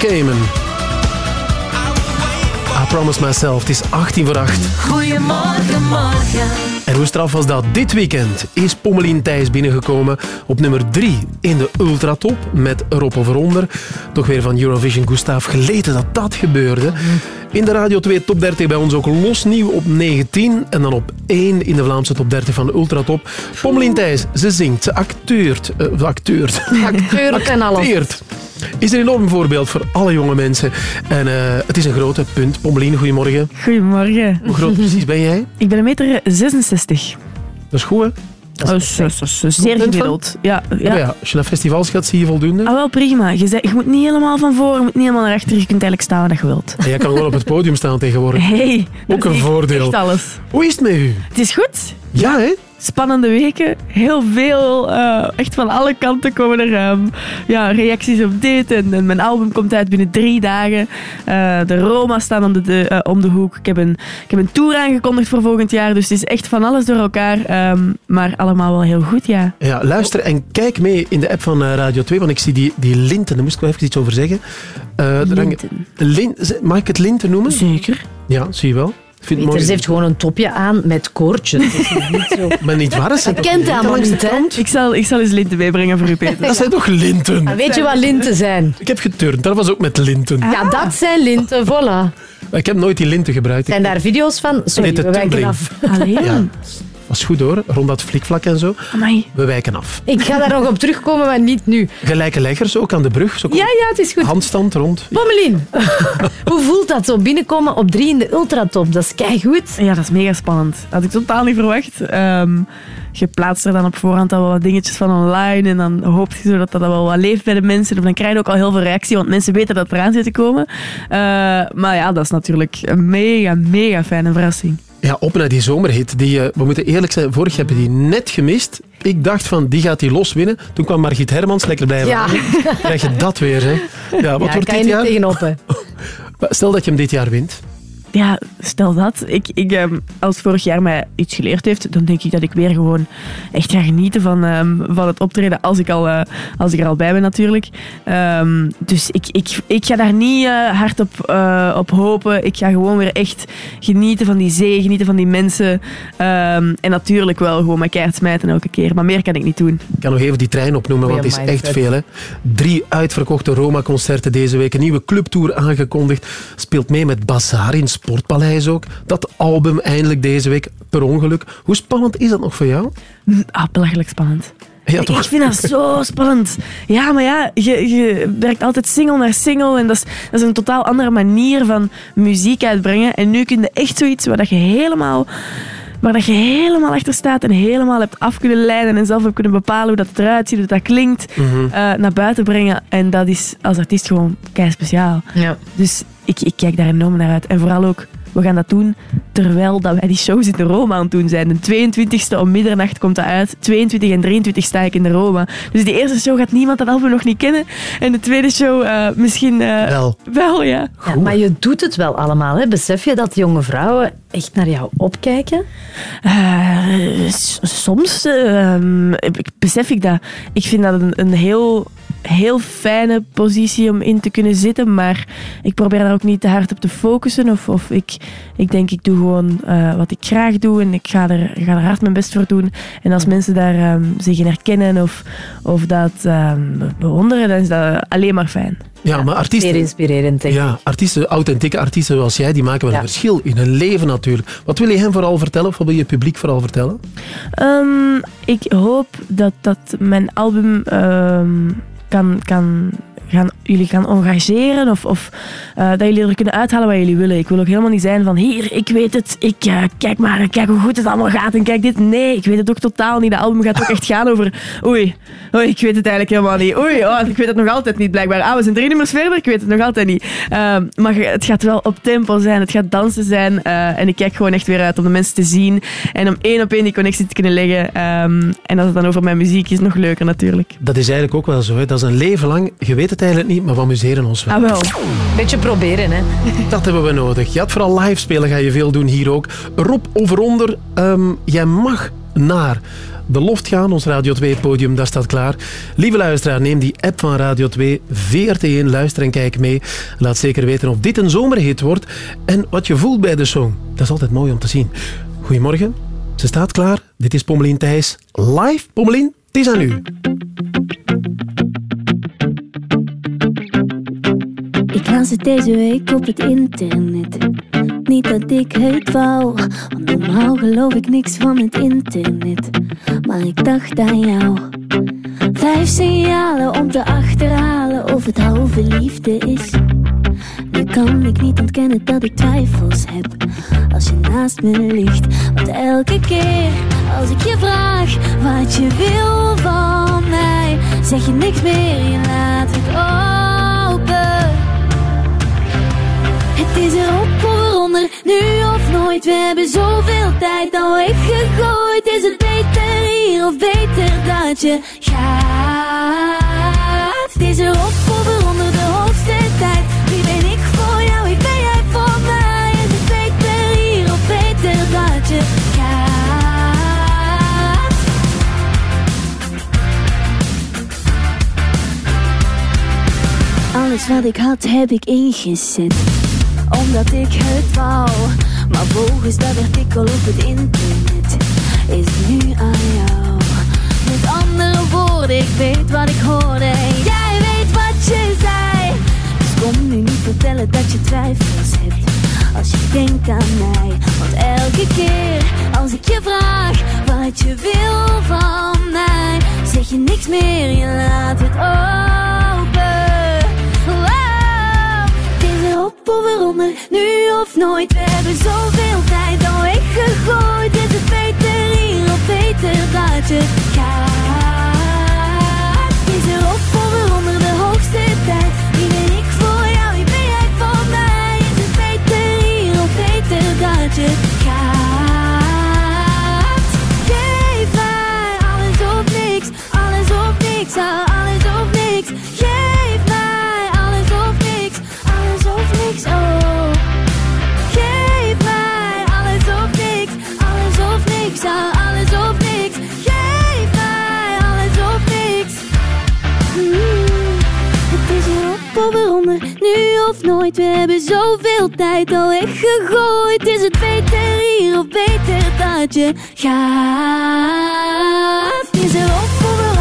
Cayman. I promise myself. Het is 18 voor 8. Goedemorgen, morgen. En hoe straf was dat? Dit weekend is Pommelien Thijs binnengekomen op nummer 3 in de Ultratop met Rob Overonder. Toch weer van Eurovision Gustav geleden dat dat gebeurde. In de Radio 2 Top 30 bij ons ook losnieuw op 19 en dan op 1 in de Vlaamse Top 30 van de Ultratop. Pommelien Thijs, ze zingt, ze acteurt. acteurt. Acteurt en alles. Acteert. Is een enorm voorbeeld voor alle jonge mensen. En eh, het is een grote punt. Pommelien, goedemorgen. Goedemorgen. Hoe groot precies ben jij? Ik ben een meter 66. Dat is goed, hè? Dat is, dat is- dat is zeer gemiddeld. Ja, Ja. ja. als je naar festivals gaat, zie je voldoende. Ah, wel prima. Je, je moet niet helemaal van voor, je moet niet helemaal naar achter. Je kunt eigenlijk staan wat je wilt. En jij kan gewoon op het podium staan tegenwoordig. Hey, Ook een voordeel. Echt alles. Hoe is het met u? Het is goed. Ja, hè? Spannende weken. Heel veel. eh, echt van alle kanten komen er ehm, ja, reacties op dit. En, en mijn album komt uit binnen drie dagen. Eh, de Roma staan om de, de, eh, om de hoek. Ik heb, een, ik heb een tour aangekondigd voor volgend jaar. Dus het is echt van alles door elkaar. ehm, maar allemaal wel heel goed, ja. Ja, luister en kijk mee in de app van Radio 2, want ik zie die, die linten, daar moest ik wel even iets over zeggen. Eh, er hangen- Lin- mag ik het linten noemen? Zeker. Ja, zie je wel. Ik vind Peters mooi. heeft gewoon een topje aan met koortjes. Dat is niet zo. Maar niet waar, zijn Dat kent langs de niet, hè? Ik zal, ik zal eens linten meebrengen voor u, Peter. Dat zijn toch linten? Ah, Weet je wat linten zijn? Ik heb geturnd, dat was ook met linten. Ja, dat zijn linten, voilà. Ik heb nooit die linten gebruikt. Ik- Zijn daar video's van? Sorry, het we wijken af. Alleen? Ja, was goed hoor, rond dat flikvlak en zo. Amai. We wijken af. Ik ga daar nog op terugkomen, maar niet nu. Gelijke leggers ook aan de brug. Zo Ja, ja, het is goed. Handstand rond. Pommelien, hoe voelt dat zo binnenkomen op drie in de ultratop? Dat is keigoed. Ja, dat is mega spannend. Had ik totaal niet verwacht. Ehm, je plaatst er dan op voorhand al wat dingetjes van online en dan hoop je zo dat dat wel wat leeft bij de mensen. Of dan krijg je ook al heel veel reactie, want mensen weten dat het eraan zit te komen. Eh, maar ja, dat is natuurlijk een mega, mega fijne verrassing. Ja, op naar die zomerhit. Die, eh, we moeten eerlijk zijn, vorig hebben die net gemist. Ik dacht van, die gaat die los winnen. Toen kwam Margriet Hermans lekker blijven. Ja. Krijg je dat weer, hè? Ja, wat ja, wordt kan dit jaar? tegenop. Stel dat je hem dit jaar wint. Ja, stel dat. Ik, ik, ehm, als vorig jaar mij iets geleerd heeft, dan denk ik dat ik weer gewoon echt ga genieten van, ehm, van het optreden als ik, al, eh, als ik er al bij ben natuurlijk. Ehm, dus ik, ik, ik ga daar niet eh, hard op, eh, op hopen. Ik ga gewoon weer echt genieten van die zee, genieten van die mensen. Ehm, en natuurlijk wel gewoon mijn keihard smijten elke keer. Maar meer kan ik niet doen. Ik kan nog even die trein opnoemen, want het is echt veel. Hè. Drie uitverkochte Roma-concerten deze week. Een nieuwe clubtour aangekondigd. Speelt mee met Bazaar in Sportpaleis ook. Dat album eindelijk deze week, per ongeluk. Hoe spannend is dat nog voor jou? Ah, belachelijk spannend. Ja, toch? Ik vind dat zo spannend. Ja, maar ja, je, je werkt altijd single naar single. En dat is, dat is een totaal andere manier van muziek uitbrengen. En nu kun je echt zoiets waar dat je helemaal... Waar dat je helemaal achter staat en helemaal hebt af kunnen leiden en zelf hebt kunnen bepalen hoe dat eruit ziet, hoe dat klinkt, Mhm. eh, naar buiten brengen. En dat is als artiest gewoon kei speciaal. Ja. Dus ik, ik kijk daar enorm naar uit. En vooral ook, we gaan dat doen terwijl dat wij die shows in de Roma aan het doen zijn. De 22e om middernacht komt dat uit. 22 en 23 sta ik in de Roma. Dus die eerste show gaat niemand dat album nog niet kennen. En de tweede show eh, misschien... eh, Wel. Wel, ja. Ja, maar je doet het wel allemaal. Hè? Besef je dat jonge vrouwen echt naar jou opkijken? Eh, s- soms ehm, ik- besef ik dat. Ik vind dat een, een heel, heel fijne positie om in te kunnen zitten, maar ik probeer daar ook niet te hard op te focussen. Of, of ik, ik denk, ik doe gewoon eh, wat ik graag doe en ik ga er, ga er hard mijn best voor doen. En als mensen daar ehm, zich in herkennen of, of dat ehm, bewonderen, dan is dat alleen maar fijn. Ja, maar artiesten... Zeer inspirerend, denk ik. Ja, artiesten, authentieke artiesten zoals jij, die maken wel een verschil in hun leven natuurlijk. Wat wil je hen vooral vertellen, of wat wil je het publiek vooral vertellen? Ehm, ik hoop dat, dat mijn album ehm, kan, kan gaan, jullie gaan engageren of, of eh, dat jullie er kunnen uithalen wat jullie willen. Ik wil ook helemaal niet zijn van hier, ik weet het, ik, eh, kijk maar, kijk hoe goed het allemaal gaat en kijk dit. Nee, ik weet het ook totaal niet. De album gaat ook echt gaan over oei, oei, ik weet het eigenlijk helemaal niet. Oei, oh, ik weet het nog altijd niet blijkbaar. Ah, we zijn drie nummers verder, ik weet het nog altijd niet. Ehm, maar het gaat wel op tempo zijn, het gaat dansen zijn eh, en ik kijk gewoon echt weer uit om de mensen te zien en om één op één die connectie te kunnen leggen. Ehm, en als het dan over mijn muziek is, nog leuker natuurlijk. Dat is eigenlijk ook wel zo. Hè. Dat is een leven lang, je weet het eigenlijk niet, maar we amuseren ons wel. Ah, wel. Beetje proberen, hè. Dat hebben we nodig. Ja, het vooral live spelen ga je veel doen hier ook. Rob Overonder, ehm, jij mag naar de loft gaan. Ons Radio 2-podium, daar staat klaar. Lieve luisteraar, neem die app van Radio 2, VRT1, luister en kijk mee. Laat zeker weten of dit een zomerhit wordt en wat je voelt bij de song. Dat is altijd mooi om te zien. Goedemorgen, ze staat klaar. Dit is Pommelien Thijs. Live, Pommelien, het is aan u. Ik las het deze week op het internet. Niet dat ik het wou, want normaal geloof ik niks van het internet. Maar ik dacht aan jou. Vijf signalen om te achterhalen of het halve liefde is. Nu kan ik niet ontkennen dat ik twijfels heb als je naast me ligt. Want elke keer als ik je vraag wat je wil van mij, zeg je niks meer, je laat het open. Het is erop of eronder, nu of nooit. We hebben zoveel tijd al weggegooid. Is het beter hier of beter dat je gaat? Het is erop of eronder, de hoogste tijd. Wie ben ik voor jou, wie ben jij voor mij? Is het beter hier of beter dat je gaat? Alles wat ik had heb ik ingezet Omdat ik het wou. Maar volgens dat artikel op het internet Is nu aan jou. Met andere woorden, ik weet wat ik hoorde. Jij weet wat je zei. Dus kom nu niet vertellen dat je twijfels hebt. Als je denkt aan mij. Want elke keer als ik je vraag Wat je wil van mij Zeg je niks meer, je laat het open erop of nu of nooit. We hebben zoveel tijd al weggegooid. Is het beter hier of beter dat je gaat? Is erop of eronder, nu of nooit. We hebben zoveel tijd al weggegooid. Is het beter hier of beter dat je gaat? Is erop of eronder,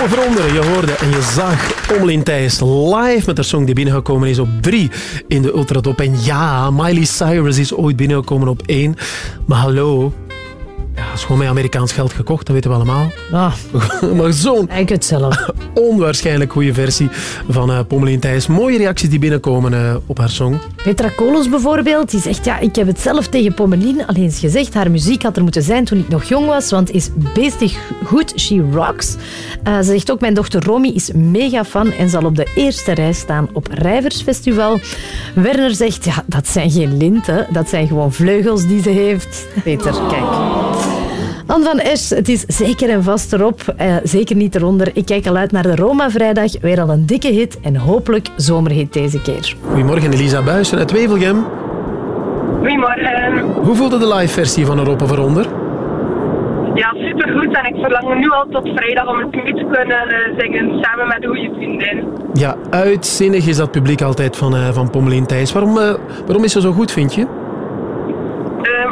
Roep of eronder, je hoorde en je zag Pommelien Thijs live met haar song die binnengekomen is op 3 in de Ultratop. En ja, Miley Cyrus is ooit binnengekomen op 1. Maar hallo, ja, is gewoon met Amerikaans geld gekocht, dat weten we allemaal. Ah, maar zo'n onwaarschijnlijk goede versie van eh Pommelien Thijs. Mooie reacties die binnenkomen eh, op haar song. Petra Kolos bijvoorbeeld, die zegt ja, ik heb het zelf tegen Pommelien al eens gezegd. Haar muziek had er moeten zijn toen ik nog jong was, want is beestig goed. She rocks. Eh, ze zegt ook, mijn dochter Romy is mega fan en zal op de eerste rij staan op Rijversfestival. Werner zegt, ja, dat zijn geen linten, dat zijn gewoon vleugels die ze heeft. Peter, kijk. Anne van Esch, het is zeker en vast erop. Eh, zeker niet eronder. Ik kijk al uit naar de Roma-vrijdag. Weer al een dikke hit en hopelijk zomerhit deze keer. Goedemorgen, Elisa Buijsen uit Wevelgem. Goedemorgen. Hoe voelde de live versie van Europa Veronder? Ja, supergoed. En ik verlang nu al tot vrijdag om het mee te kunnen eh, zingen samen met een goede vriendin. Ja, uitzinnig is dat publiek altijd van, eh, van Pommelien Thijs. Waarom, eh, waarom is ze zo goed, vind je?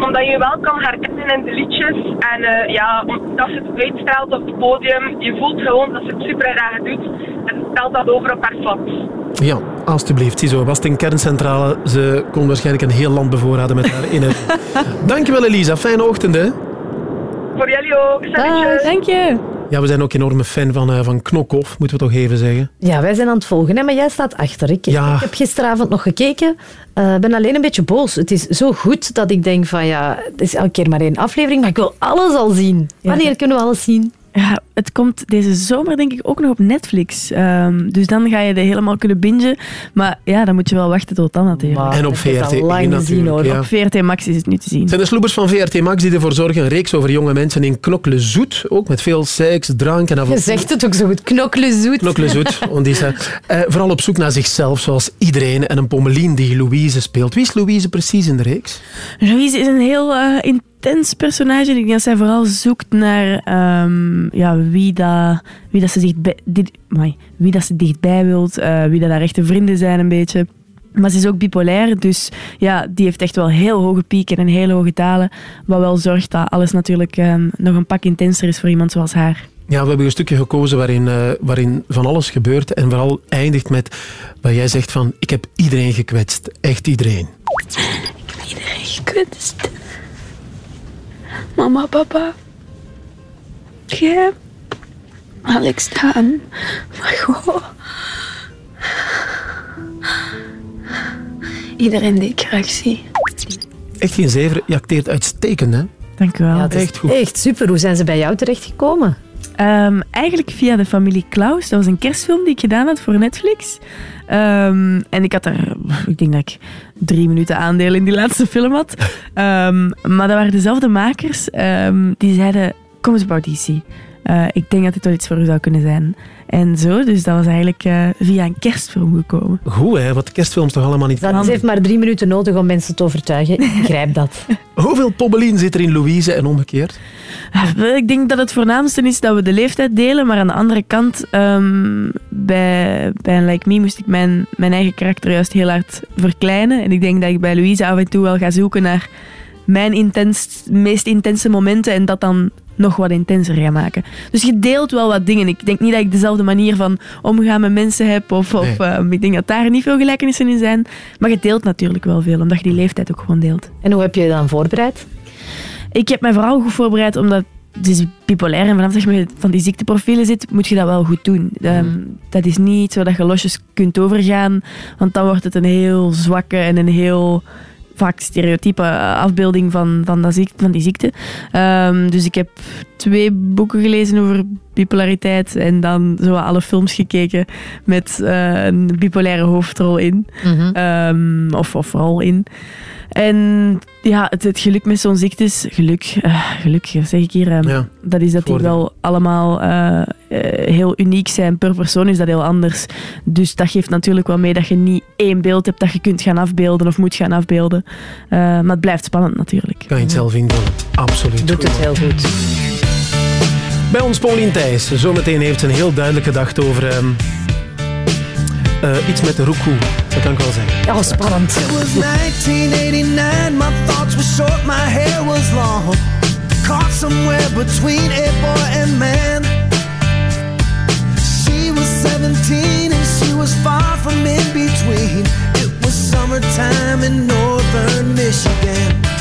Omdat je wel kan herkennen in de liedjes. En eh, ja, omdat ze het uitstraalt op het podium, je voelt gewoon dat ze het super graag doet. En stelt dat over op haar fans. Ja, alstublieft. Ziezo, was het een kerncentrale. Ze kon waarschijnlijk een heel land bevoorraden met haar in Dankjewel, Elisa. Fijne ochtend, hè? Voor jullie ook. Salutjes. dank je. Ja, we zijn ook enorme fan van, eh, van Knokhoff, moeten we toch even zeggen. Ja, wij zijn aan het volgen, hè, maar jij staat achter. Ik, Ja. ik heb gisteravond nog gekeken. Ik ben alleen een beetje boos. Het is zo goed dat ik denk van ja, het is elke keer maar één aflevering, maar ik wil alles al zien. Wanneer kunnen we alles zien? Ja, het komt deze zomer denk ik ook nog op Netflix. Ehm, dus dan ga je er helemaal kunnen bingen. Maar ja, dan moet je wel wachten tot dan natuurlijk. En op VRT natuurlijk. ja. Op VRT Max is het nu te zien. Het zijn de sloebers van VRT Max die ervoor zorgen. Een reeks over jonge mensen in Knokle Zoet. Ook met veel seks, drank en Je avontuur. zegt het ook zo goed. Knokle zoet. Knokle Zoet. want die is, eh, eh, vooral op zoek naar zichzelf, zoals iedereen. En een pommelien die Louise speelt. Wie is Louise precies in de reeks? Louise is een heel eh, intens personage. Ik denk dat zij vooral zoekt naar ehm, ja, wie, dat, wie, dat ze dichtbij, dit, amai, wie dat ze dichtbij wilt, eh, wie dat haar echte vrienden zijn een beetje. Maar ze is ook bipolair, dus ja, die heeft echt wel heel hoge pieken en hele hoge dalen. Wat wel zorgt dat alles natuurlijk ehm, nog een pak intenser is voor iemand zoals haar. Ja, we hebben een stukje gekozen waarin, eh, waarin van alles gebeurt. En vooral eindigt met waar jij zegt van... Ik heb iedereen gekwetst. Echt iedereen. Iedereen gekwetst. Mama, papa. Jij. Alex Daan. Margot. Iedereen die ik graag zie. Echt geen zever. Je acteert uitstekend, hè? Dank u wel. Ja, dat is Echt goed. Echt super. Hoe zijn ze bij jou terechtgekomen? Ehm, eigenlijk via de familie Klaus. Dat was een kerstfilm die ik gedaan had voor Netflix. Ehm, en ik had daar, ik denk dat ik drie minuten aandeel in die laatste film had. Ehm, maar dat waren dezelfde makers die zeiden, kom eens op auditie. Eh, ik denk dat dit wel iets voor u zou kunnen zijn. En zo, dus dat was eigenlijk eh, via een kerstfilm gekomen. Goed, hè? Wat de kerstfilms toch allemaal niet Dat heeft maar drie minuten nodig om mensen te overtuigen. Ik begrijp dat. Hoeveel pobbelien zit er in Louise en omgekeerd? Ik denk dat het voornaamste is dat we de leeftijd delen, maar aan de andere kant, ehm, bij, bij een Like Me moest ik mijn, mijn eigen karakter juist heel hard verkleinen. En ik denk dat ik bij Louise af en toe wel ga zoeken naar mijn intens, meest intense momenten en dat dan nog wat intenser ga maken. Dus je deelt wel wat dingen. Ik denk niet dat ik dezelfde manier van omgaan met mensen heb, of, of Nee. ehm, ik denk dat daar niet veel gelijkenissen in zijn. Maar je deelt natuurlijk wel veel, omdat je die leeftijd ook gewoon deelt. En hoe heb je je dan voorbereid? Ik heb mij vooral goed voorbereid omdat het is bipolair en vanaf dat je van die ziekteprofielen zit, moet je dat wel goed doen. Ehm, dat is niet zo dat je losjes kunt overgaan, want dan wordt het een heel zwakke en een heel vaak stereotype afbeelding van, van, dat van die ziekte. Ehm, dus ik heb twee boeken gelezen over bipolariteit en dan zo alle films gekeken met eh, een bipolaire hoofdrol in. Ehm, of, of rol in. En ja, het, het geluk met zo'n ziekte is... Geluk, eh, geluk zeg ik hier. ehm, Ja, dat is dat die wel allemaal eh, heel uniek zijn. Per persoon is dat heel anders. Dus dat geeft natuurlijk wel mee dat je niet één beeld hebt dat je kunt gaan afbeelden of moet gaan afbeelden. Eh, maar het blijft spannend natuurlijk. Kan je het zelf invullen? Absoluut. Doet het heel goed. Bij ons Paulien Thijs. Zometeen heeft ze een heel duidelijke gedachte over ehm, eh, iets met de roekoe. Dat kan ik wel zeggen. Ja, spannend. It was 1989, my thoughts were short, my hair was long. Caught somewhere between a boy and man. She was 17 and she was far from in between. It was summertime in northern Michigan.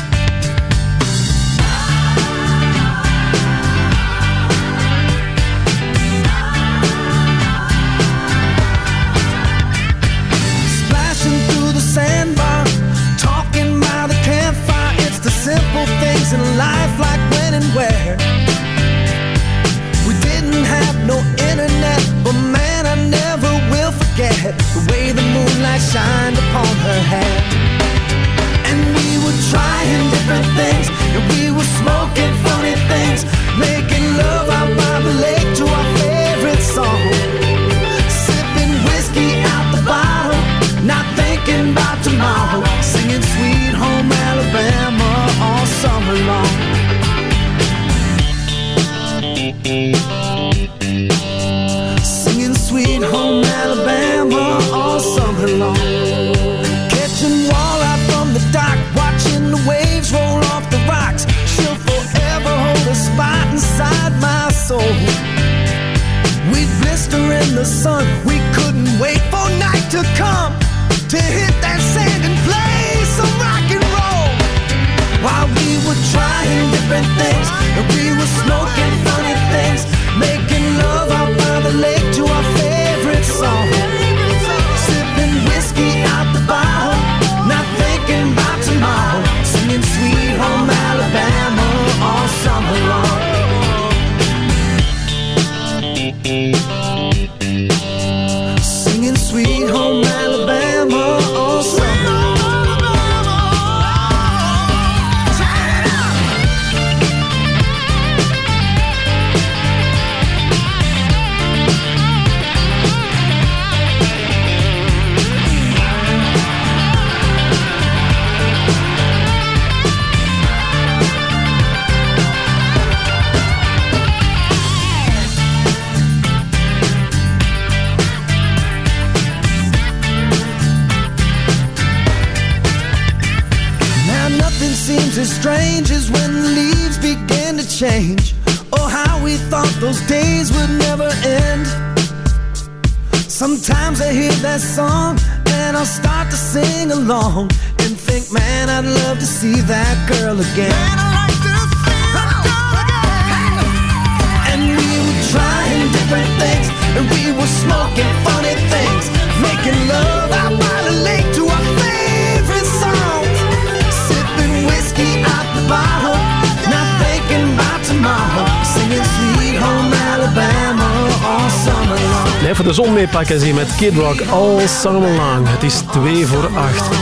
Kid Rock all summer long. Het is 2 voor 8.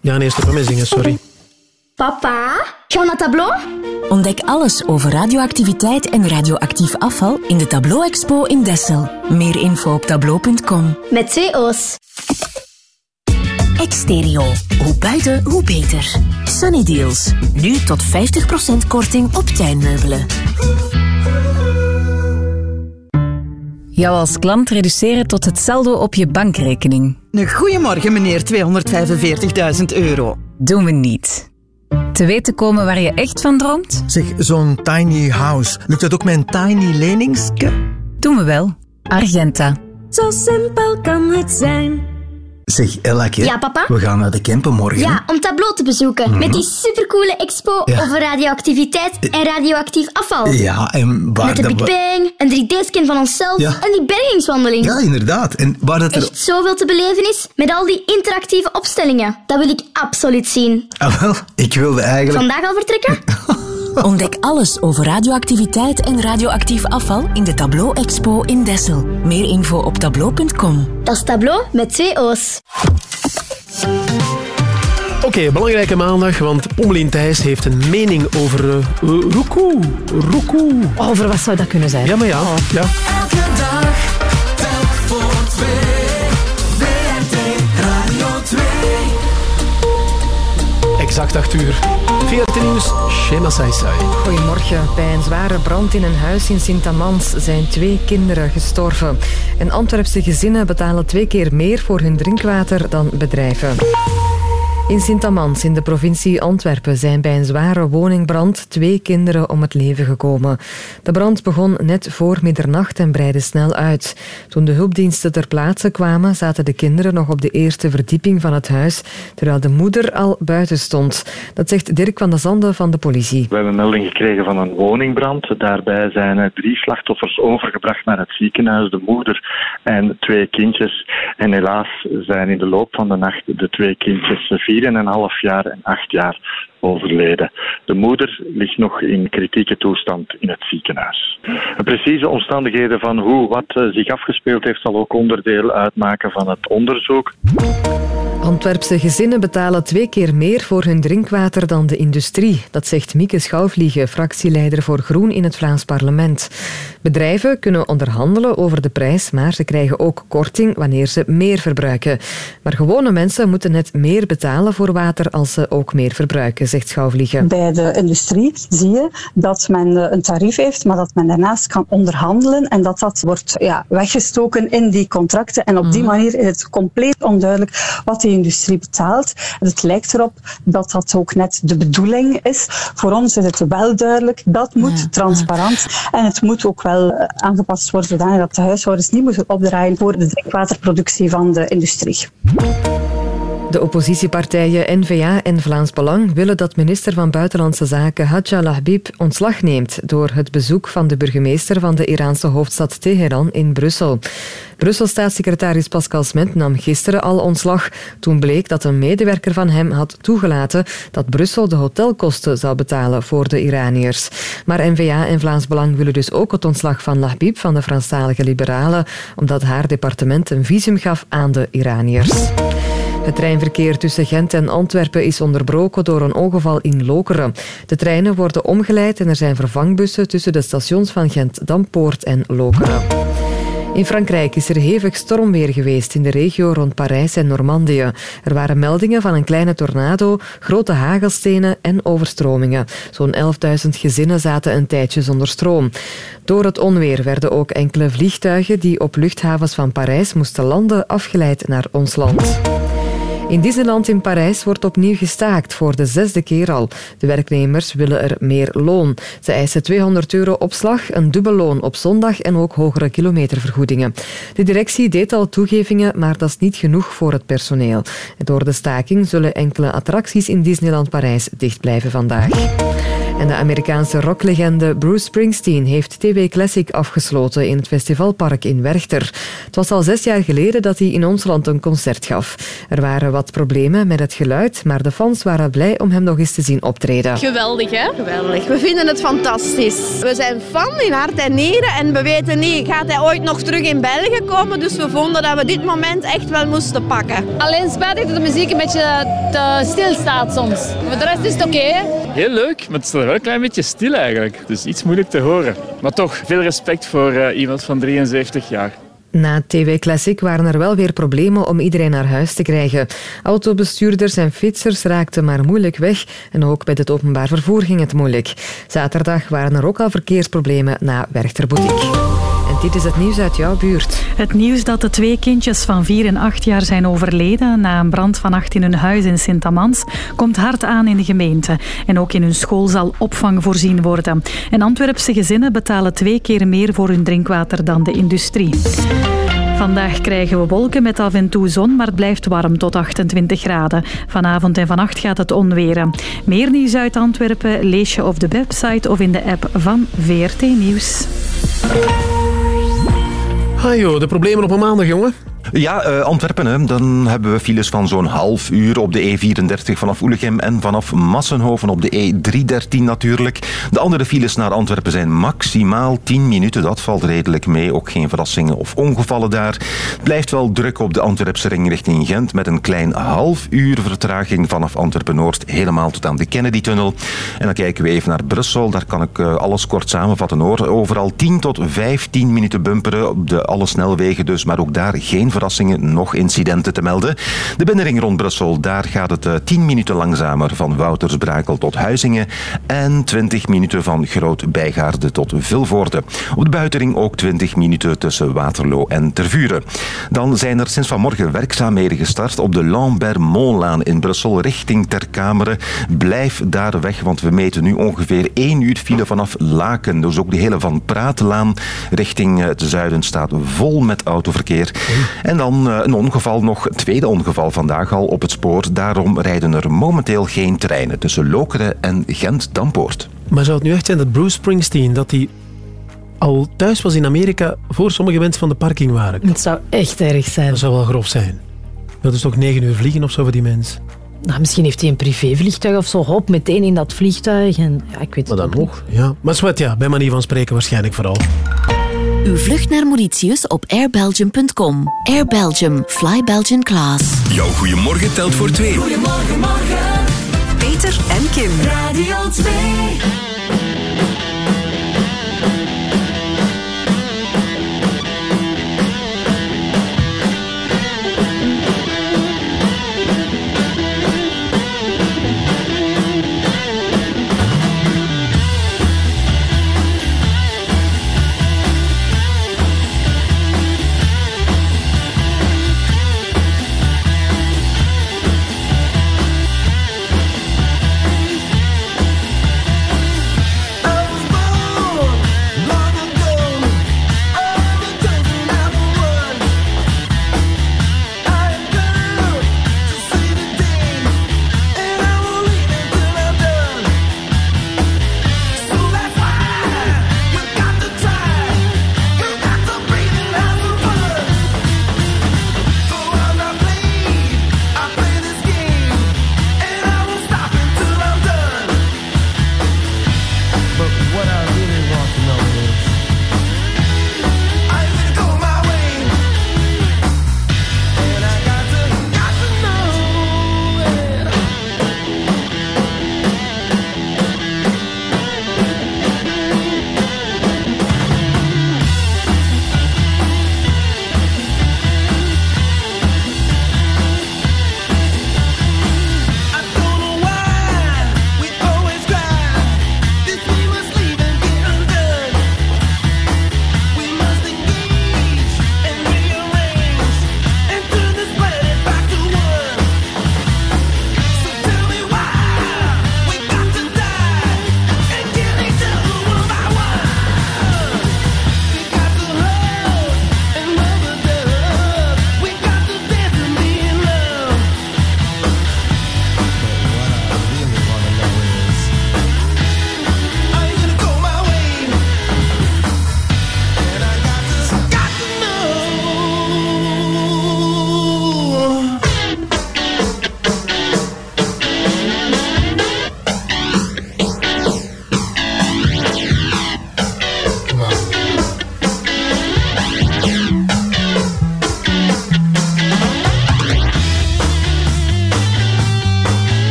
Ja, nee, stop met zingen, sorry. Papa, gaan we naar tableau? Ontdek alles over radioactiviteit en radioactief afval in de Tableau Expo in Dessel. Meer info op tableau.com. Met twee O's. Exterio. Hoe buiten, hoe beter. Sunny Deals. Nu tot 50% korting op tuinmeubelen. Jou als klant reduceren tot het saldo op je bankrekening. Een goeiemorgen, meneer 245.000 euro. Doen we niet. Te weten komen waar je echt van droomt? Zeg, zo'n tiny house. Lukt dat ook met een tiny leningske? Doen we wel. Argenta. Zo simpel kan het zijn. Zeg, Ellake. Ja, papa? We gaan naar de Kempen morgen. Ja, om tableau te bezoeken. Mhm. Met die supercoole expo Ja. over radioactiviteit en radioactief afval. Ja, en waar Met de Big Bang, een 3D-scan van onszelf Ja. en die bergingswandeling. Ja, inderdaad. En waar dat er... Echt zoveel te beleven is met al die interactieve opstellingen. Dat wil ik absoluut zien. Ah, wel, ik wilde eigenlijk... Vandaag al vertrekken? Ontdek alles over radioactiviteit en radioactief afval in de Tableau Expo in Dessel. Meer info op tableau.com. Dat is tableau met twee O's. Oké, belangrijke maandag, want Pommelien Thijs heeft een mening over uh, Roekoe. Roekoe. Over wat zou dat kunnen zijn? Ja, maar ja. ja. Elke dag, telk voor twee. VRT Radio 2. Exact 8 uur. VRT Nieuws, Shema Saisai. Goedemorgen. Bij een zware brand in een huis in Sint-Amans zijn twee kinderen gestorven. En Antwerpse gezinnen betalen twee keer meer voor hun drinkwater dan bedrijven. In Sint-Amans in de provincie Antwerpen zijn bij een zware woningbrand twee kinderen om het leven gekomen. De brand begon net voor middernacht en breidde snel uit. Toen de hulpdiensten ter plaatse kwamen, zaten de kinderen nog op de eerste verdieping van het huis, terwijl de moeder al buiten stond. Dat zegt Dirk van de Zande van de politie. We hebben melding gekregen van een woningbrand. Daarbij zijn drie slachtoffers overgebracht naar het ziekenhuis, de moeder en twee kindjes. En helaas zijn in de loop van de nacht de twee kindjes 4,5 jaar en 8 jaar overleden. De moeder ligt nog in kritieke toestand in het ziekenhuis. De precieze omstandigheden van hoe wat eh, zich afgespeeld heeft zal ook onderdeel uitmaken van het onderzoek. Antwerpse gezinnen betalen twee keer meer voor hun drinkwater dan de industrie. Dat zegt Mieke Schouwvliegen, fractieleider voor Groen in het Vlaams parlement. Bedrijven kunnen onderhandelen over de prijs, maar ze krijgen ook korting wanneer ze meer verbruiken. Maar gewone mensen moeten net meer betalen voor water als ze ook meer verbruiken, zegt Schouwvliegen. Bij de industrie zie je dat men eh, een tarief heeft, maar dat men daarnaast kan onderhandelen en dat dat wordt ja, weggestoken in die contracten. En op die manier is het compleet onduidelijk wat die industrie betaalt. En het lijkt erop dat dat ook net de bedoeling is. Voor ons is het wel duidelijk, dat moet transparant en het moet ook wel eh, aangepast worden zodanig dat de huishoudens niet moeten opdraaien voor de drinkwaterproductie van de industrie. De oppositiepartijen N-VA en Vlaams Belang willen dat minister van Buitenlandse Zaken Hadja Lahbib ontslag neemt door het bezoek van de burgemeester van de Iraanse hoofdstad Teheran in Brussel. Brussel-staatssecretaris Pascal Smet nam gisteren al ontslag toen bleek dat een medewerker van hem had toegelaten dat Brussel de hotelkosten zou betalen voor de Iraniërs. Maar N-VA en Vlaams Belang willen dus ook het ontslag van Lahbib van de Franstalige Liberalen, omdat haar departement een visum gaf aan de Iraniërs. Het treinverkeer tussen Gent en Antwerpen is onderbroken door een ongeval in Lokeren. De treinen worden omgeleid en er zijn vervangbussen tussen de stations van Gent-Dampoort en Lokeren. In Frankrijk is er hevig stormweer geweest in de regio rond Parijs en Normandië. Er waren meldingen van een kleine tornado, grote hagelstenen en overstromingen. Zo'n 11.000 gezinnen zaten een tijdje zonder stroom. Door het onweer werden ook enkele vliegtuigen die op luchthavens van Parijs moesten landen afgeleid naar ons land. In Disneyland in Parijs wordt opnieuw gestaakt, voor de zesde keer al. De werknemers willen er meer loon. Ze eisen 200 euro opslag, een dubbel loon op zondag en ook hogere kilometervergoedingen. De directie deed al toegevingen, maar dat is niet genoeg voor het personeel. Door de staking zullen enkele attracties in Disneyland Parijs dicht blijven vandaag. En de Amerikaanse rocklegende Bruce Springsteen heeft TB Classic afgesloten in het festivalpark in Werchter. Het was al zes jaar geleden dat hij in ons land een concert gaf. Er waren wat problemen met het geluid, maar de fans waren blij om hem nog eens te zien optreden. Geweldig, hè? Geweldig. We vinden het fantastisch. We zijn fan in hart en nieren en we weten niet, gaat hij ooit nog terug in België komen? Dus we vonden dat we dit moment echt wel moesten pakken. Alleen spijtig dat de muziek een beetje te stil staat soms. Voor de rest is het oké. hè? Heel leuk, maar het staat wel een klein beetje stil eigenlijk. Dus iets moeilijk te horen. Maar toch, veel respect voor eh, iemand van 73 jaar. Na TV Classic waren er wel weer problemen om iedereen naar huis te krijgen. Autobestuurders en fietsers raakten maar moeilijk weg en ook bij het openbaar vervoer ging het moeilijk. Zaterdag waren er ook al verkeersproblemen na Werchter Boutique. Dit is het nieuws uit jouw buurt. Het nieuws dat de twee kindjes van 4 en 8 jaar zijn overleden na een brand vannacht in hun huis in Sint-Amans komt hard aan in de gemeente. En ook in hun school zal opvang voorzien worden. En Antwerpse gezinnen betalen twee keer meer voor hun drinkwater dan de industrie. Vandaag krijgen we wolken met af en toe zon, maar het blijft warm tot 28 graden. Vanavond en vannacht gaat het onweren. Meer nieuws uit Antwerpen lees je op de website of in de app van VRT Nieuws. Ah joh, de problemen op een maandag, jongen. Ja, eh, Antwerpen, hè. dan hebben we files van zo'n half uur op de E34 vanaf Oelegem en vanaf Massenhoven op de E313 natuurlijk. De andere files naar Antwerpen zijn maximaal 10 minuten. Dat valt redelijk mee. Ook geen verrassingen of ongevallen daar. Blijft wel druk op de Antwerpse ring richting Gent met een klein half uur vertraging vanaf Antwerpen-Noord helemaal tot aan de Kennedy-tunnel. En dan kijken we even naar Brussel. Daar kan ik eh, alles kort samenvatten hoor. Overal 10 tot 15 minuten bumperen op de alle snelwegen dus, maar ook daar geen verrassingen, nog incidenten te melden. De binnenring rond Brussel, daar gaat het eh, 10 minuten langzamer van Woutersbrakel tot Huizingen en 20 minuten van Groot Bijgaarde tot Vilvoorde. Op de buitenring ook 20 minuten tussen Waterloo en Tervuren. Dan zijn er sinds vanmorgen werkzaamheden gestart op de Lambert-Montlaan in Brussel richting Terkameren. Blijf daar weg, want we meten nu ongeveer 1 uur file vanaf Laken. Dus ook de hele Van Praatlaan richting het zuiden staat vol met autoverkeer. En dan eh, een ongeval nog, een tweede ongeval vandaag al op het spoor. Daarom rijden er momenteel geen treinen tussen Lokeren en Gent-Dampoort. Maar zou het nu echt zijn dat Bruce Springsteen dat hij al thuis was in Amerika voor sommige mensen van de parking waren? Het zou echt erg zijn. Dat zou wel grof zijn. Dat is toch negen uur vliegen of zo voor die mens? Nou, misschien heeft hij een privévliegtuig of zo. Hop, meteen in dat vliegtuig. En, ja, ik weet Maar het dan ook nog. Ja. Maar zwart, ja, bij manier van spreken waarschijnlijk vooral. Uw vlucht naar Mauritius op airbelgium.com. Air Belgium. Fly Belgian class. Jouw goeiemorgen telt voor twee. Goedemorgen, morgen. Peter en Kim. Radio 2.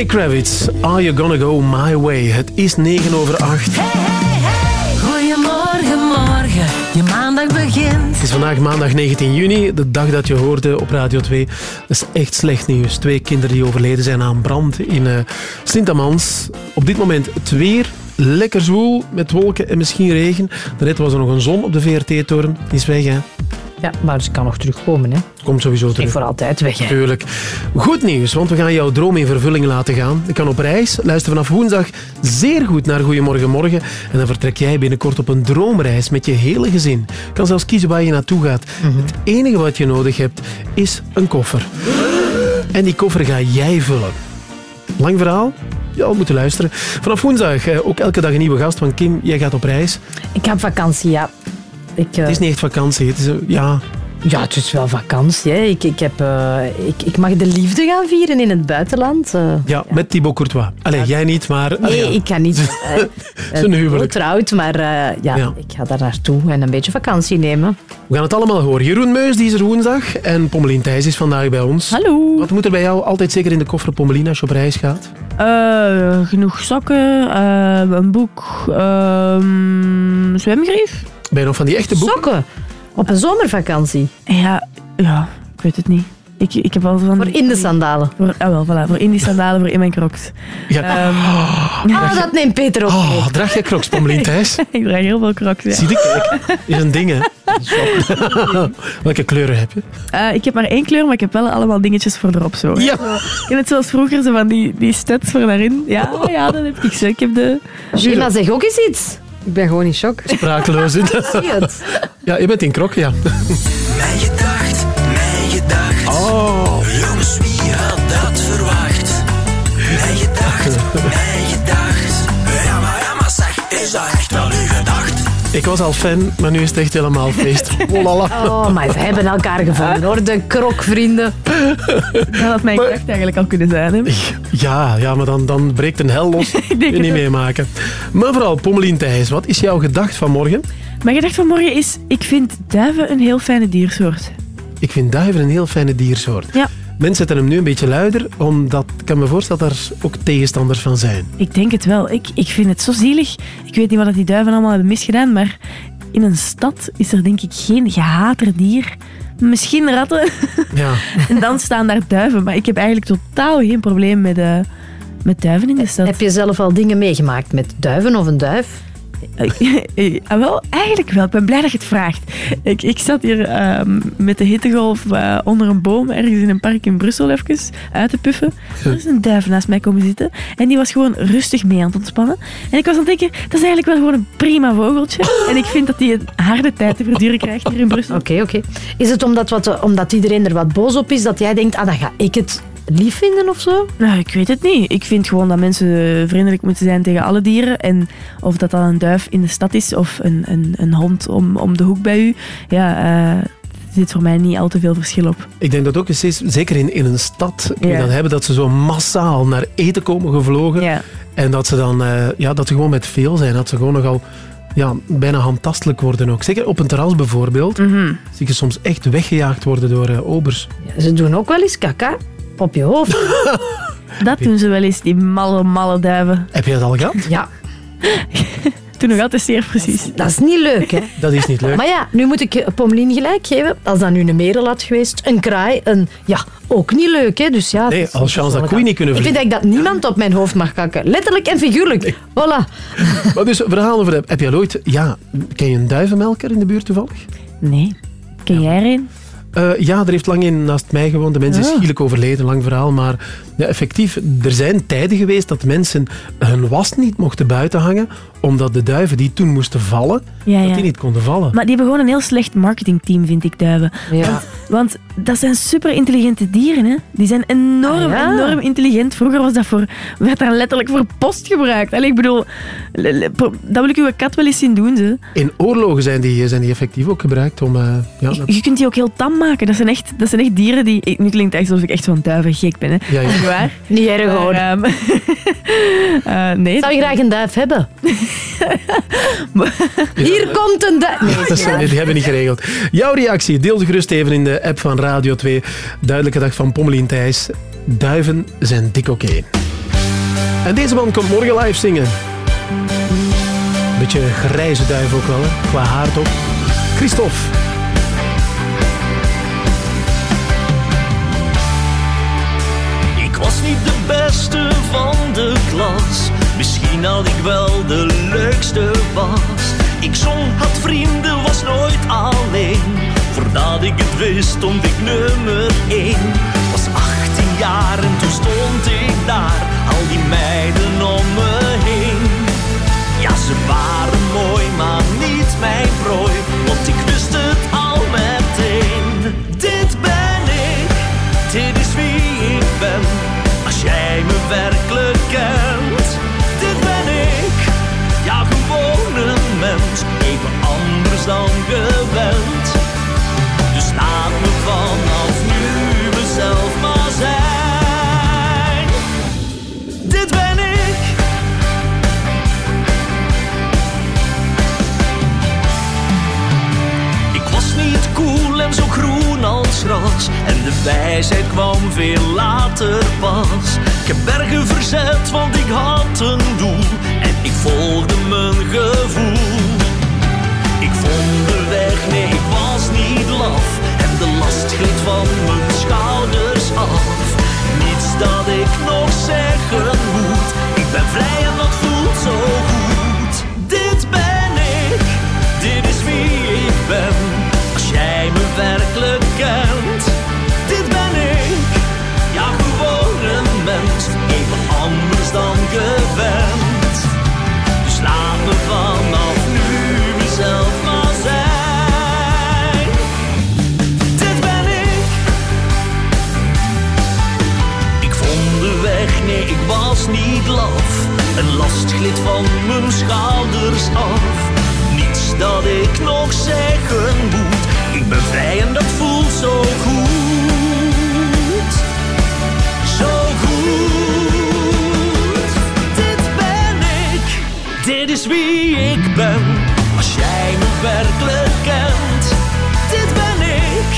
Lenny Kravitz, Are You Gonna Go My Way? Het is 9 over 8. Goedemorgen, morgen, je maandag begint. Het is vandaag maandag 19 juni, de dag dat je hoorde op Radio 2. Dat is echt slecht nieuws. Twee kinderen die overleden zijn aan brand in eh Sint-Amans. Op dit moment het weer lekker zwoel met wolken en misschien regen. Daarnet was er nog een zon op de VRT-toren. Die is weg, hè? Ja, maar ze kan nog terugkomen, hè. Komt sowieso terug. voor altijd weg, hè. Tuurlijk. Goed nieuws, want we gaan jouw droom in vervulling laten gaan. Je kan op reis. Luister vanaf woensdag zeer goed naar Goedemorgen Morgen. En dan vertrek jij binnenkort op een droomreis met je hele gezin. Je kan zelfs kiezen waar je naartoe gaat. Het enige wat je nodig hebt, is een koffer. En die koffer ga jij vullen. Lang verhaal? Ja, we moeten luisteren. Vanaf woensdag eh, ook elke dag een nieuwe gast. Want Kim, jij gaat op reis. Ik ga op vakantie, ja. Ik, eh, Het is niet echt vakantie. Het is, eh, ja, Ja, het is wel vakantie. Hè. Ik, ik, heb, eh, ik, ik mag de liefde gaan vieren in het buitenland. eh. ja, met Thibaut Courtois. Allee, jij niet, maar... Nee, ja. ik kan niet. Zijn eh, huwelijk. Getrouwd, maar eh, ja, Ja. ik ga daar naartoe en een beetje vakantie nemen. We gaan het allemaal horen. Jeroen Meus die is er woensdag en Pommelien Thijs is vandaag bij ons. Hallo. Wat moet er bij jou altijd zeker in de koffer, Pommelien, als je op reis gaat? Eh, genoeg sokken, eh, een boek, ehm zwemgrief. Ben je nog van die echte boeken? Sokken. Op een zomervakantie. Ja, ja, ik weet het niet. Ik, ik heb al van... Voor in de sandalen. Voor, ah wel, voilà, voor in die sandalen, voor in mijn crocs. Ja. Ehm, Ah, dat neemt Peter ook mee. Oh, draag jij crocs, Pommelien Thijs? ik draag heel veel crocs, ja. Zie je, kijk. Is een ding, hè? Welke kleuren heb je? Eh, ik heb maar één kleur, maar ik heb wel allemaal dingetjes voor erop zo. hè. Ja. Zo, net zoals vroeger, zo van die, die studs voor daarin. Ja, ja, dat heb ik zo. Ik heb de... Gina, zeg ook eens iets. Ik ben gewoon in shock. Sprakeloos. Zie het. Ja, je bent in krok, ja. Mijn gedacht, mijn gedacht. Oh. Ik was al fan, maar nu is het echt helemaal feest. Oh. Oh, maar ze hebben elkaar gevonden, hoor. De krokvrienden. Dat had mijn gedacht eigenlijk al kunnen zijn. Hè. Ja, ja, maar dan, dan breekt een hel los. Wil je niet meemaken. Maar vooral, Pommelien Thijs, wat is jouw gedacht van morgen? Mijn gedacht van morgen is, ik vind duiven een heel fijne diersoort. Ik vind duiven een heel fijne diersoort. Ja. Mensen zetten hem nu een beetje luider, omdat ik kan me voorstellen dat er ook tegenstanders van zijn. Ik denk het wel. Ik, ik vind het zo zielig. Ik weet niet wat die duiven allemaal hebben misgedaan, maar in een stad is er denk ik geen gehater dier. Misschien ratten. Ja. en dan staan daar duiven. Maar ik heb eigenlijk totaal geen probleem met, eh, met duiven in de stad. Heb je zelf al dingen meegemaakt met duiven of een duif? Ah, wel, eigenlijk wel. Ik ben blij dat je het vraagt. Ik, ik zat hier ehm, met de hittegolf eh, onder een boom ergens in een park in Brussel even uit te puffen. Er is een duif naast mij komen zitten en die was gewoon rustig mee aan het ontspannen. En ik was aan het denken, dat is eigenlijk wel gewoon een prima vogeltje. En ik vind dat hij een harde tijd te verduren krijgt hier in Brussel. Oké, oké. Is het omdat, wat, omdat iedereen er wat boos op is, dat jij denkt, ah, dan ga ik het lief vinden of zo? Nou, ik weet het niet. Ik vind gewoon dat mensen vriendelijk moeten zijn tegen alle dieren. En of dat dan een duif in de stad is of een, een, een hond om, om de hoek bij u, ja, eh, er zit voor mij niet al te veel verschil op. Ik denk dat ook eens is, zeker in, in een stad, kun je Ja. dat hebben, dat ze zo massaal naar eten komen gevlogen. En dat ze dan, eh, ja, dat ze gewoon met veel zijn. Dat ze gewoon nogal ja, bijna handtastelijk worden ook. Zeker op een terras bijvoorbeeld. Mhm. Zie je soms echt weggejaagd worden door eh, obers. Ze doen ook wel eens kaka op je hoofd. Dat doen ze wel eens, die malle, malle duiven. Heb je dat al gehad? Ja. Toen nog altijd zeer precies. Dat is niet leuk, hè? Dat is niet leuk. Maar ja, nu moet ik Pommelien gelijk geven. Als dat nu een merel had geweest, een kraai, een... Ja, ook niet leuk, hè? Dus ja... Nee, als chance dat koeien niet kunnen Ik vind vliegen. dat niemand op mijn hoofd mag kakken. Letterlijk en figuurlijk. Voilà. Maar dus, verhaal over... de- Heb je al ooit... Ja, ken je een duivenmelker in de buurt toevallig? Nee. Ken jij er een? Eh, ja, er heeft lang in naast mij gewoond. De mens is Ah. schielijk overleden, lang verhaal. Maar ja, effectief, er zijn tijden geweest dat mensen hun was niet mochten buiten hangen, omdat de duiven die toen moesten vallen, Ja, dat die niet konden vallen. Maar die hebben gewoon een heel slecht marketingteam, vind ik, duiven. Ja. Want, want dat zijn super intelligente dieren, hè. Die zijn enorm, Ah, ja. enorm intelligent. Vroeger was dat voor, werd dat letterlijk voor post gebruikt. Allee, ik bedoel, le- le- pro- dat wil ik uw kat wel eens zien doen, ze. In oorlogen zijn die, zijn die effectief ook gebruikt om... eh, ja, dat- Je kunt die ook heel tam maken. Dat zijn echt, dat zijn echt dieren die... Nu klinkt het echt alsof ik echt zo'n duiven gek ben, hè. Ja, ja. Niet waar? Niet erg, hoor. Ehm, eh, nee. Zou je graag een duif hebben? Hier komt een duif. Nee, Dat zijn, die hebben we niet geregeld. Jouw reactie, deel ze gerust even in de app van Radio 2. Duidelijke dag van Pommelien Thijs. duiven zijn dik oké. En deze man komt morgen live zingen. Beetje grijze duif ook wel, hè? qua haar toch. Christophe. Ik was niet de beste van de klas. Misschien had ik wel de leukste was. Ik zong, had vrienden, was nooit alleen. Voordat ik het wist, stond ik nummer één. Was 18 jaar en toen stond ik daar. Al die meiden om me heen. Ja, ze waren mooi, maar niet mijn prooi. Want de wijsheid kwam veel later pas. Ik heb bergen verzet, want ik had een doel. En ik volgde mijn gevoel. Ik vond de weg, nee, ik was niet laf. En de last gleed van mijn schouders af. Niets dat ik nog zeggen moet. Ik ben vrij en dat voelt zo niet laf. Een last gleed van mijn schouders af. Niets dat ik nog zeggen moet. Ik ben vrij en dat voelt zo goed. Zo goed. Dit ben ik. Dit is wie ik ben. Als jij me werkelijk kent. Dit ben ik.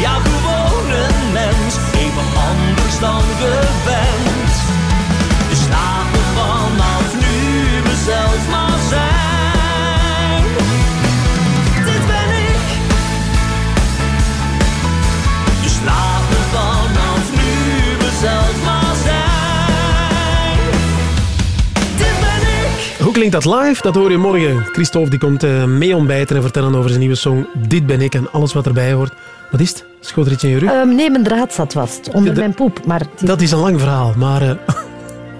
Ja, gewoon een mens. Even anders dan gewend. Hoe klinkt dat live? Dat hoor je morgen. Christophe die komt eh, mee ontbijten en vertellen over zijn nieuwe song Dit ben ik en alles wat erbij hoort. Wat is het? Schoot er iets in je rug? Ehm, nee, mijn draad zat vast onder mijn poep. Maar is- Dat is een lang verhaal, maar... eh,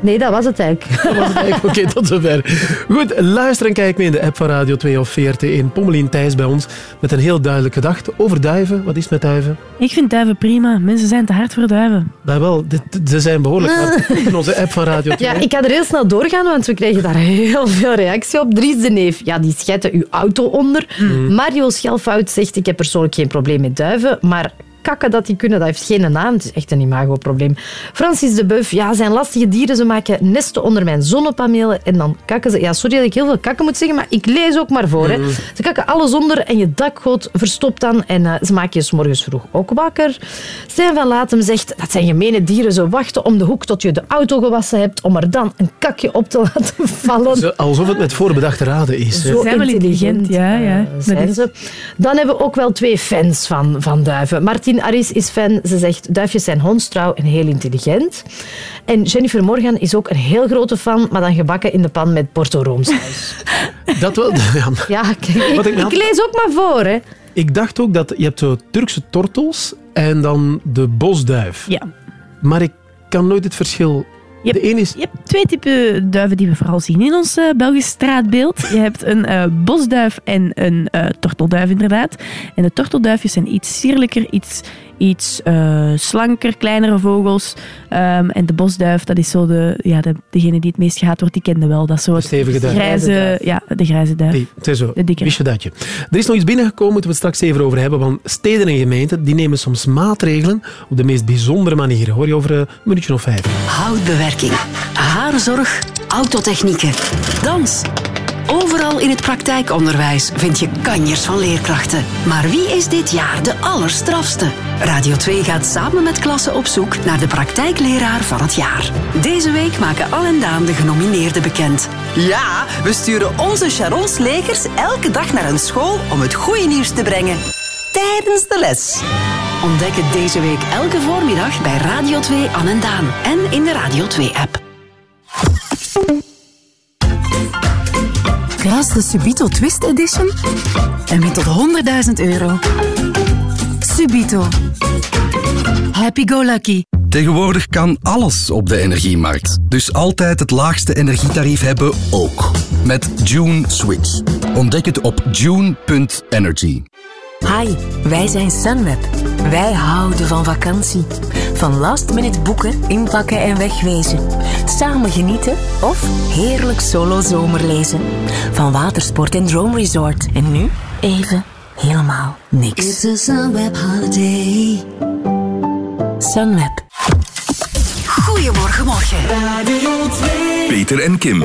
Nee, dat was het eigenlijk. dat was het eigenlijk. Oké, tot zover. Goed, luister en kijk mee in de app van Radio 2 of VRT in Pommelien Thijs bij ons met een heel duidelijke gedachte over duiven. Wat is het met duiven? Ik vind duiven prima. Mensen zijn te hard voor duiven. Dat wel, dit- ze zijn behoorlijk hard in onze app van Radio 2. Ja, ik ga er heel snel doorgaan, want we kregen daar heel veel reactie op. Dries de Neef, ja, die schetten uw auto onder. Mm. Mario Schelfout zegt, ik heb persoonlijk geen probleem met duiven, maar kakken dat die kunnen, dat heeft geen naam. Het is echt een imagoprobleem. Francis de Beuf, ja, zijn lastige dieren. Ze maken nesten onder mijn zonnepanelen en dan kakken ze. Ja, sorry dat ik heel veel kakken moet zeggen, maar ik lees ook maar voor. Hè. Mm. Ze kakken alles onder en je dakgoot verstopt dan en eh, ze maken je 's morgens vroeg ook wakker. Stijn van Latem zegt, dat zijn gemene dieren. Ze wachten om de hoek tot je de auto gewassen hebt om er dan een kakje op te laten vallen. Zo, alsof het met voorbedachte raden is. hè. Zo zijn wel intelligent, ja, ja. eh, zijn ze. Dan hebben we ook wel twee fans van, van duiven. Martin Aris is fan. Ze zegt, duifjes zijn hondstrouw en heel intelligent. En Jennifer Morgan is ook een heel grote fan, maar dan gebakken in de pan met Porto Roomsaus. Dat wel. Ja, ja, kijk, ik, lees ook maar voor. Hè. Ik dacht ook dat je hebt zo Turkse tortels en dan de bosduif. Ja. Maar ik kan nooit het verschil... Je is... Je hebt twee typen duiven die we vooral zien in ons eh, Belgisch straatbeeld. Je hebt een eh, bosduif en een eh, tortelduif, inderdaad. En de tortelduifjes zijn iets sierlijker, iets, iets eh, slanker, kleinere vogels. Ehm, en de bosduif, dat is zo de, ja, de, degene die het meest gehaat wordt, die kende wel. Dat het stevige duif. grijze, ja, de grijze duif. Het is zo. De dikke. Wist je dat je? Er is nog iets binnengekomen, moeten we het straks even over hebben. Want steden en gemeenten die nemen soms maatregelen op de meest bijzondere manieren. Hoor je over eh, een minuutje of vijf. Houtbewerking, haarzorg, autotechnieken, dans Overal in het praktijkonderwijs vind je kanjers van leerkrachten. Maar wie is dit jaar de allerstrafste? Radio 2 gaat samen met klassen op zoek naar de praktijkleraar van het jaar. Deze week maken Al en Daan de genomineerden bekend. Ja, we sturen onze Sharon Slegers elke dag naar een school om het goede nieuws te brengen. Tijdens de les. Ontdek het deze week elke voormiddag bij Radio 2 An en Daan en in de Radio 2-app. Kruis de Subito Twist Edition en win tot 100.000 euro. Subito. Happy go lucky. Tegenwoordig kan alles op de energiemarkt. Dus altijd het laagste energietarief hebben ook. Met June Switch. Ontdek het op june.energy. Hi, wij zijn Sunweb. Wij houden van vakantie. Van last minute boeken, inpakken en wegwezen. Samen genieten of heerlijk solo zomerlezen. Van watersport en drone resort. En nu even helemaal niks. It's a Sunweb holiday. Sunweb. Goedemorgen, morgen. Radio 2. Peter en Kim.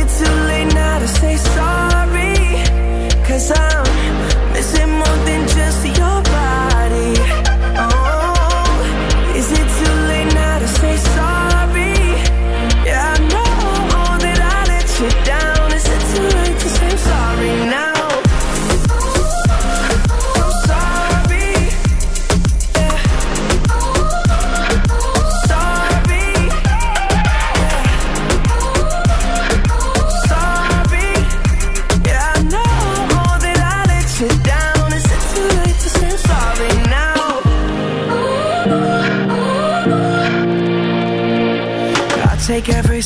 it too late now to say sorry? Cause I'm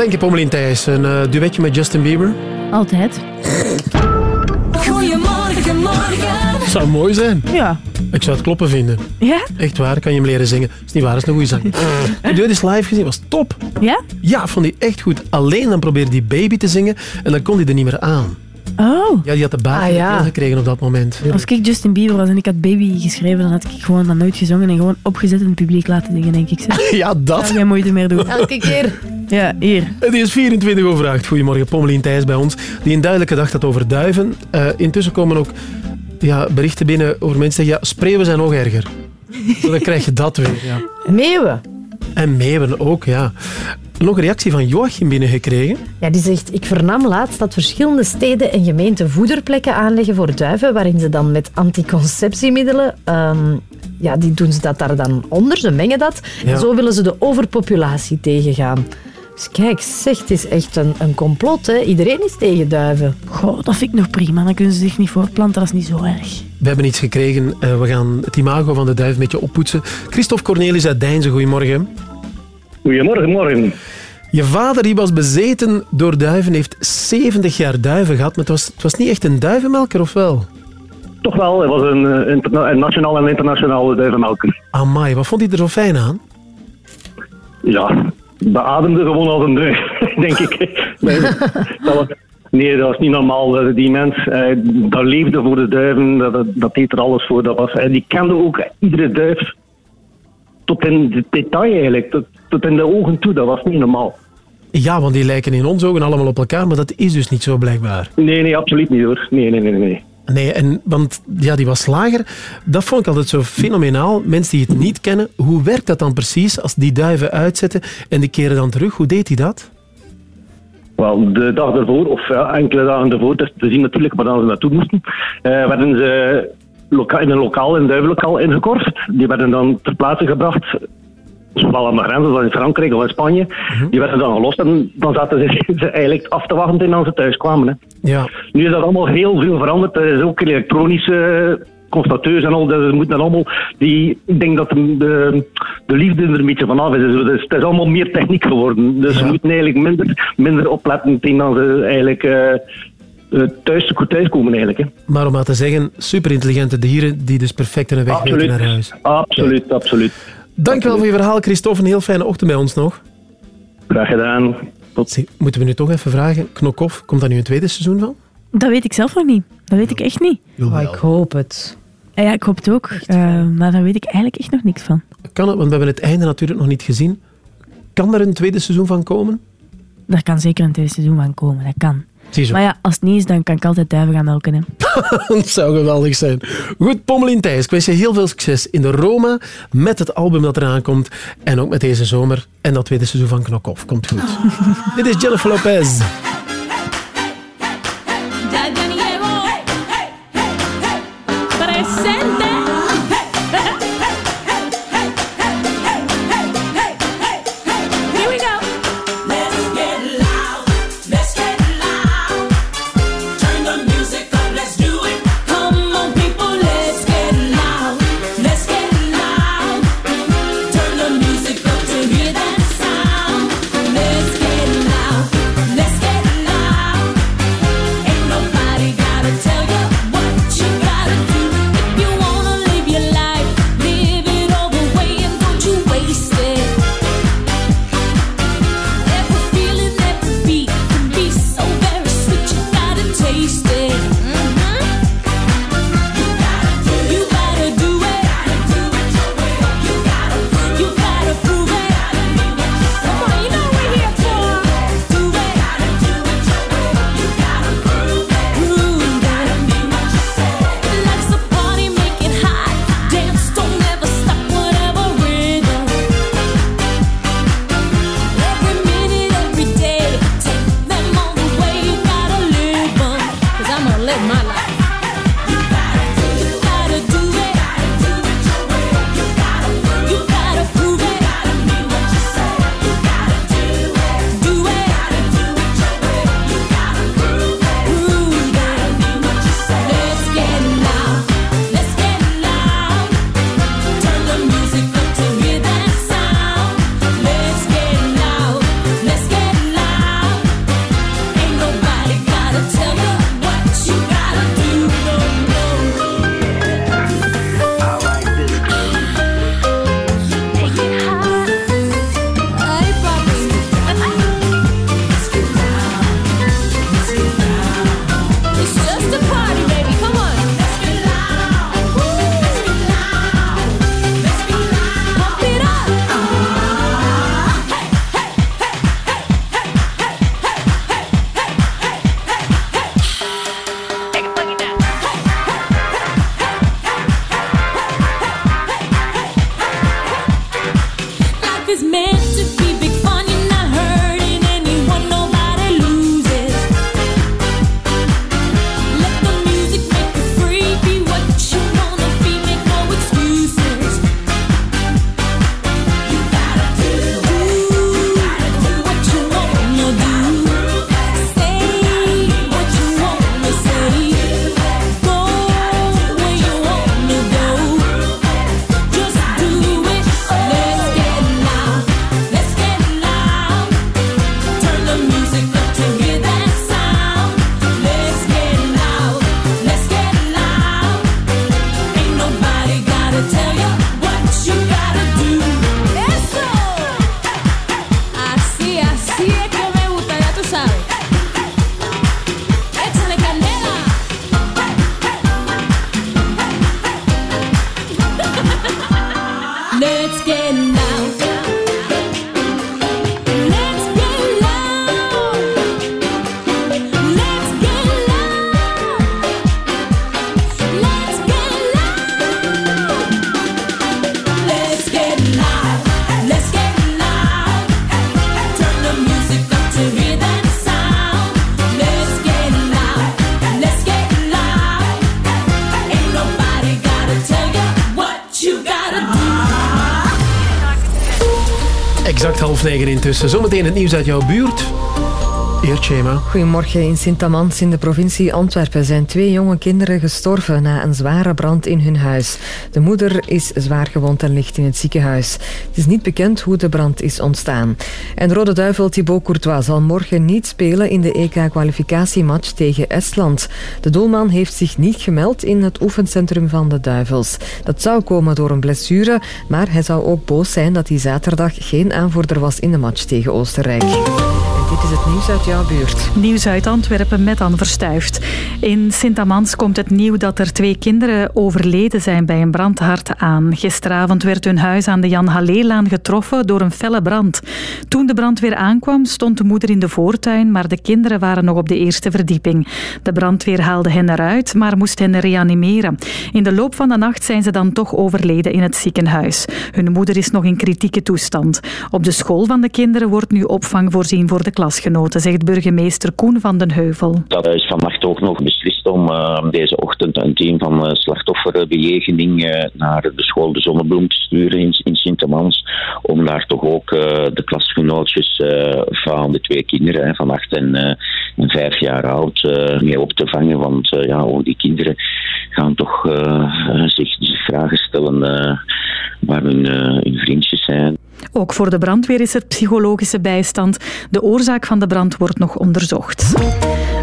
denk je, Pommelien Thijs? Een eh, duetje met Justin Bieber? Altijd. Goedemorgen, morgen. Zou mooi zijn. Ja. Ik zou het kloppen vinden. Ja? Echt waar, kan je hem leren zingen. Is niet waar, is een goede zang. Heb dit live gezien, was top. Ja? Ja, vond hij echt goed. Alleen dan probeerde die baby te zingen en dan kon hij er niet meer aan. Oh. Ja, die had de baard Ah, ja. gekregen op dat moment. Als ik Justin Bieber was en ik had Baby geschreven, dan had ik gewoon dat nooit gezongen en gewoon opgezet in het publiek laten zingen, denk ik. Zeg. Ja, dat. Zou geen moeite meer doen. Elke keer. Ja, hier. Het is 24 over 8. Goedemorgen, Pommelien Thijs bij ons. Die een duidelijke dag had over duiven. Eh, intussen komen ook ja, berichten binnen over mensen die zeggen, ja, spreeuwen zijn nog erger. Dan krijg je dat weer, ja. Meeuwen. En meeuwen ook, ja. Nog een reactie van Joachim binnengekregen. Ja, die zegt, ik vernam laatst dat verschillende steden en gemeenten voederplekken aanleggen voor duiven, waarin ze dan met anticonceptiemiddelen, ehm, ja, die doen ze dat daar dan onder, ze mengen dat. Ja. En zo willen ze de overpopulatie tegengaan. Dus kijk, zeg, het is echt een, een complot, hè. Iedereen is tegen duiven. Goh, dat vind ik nog prima. Dan kunnen ze zich niet voortplanten, dat is niet zo erg. We hebben iets gekregen. Eh, we gaan het imago van de duif een beetje oppoetsen. Christophe Cornelis uit Deinzen, goedemorgen. Goedemorgen, morgen. Je vader die was bezeten door duiven, heeft 70 jaar duiven gehad, maar het was, het was niet echt een duivenmelker, of wel? Toch wel, hij was een, eh, een nationaal en internationale duivenmelker. Amai, wat vond hij er zo fijn aan? Ja, beademde gewoon als een duif, denk ik. Nee, dat was, nee, dat was niet normaal. Eh, Die mens, eh, dat leefde voor de duiven, dat, dat, deed er alles voor. Dat was, en die kende ook iedere duif tot in detail eigenlijk, tot, in de ogen toe. Dat was niet normaal. Ja, want die lijken in ons ogen allemaal op elkaar, maar dat is dus niet zo blijkbaar. Nee, nee, absoluut niet hoor. Nee, nee, nee, nee. Nee, en, want ja, die was slager. Dat vond ik altijd zo fenomenaal. Mensen die het niet kennen, hoe werkt dat dan precies als die duiven uitzetten en die keren dan terug? Hoe deed hij dat? Wel, de dag ervoor, of ja, enkele dagen ervoor, is te zien natuurlijk waar ze naartoe moesten, eh, werden ze in een lokaal, een duivenlokaal ingekorfd. Die werden dan ter plaatse gebracht, zowel aan de grens als in Frankrijk of in Spanje. Die werden dan gelost en dan zaten ze, ze eigenlijk af te wachten tot ze thuis kwamen. Hè. Ja. Nu is dat allemaal heel veel veranderd. Er is ook elektronische constateurs en al. Dat ze moeten allemaal die, ik denk dat de, de, de liefde er een beetje vanaf is. Dus het is allemaal meer techniek geworden. Dus ze moeten eigenlijk minder, minder opletten tegen dan ze eigenlijk eh, thuis, goed thuiskomen eigenlijk. Hè. Maar om maar te zeggen, superintelligente dieren die dus perfect hun weg weten naar huis. Absoluut, absoluut. Dankjewel voor je verhaal, Christophe. Een heel fijne ochtend bij ons nog. Graag gedaan. Zie, Moeten we nu toch even vragen, Knokhoff, komt daar nu een tweede seizoen van? Dat weet ik zelf nog niet. Dat weet ik echt niet. Oh, ik hoop het. Ja, ja, ik hoop het ook. Eh, maar daar weet ik eigenlijk echt nog niks van. Kan het? Want we hebben het einde natuurlijk nog niet gezien. Kan er een tweede seizoen van komen? Daar kan zeker een tweede seizoen van komen. Dat kan. Maar ja, als het niet is, dan kan ik altijd duiven gaan melken. Hè. dat zou geweldig zijn. Goed, Pommelien Thijs, ik wens je heel veel succes in de Roma met het album dat eraan komt en ook met deze zomer en dat tweede seizoen van Knokhoff. Komt goed. Dit is Jennifer Lopez. Negen intussen. Zometeen het nieuws uit jouw buurt. Goedemorgen. In Sint-Amans in de provincie Antwerpen zijn twee jonge kinderen gestorven na een zware brand in hun huis. De moeder is zwaar gewond en ligt in het ziekenhuis. Het is niet bekend hoe de brand is ontstaan. En Rode Duivel Thibaut Courtois zal morgen niet spelen in de EK-kwalificatiematch tegen Estland. De doelman heeft zich niet gemeld in het oefencentrum van de Duivels. Dat zou komen door een blessure, maar hij zou ook boos zijn dat hij zaterdag geen aanvoerder was in de match tegen Oostenrijk. Dit is het nieuws uit jouw buurt. Nieuws uit Antwerpen met Anne Verstuift. In Sint-Amans komt het nieuw dat er twee kinderen overleden zijn bij een brand hard aan. Gisteravond werd hun huis aan de Jan Halleelaan getroffen door een felle brand. Toen de brandweer aankwam, stond de moeder in de voortuin, maar de kinderen waren nog op de eerste verdieping. De brandweer haalde hen eruit, maar moest hen reanimeren. In de loop van de nacht zijn ze dan toch overleden in het ziekenhuis. Hun moeder is nog in kritieke toestand. Op de school van de kinderen wordt nu opvang voorzien voor de klasgenoten, zegt burgemeester Koen van den Heuvel. Dat is vannacht ook nog beslist om eh, deze ochtend een team van uh, naar de school De Zonnebloem te sturen in, in Sint-Amans. Om daar toch ook eh, de klasgenootjes van de twee kinderen, hè, van acht en, en vijf jaar oud, mee op te vangen. Want ja, ook die kinderen gaan toch zich, vragen stellen waar hun, hun vriendjes zijn. Ook voor de brandweer is er psychologische bijstand. De oorzaak van de brand wordt nog onderzocht.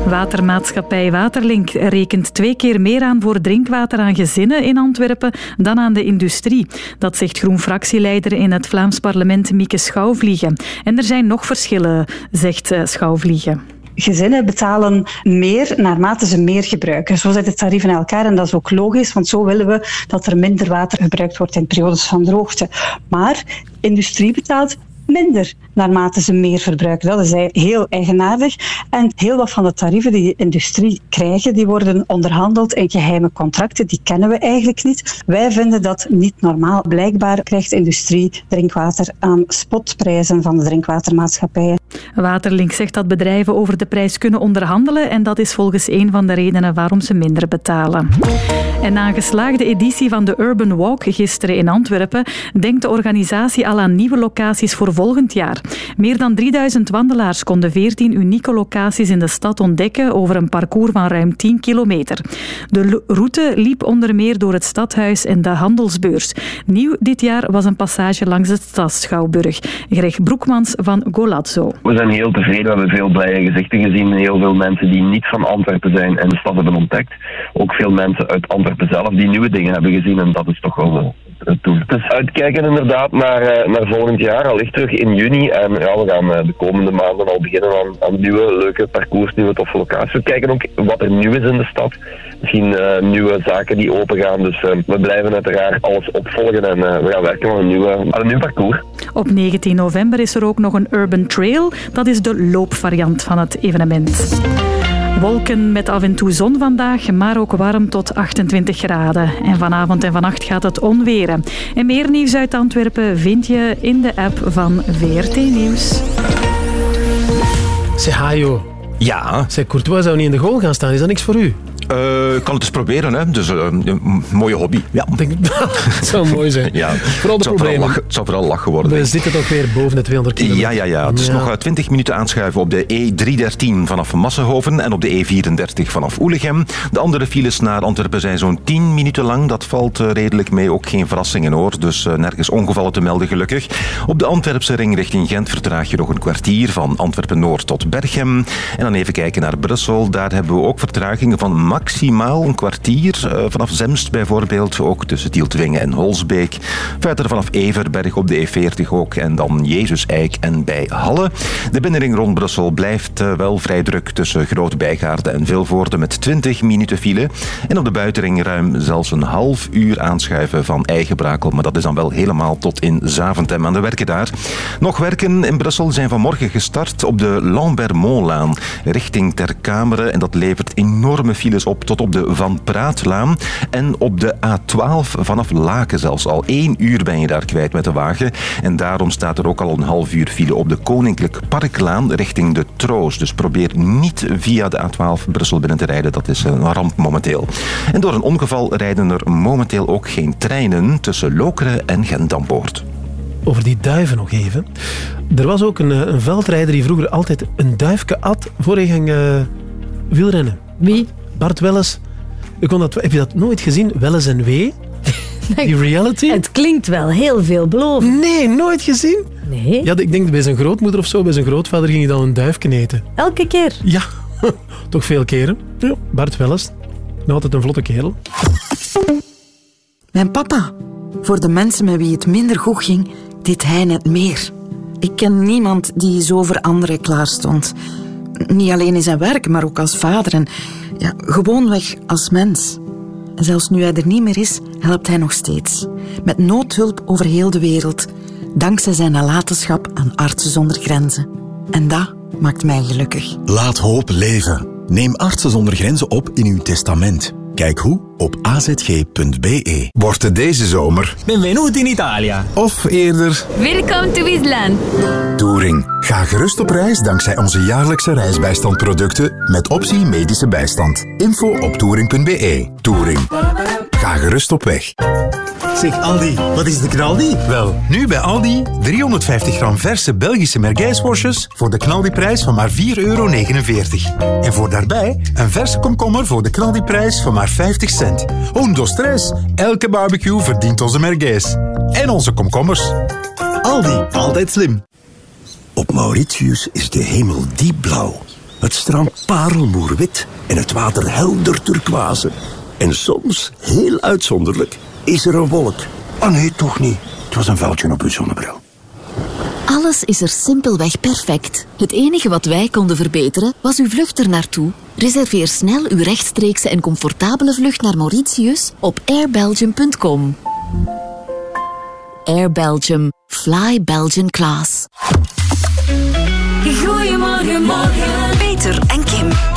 Watermaatschappij Waterlink rekent twee keer meer aan voor drinkwater aan gezinnen in Antwerpen dan aan de industrie. Dat zegt groen-fractieleider in het Vlaams parlement Mieke Schouwvliegen. En er zijn nog verschillen, zegt eh, Schouwvliegen. Gezinnen betalen meer naarmate ze meer gebruiken. Zo zitten de tarieven in elkaar en dat is ook logisch, want zo willen we dat er minder water gebruikt wordt in periodes van droogte. Maar industrie betaalt minder naarmate ze meer verbruiken. Dat is heel eigenaardig. En heel wat van de tarieven die de industrie krijgen, die worden onderhandeld in geheime contracten. Die kennen we eigenlijk niet. Wij vinden dat niet normaal. Blijkbaar krijgt industrie drinkwater aan spotprijzen van de drinkwatermaatschappijen. Waterlink zegt dat bedrijven over de prijs kunnen onderhandelen en dat is volgens een van de redenen waarom ze minder betalen. Na een geslaagde editie van de Urban Walk gisteren in Antwerpen denkt de organisatie al aan nieuwe locaties voor volgend jaar. Meer dan 3000 wandelaars konden 14 unieke locaties in de stad ontdekken over een parcours van ruim 10 kilometer. De route liep onder meer door het stadhuis en de handelsbeurs. Nieuw dit jaar was een passage langs het Stadsschouwburg. Greg Broekmans van Golazzo. We zijn heel tevreden. We hebben veel blije gezichten gezien. Heel veel mensen die niet van Antwerpen zijn en de stad hebben ontdekt. Ook veel mensen uit Antwerpen zelf die nieuwe dingen hebben gezien. En dat is toch wel wel het doel. Het is uitkijken inderdaad naar, eh, naar volgend jaar. Allicht terug in juni. En ja, we gaan eh, de komende maanden al beginnen aan, aan nieuwe leuke parcours, nieuwe toffe locaties. We kijken ook wat er nieuw is in de stad. Misschien eh, nieuwe zaken die open gaan. Dus eh, we blijven uiteraard alles opvolgen. En eh, we gaan werken aan een, nieuwe, aan een nieuw parcours. Op 19 november is er ook nog een Urban Trail. Dat is de loopvariant van het evenement. Wolken met af en toe zon vandaag, maar ook warm tot 28 graden. En vanavond en vannacht gaat het onweren. En meer nieuws uit Antwerpen vind je in de app van VRT Nieuws. Zeg, Hajo. Ja? Zeg, Courtois zou niet in de goal gaan staan. Is dat niks voor u? Eh, ik kan het eens proberen, hè. Dus eh, een mooie hobby. Ja. Het zou mooi zijn. Ja. Vooral de het, zou problemen. lachen, het zou vooral lachen worden. We denk zitten toch weer boven de 200 kilometer. Ja, ja, ja. Het is Ja. nog eh, 20 minuten aanschuiven op de E313 vanaf Massenhoven en op de E34 vanaf Oelegem. De andere files naar Antwerpen zijn zo'n 10 minuten lang. Dat valt eh, redelijk mee. Ook geen verrassingen hoor. Dus eh, nergens ongevallen te melden gelukkig. Op de Antwerpse ring richting Gent vertraag je nog een kwartier van Antwerpen-Noord tot Berchem. En dan even kijken naar Brussel. Daar hebben we ook vertragingen van maximaal een kwartier. eh, vanaf Zemst bijvoorbeeld. Ook tussen Tieltwingen en Holsbeek. Verder vanaf Everberg op de E40 ook. En dan Jezus-Eik en bij Halle. De binnenring rond Brussel blijft eh, wel vrij druk tussen Groot Bijgaarden en Vilvoorde met 20 minuten file. En op de buitenring ruim zelfs een half uur aanschuiven van Eigenbrakel. Maar dat is dan wel helemaal tot in Zaventem aan de werken daar. Nog werken in Brussel zijn vanmorgen gestart op de Lambert-Montlaan richting Ter Kamere. En dat levert enorme files op tot op de Van Praatlaan. En op de A12 vanaf Laken zelfs al. één uur ben je daar kwijt met de wagen. En daarom staat er ook al een half uur file op de Koninklijk Parklaan richting de Troos. Dus probeer niet via de A12 Brussel binnen te rijden. Dat is een ramp momenteel. En door een ongeval rijden er momenteel ook geen treinen tussen Lokeren en Gent-Dampoort. over die duiven nog even. Er was ook een, eh, een veldrijder die vroeger altijd een duifje at voor hij ging eh, wielrennen. Wie? Bart Welles. Ik kon dat, heb je dat nooit gezien? Welles en Wee? Die reality? Het klinkt wel heel veelbelovend. Nee, nooit gezien. Nee. Ja, ik denk bij zijn grootmoeder of zo, bij zijn grootvader ging hij dan een duifje eten. Elke keer? Ja, toch veel keren. Ja, Bart Welles. Nog altijd een vlotte kerel. Mijn papa. Voor de mensen met wie het minder goed ging, deed hij net meer. Ik ken niemand die zo voor anderen klaarstond. Niet alleen in zijn werk, maar ook als vader en ja, gewoonweg als mens. En zelfs nu hij er niet meer is, helpt hij nog steeds. Met noodhulp over heel de wereld. Dankzij zijn nalatenschap aan Artsen zonder Grenzen. En dat maakt mij gelukkig. Laat hoop leven. Neem Artsen zonder Grenzen op in uw testament. Kijk hoe op azg.be. Wordt het deze zomer? Benvenuti in Italia. Of eerder Welcome to Island. Touring. Ga gerust op reis dankzij onze jaarlijkse reisbijstandproducten met optie medische bijstand. Info op touring.be. Touring. Ga gerust op weg. Zeg Aldi, wat is de knaldi? Wel, nu bij Aldi 350 gram verse Belgische mergijsworstjes voor de knaldiprijs van maar 4,49 euro. En voor daarbij een verse komkommer voor de knaldiprijs van maar 50 cent. Undo stress, elke barbecue verdient onze mergijs. En onze komkommers. Aldi, altijd slim. Op Mauritius is de hemel diepblauw. Het strand parelmoerwit en het water helder turquoise. En soms, heel uitzonderlijk, is er een wolk. Ah nee, toch niet. Het was een vuiltje op uw zonnebril. Alles is er simpelweg perfect. Het enige wat wij konden verbeteren was uw vlucht er naartoe. Reserveer snel uw rechtstreekse en comfortabele vlucht naar Mauritius op airbelgium.com. Air Belgium. Fly Belgian class. Goedemorgen, morgen. Peter en Kim.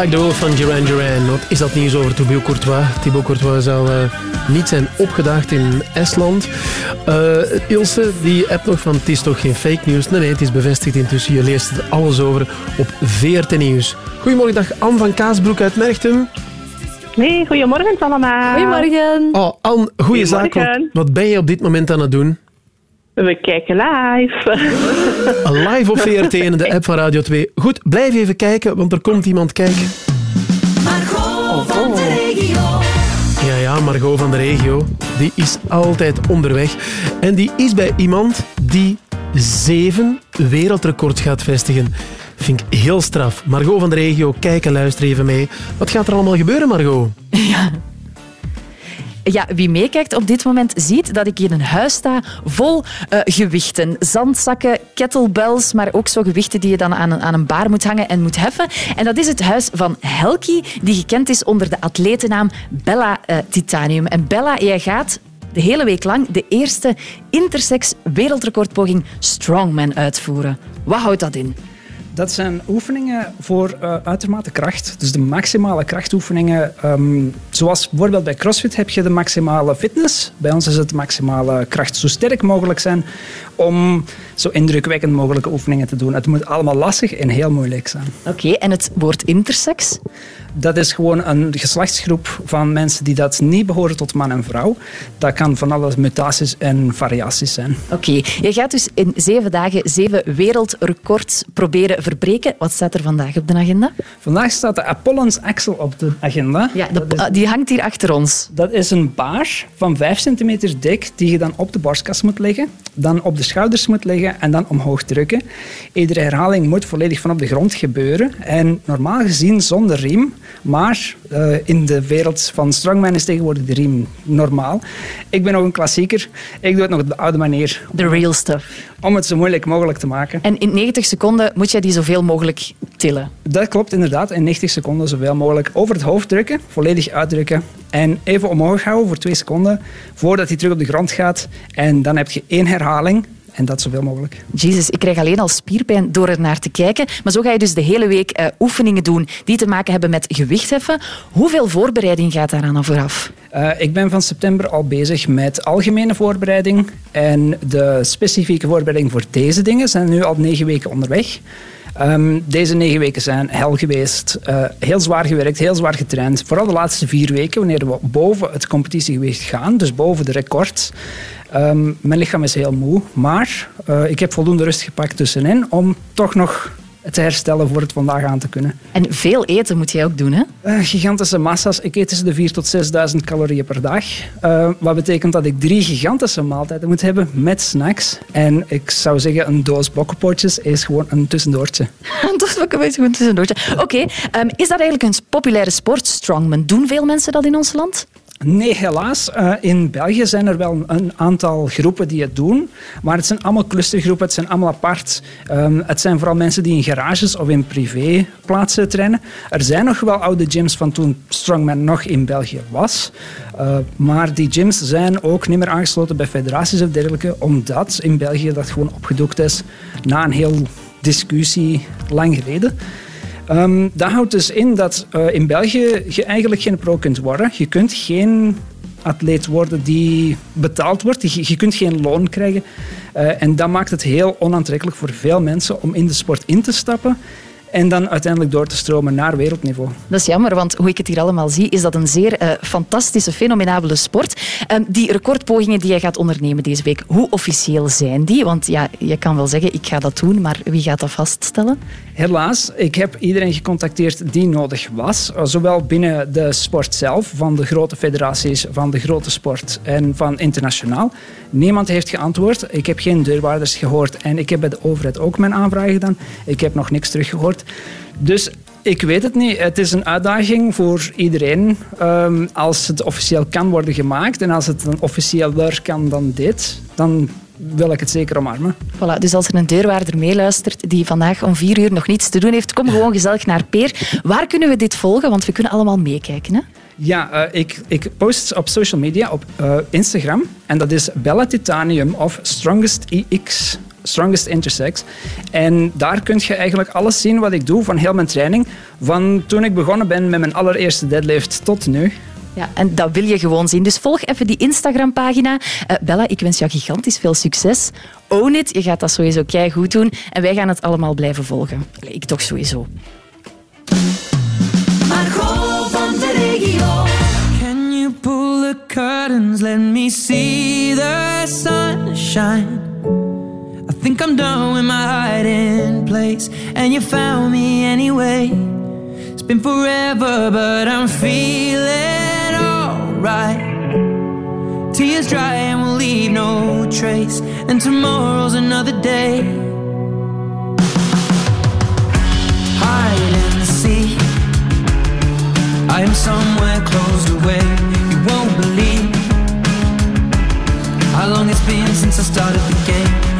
Like the Wolf van Duran Duran. Wat is dat nieuws over Thibaut Courtois? Thibaut Courtois zou eh, niet zijn opgedaagd in Estland. Eh, Ilse, die app nog van het is toch geen fake news? Nee, nee, het is bevestigd intussen. Je leest er alles over op VRT Nieuws. Goedemorgen, dag Anne van Kaasbroek uit Merchtem. Nee, goedemorgen allemaal. Goedemorgen. Oh, Anne, goeie zaak. Wat ben je op dit moment aan het doen? We kijken live. Live op VRT en in de app van Radio 2. Goed, blijf even kijken, want er komt iemand kijken. Margot van de regio. Ja, ja, Margot van de regio. Die is altijd onderweg. En die is bij iemand die zeven wereldrecords gaat vestigen. Vind ik heel straf. Margot van de regio, kijk en luister even mee. Wat gaat er allemaal gebeuren, Margot? Ja, wie meekijkt op dit moment ziet dat ik in een huis sta vol eh, gewichten. Zandzakken, kettlebells, maar ook zo gewichten die je dan aan een, aan een baar moet hangen en moet heffen. En dat is het huis van Helki, die gekend is onder de atletennaam Bella eh, Titanium. En Bella, jij gaat de hele week lang de eerste intersex wereldrecordpoging Strongman uitvoeren. Wat houdt dat in? Dat zijn oefeningen voor eh, uitermate kracht. Dus de maximale krachtoefeningen. ehm, zoals bijvoorbeeld bij CrossFit heb je de maximale fitness. Bij ons is het maximale kracht zo sterk mogelijk zijn om zo indrukwekkend mogelijke oefeningen te doen. Het moet allemaal lastig en heel moeilijk zijn. Oké, en het woord intersex? Dat is gewoon een geslachtsgroep van mensen die dat niet behoren tot man en vrouw. Dat kan van alle mutaties en variaties zijn. Oké, je gaat dus in zeven dagen zeven wereldrecords proberen verbreken. Wat staat er vandaag op de agenda? Vandaag staat de Apollons Axel op de agenda. Ja, die hangt hier achter ons. Dat is een baar van 5 centimeter dik die je dan op de borstkas moet leggen, dan op de schouders moet leggen en dan omhoog drukken. Iedere herhaling moet volledig van op de grond gebeuren en normaal gezien zonder riem, maar eh, in de wereld van strongman is tegenwoordig de riem normaal. Ik ben nog een klassieker. Ik doe het nog op de oude manier. The real stuff. Om het zo moeilijk mogelijk te maken. En in 90 seconden moet jij die zoveel mogelijk tillen. Dat klopt inderdaad. In 90 seconden zoveel mogelijk over het hoofd drukken, volledig uitdrukken en even omhoog houden voor twee seconden voordat hij terug op de grond gaat. En dan heb je één herhaling en dat zoveel mogelijk. Jezus, ik krijg alleen al spierpijn door er naar te kijken. Maar zo ga je dus de hele week eh, oefeningen doen die te maken hebben met gewichtheffen. Hoeveel voorbereiding gaat daaraan al vooraf? Eh, ik ben van september al bezig met algemene voorbereiding. En de specifieke voorbereiding voor deze dingen zijn nu al negen weken onderweg. Ehm, deze negen weken zijn hel geweest. Eh, heel zwaar gewerkt, heel zwaar getraind. Vooral de laatste vier weken, wanneer we boven het competitiegewicht gaan, dus boven de record. Ehm, mijn lichaam is heel moe, maar eh, ik heb voldoende rust gepakt tussenin om toch nog te herstellen voor het vandaag aan te kunnen. En veel eten moet jij ook doen, hè? Eh, gigantische massa's. Ik eet tussen de 4.000 tot 6.000 calorieën per dag. Eh, wat betekent dat ik drie gigantische maaltijden moet hebben met snacks. En ik zou zeggen, een doos bokkenpootjes is gewoon een tussendoortje. Dat is ook een beetje een tussendoortje. Oké, ehm, is dat eigenlijk een populaire sport, strongman? Doen veel mensen dat in ons land? Nee, helaas. Eh, in België zijn er wel een aantal groepen die het doen. Maar het zijn allemaal clustergroepen, het zijn allemaal apart. Ehm, het zijn vooral mensen die in garages of in privéplaatsen trainen. Er zijn nog wel oude gyms van toen Strongman nog in België was. Uh, maar die gyms zijn ook niet meer aangesloten bij federaties of dergelijke, omdat in België dat gewoon opgedoekt is na een heel discussie lang geleden. Ehm, dat houdt dus in dat eh, in België je eigenlijk geen pro kunt worden. Je kunt geen atleet worden die betaald wordt. Je, je kunt geen loon krijgen. Eh, en dat maakt het heel onaantrekkelijk voor veel mensen om in de sport in te stappen en dan uiteindelijk door te stromen naar wereldniveau. Dat is jammer, want hoe ik het hier allemaal zie, is dat een zeer eh, fantastische, fenomenabele sport. Ehm, die recordpogingen die jij gaat ondernemen deze week, hoe officieel zijn die? Want ja, je kan wel zeggen, ik ga dat doen, maar wie gaat dat vaststellen? Helaas, ik heb iedereen gecontacteerd die nodig was. eh, Zowel binnen de sport zelf, van de grote federaties, van de grote sport en van internationaal. Niemand heeft geantwoord. Ik heb geen deurwaarders gehoord en ik heb bij de overheid ook mijn aanvraag gedaan. Ik heb nog niks teruggehoord. Dus ik weet het niet. Het is een uitdaging voor iedereen. Ehm, als het officieel kan worden gemaakt en als het dan officiëler kan dan dit, dan wil ik het zeker omarmen. Voilà, dus als er een deurwaarder meeluistert die vandaag om vier uur nog niets te doen heeft, kom gewoon gezellig naar Peer. Waar kunnen we dit volgen? Want we kunnen allemaal meekijken. Hè? Ja, eh, ik, ik post op social media, op eh, Instagram. En dat is Bella Titanium of Strongest EX Strongest Intersex. En daar kun je eigenlijk alles zien wat ik doe van heel mijn training. Van toen ik begonnen ben met mijn allereerste deadlift tot nu. Ja, en dat wil je gewoon zien. Dus volg even die Instagram-pagina. Eh, Bella, ik wens jou gigantisch veel succes. Own it, je gaat dat sowieso goed doen. En wij gaan het allemaal blijven volgen. Allee, ik toch sowieso. Margot van de regio. Can you pull the curtains? Let me see the sunshine. Think I'm done with my hiding place, and you found me anyway. It's been forever, but I'm feeling alright. Tears dry and we'll leave no trace, and tomorrow's another day. Hide and seek. I am somewhere closed away. You won't believe how long it's been since I started the game.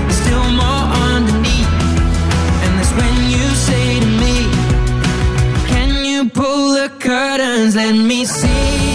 curtains, let me see.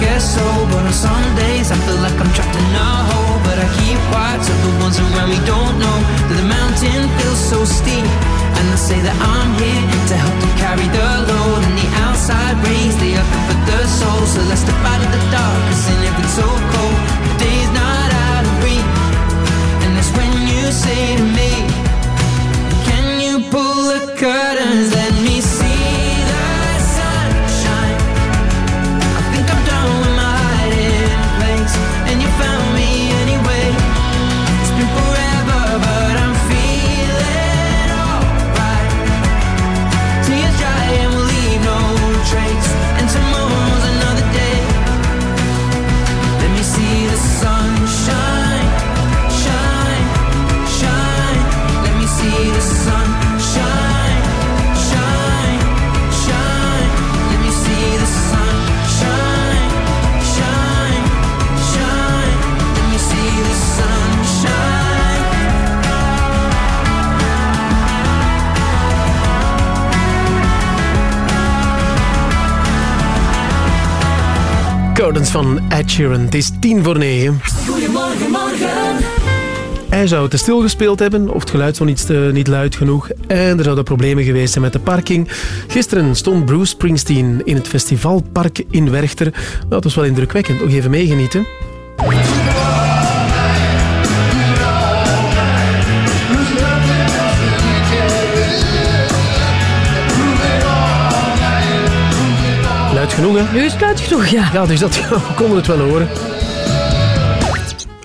Guess so. But on some days, I feel like I'm trapped in a hole. But I keep quiet so the ones around me don't know that the mountain feels so steep. And I say that I'm here to help them carry the load. And the outside rays, they are for the soul. So let's step out of the dark, cause in it it's so cold. The day's not out of reach. And that's when you say to me, Can you pull the curtains? Curtains van Ed Sheeran. Het is tien voor negen. Goedemorgen, morgen. Hij zou te stil gespeeld hebben of het geluid was niet, niet luid genoeg. En er zouden problemen geweest zijn met de parking. Gisteren stond Bruce Springsteen in het festivalpark in Werchter. Nou, dat was wel indrukwekkend. Nog even meegenieten. Genoeg, hè? Nu is het luid genoeg, ja. Ja, dus dat, we konden het wel horen.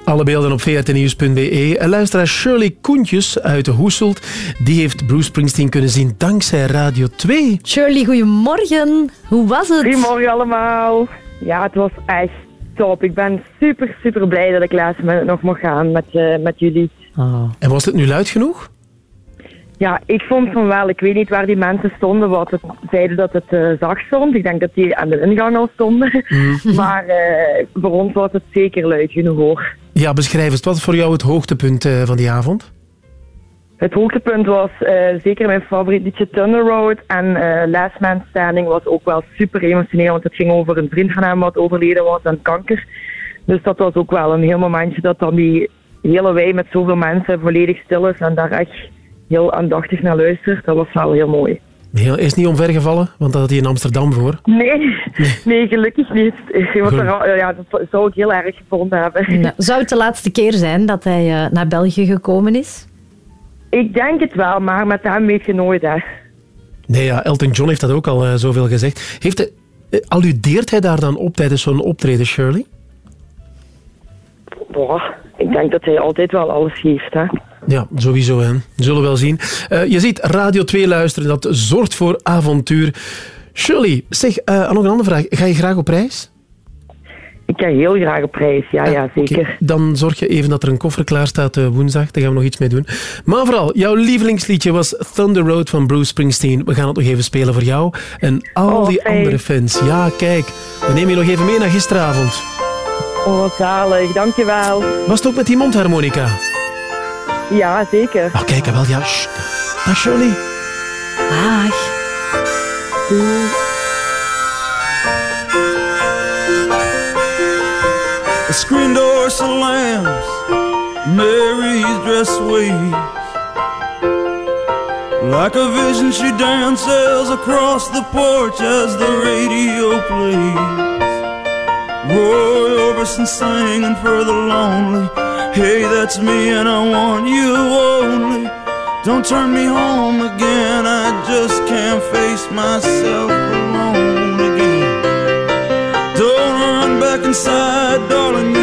Alle beelden op vrtnieuws.be. En luisteraar Shirley Koentjes uit de Hoeselt, die heeft Bruce Springsteen kunnen zien dankzij Radio 2. Shirley, goedemorgen. Hoe was het? Goedemorgen allemaal. Ja, het was echt top. Ik ben super, super blij dat ik laatst met- nog mocht gaan met, eh, met jullie. En was het nu luid genoeg? Ja, ik vond van wel. Ik weet niet waar die mensen stonden, wat het, zeiden dat het eh, zacht stond. Ik denk dat die aan de ingang al stonden. maar eh, voor ons was het zeker luid genoeg hoor. Ja, beschrijf eens. Wat was voor jou het hoogtepunt eh, van die avond? Het hoogtepunt was zeker mijn favoriet liedje Thunder Road. En Last Man Standing was ook wel super emotioneel, want het ging over een vriend van hem wat overleden was aan kanker. Dus dat was ook wel een heel momentje dat dan die hele wei met zoveel mensen volledig stil is en daar echt heel aandachtig naar luistert. Dat was wel heel mooi. Heel, is niet omvergevallen, want dat had hij in Amsterdam voor. Nee, nee, gelukkig niet. Er al- ja, dat zou ik heel erg gevonden hebben. Nou, zou het de laatste keer zijn dat hij eh, naar België gekomen is? Ik denk het wel, maar met hem weet je nooit, hè. Nee, ja, Elton John heeft dat ook al eh, zoveel gezegd. Heeft hij, eh, alludeert hij daar dan op tijdens zo'n optreden, Shirley? Boah, ik denk dat hij altijd wel alles geeft, hè. Ja, sowieso. Hè. Zullen we wel zien. Eh, je ziet Radio 2 luisteren, dat zorgt voor avontuur. Shirley, zeg, eh, nog een andere vraag. Ga je graag op reis? Ik ga heel graag op reis, ja, ja, zeker. Dan zorg je even dat er een koffer klaar staat eh, woensdag. Daar gaan we nog iets mee doen. Maar vooral, jouw lievelingsliedje was Thunder Road van Bruce Springsteen. We gaan het nog even spelen voor jou en al Oh, die fijn. andere fans. Ja, kijk, we nemen je nog even mee naar gisteravond. Oh, wat zalig, dankjewel. Was het ook met die mondharmonica? Ja, zeker. Oh, kijk, wel, ja. sst. Dag Shirley. Dag. The screen door slams, Mary's dress waves. Like a vision, she dances across the porch as the radio plays. Roy Orbison singing for the lonely. Hey, that's me, and I want you only. Don't turn me home again, I just can't face myself alone again. Don't run back inside, darling,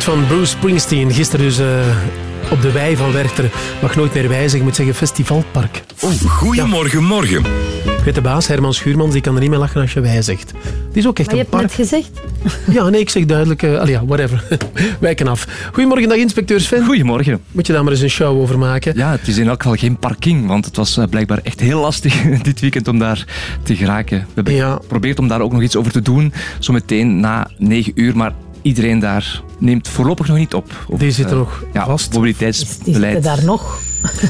Road van Bruce Springsteen. Gisteren dus eh, op de wei van Werchter. Mag nooit meer wijzen, ik moet zeggen festivalpark. Oh, goedemorgen, morgen. Ik weet de baas, Herman Schuurmans, die kan er niet meer lachen als je wij zegt. Het is ook echt Maar je een hebt park. net gezegd. Ja, nee, ik zeg duidelijk... eh allee, ja, whatever. Wijken af. Goedemorgen, dag inspecteur Sven. Goedemorgen. Moet je daar maar eens een show over maken? Ja, het is in elk geval geen parking, want het was eh, blijkbaar echt heel lastig dit weekend om daar te geraken. We hebben geprobeerd om daar ook nog iets over te doen, zometeen na 9 uur, maar iedereen daar neemt voorlopig nog niet op. Op, Die zitten eh, nog ja, Die zitten mobiliteitsbeleid. daar nog.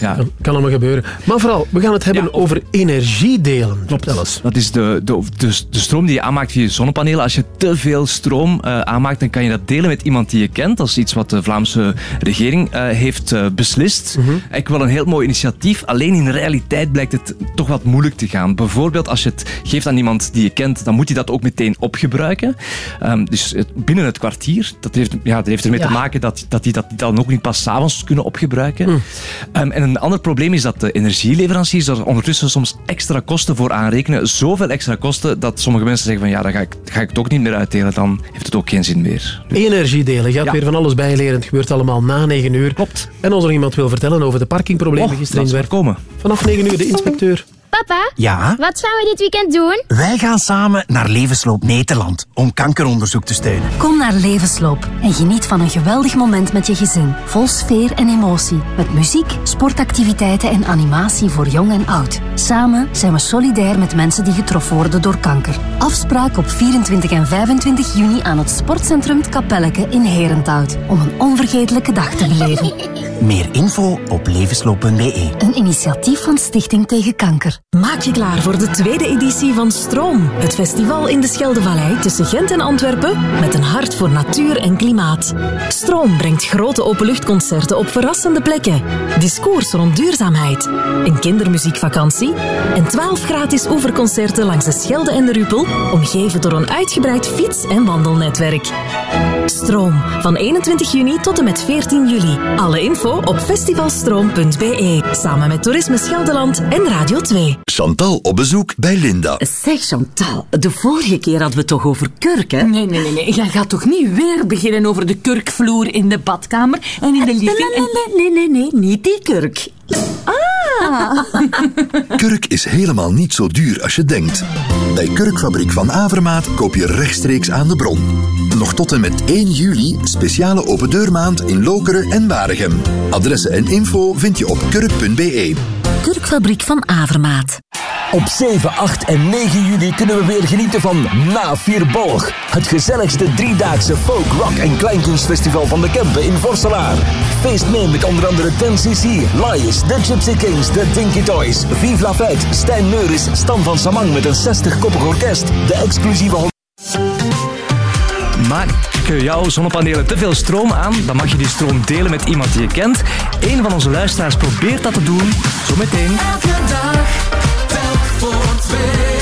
Ja. Kan allemaal gebeuren. Maar vooral, we gaan het hebben over energiedelen. Klopt. Dat is de, de, de, de stroom die je aanmaakt via je zonnepanelen. Als je te veel stroom eh, aanmaakt, dan kan je dat delen met iemand die je kent. Dat is iets wat de Vlaamse regering eh, heeft eh, beslist. Ik wil een heel mooi initiatief. Alleen in de realiteit blijkt het toch wat moeilijk te gaan. Bijvoorbeeld als je het geeft aan iemand die je kent, dan moet hij dat ook meteen opgebruiken. Ehm, dus het- binnen het kwartier. Dat heeft, ja, dat heeft ermee Ja. te maken dat, dat die dat dan ook niet pas 's avonds kunnen opgebruiken. Hm. Ehm, en een ander probleem is dat de energieleveranciers er ondertussen soms extra kosten voor aanrekenen. Zoveel extra kosten dat sommige mensen zeggen van ja, dan ga ik, ga ik het ook niet meer uitdelen. Dan heeft het ook geen zin meer. Energiedelen. Je gaat Ja. weer van alles bijleren. Het gebeurt allemaal na 9 uur. Klopt. En als er iemand wil vertellen over de parkingproblemen Oh, gisteren in komen. Vanaf 9 uur de inspecteur. Papa, Ja? wat gaan we dit weekend doen? Wij gaan samen naar Levensloop Nederland om kankeronderzoek te steunen. Kom naar Levensloop en geniet van een geweldig moment met je gezin. Vol sfeer en emotie. Met muziek, sportactiviteiten en animatie voor jong en oud. Samen zijn we solidair met mensen die getroffen worden door kanker. Afspraak op 24 en 25 juni aan het Sportcentrum Het Kapelleke in Herenthout. Om een onvergetelijke dag te beleven. Meer info op levensloop.be. Een initiatief van Stichting Tegen Kanker. Maak je klaar voor de tweede editie van Stroom. Het festival in de Scheldevallei tussen Gent en Antwerpen met een hart voor natuur en klimaat. Stroom brengt grote openluchtconcerten op verrassende plekken. Discours rond duurzaamheid. Een kindermuziekvakantie. En 12 gratis oeverconcerten langs de Schelde en de Rupel, omgeven door een uitgebreid fiets- en wandelnetwerk. Stroom, van 21 juni tot en met 14 juli. Alle info op festivalstroom.be. Samen met Toerisme Gelderland en Radio 2. Chantal op bezoek bij Linda. Zeg Chantal, de vorige keer hadden we het toch over kurk, hè? Nee, nee, nee, nee. Jij gaat toch niet weer beginnen over de kurkvloer in de badkamer en in de living? Nee, nee, nee, nee, niet die kurk. Ah! Kurk is helemaal niet zo duur als je denkt. Bij Kurkfabriek van Avermaat koop je rechtstreeks aan de bron. Nog tot en met 1 juli speciale opendeurmaand in Lokeren en Waregem. Adressen en info vind je op kurk.be. Kurkfabriek van Avermaat. Op 7, 8 en 9 juli kunnen we weer genieten van Na Vierbolg. Het gezelligste driedaagse folk, rock en kleinkunstfestival van de Kempen in Vorselaar. Feest mee met onder andere 10cc, Lies, The Gypsy Kings, The Dinky Toys, Vive la Fête, Stijn Meuris, Stan van Samang met een 60-koppig orkest, de exclusieve hond- Maken jouw zonnepanelen te veel stroom aan, dan mag je die stroom delen met iemand die je kent. Een van onze luisteraars probeert dat te doen. Zometeen. Elke dag, telk voor twee.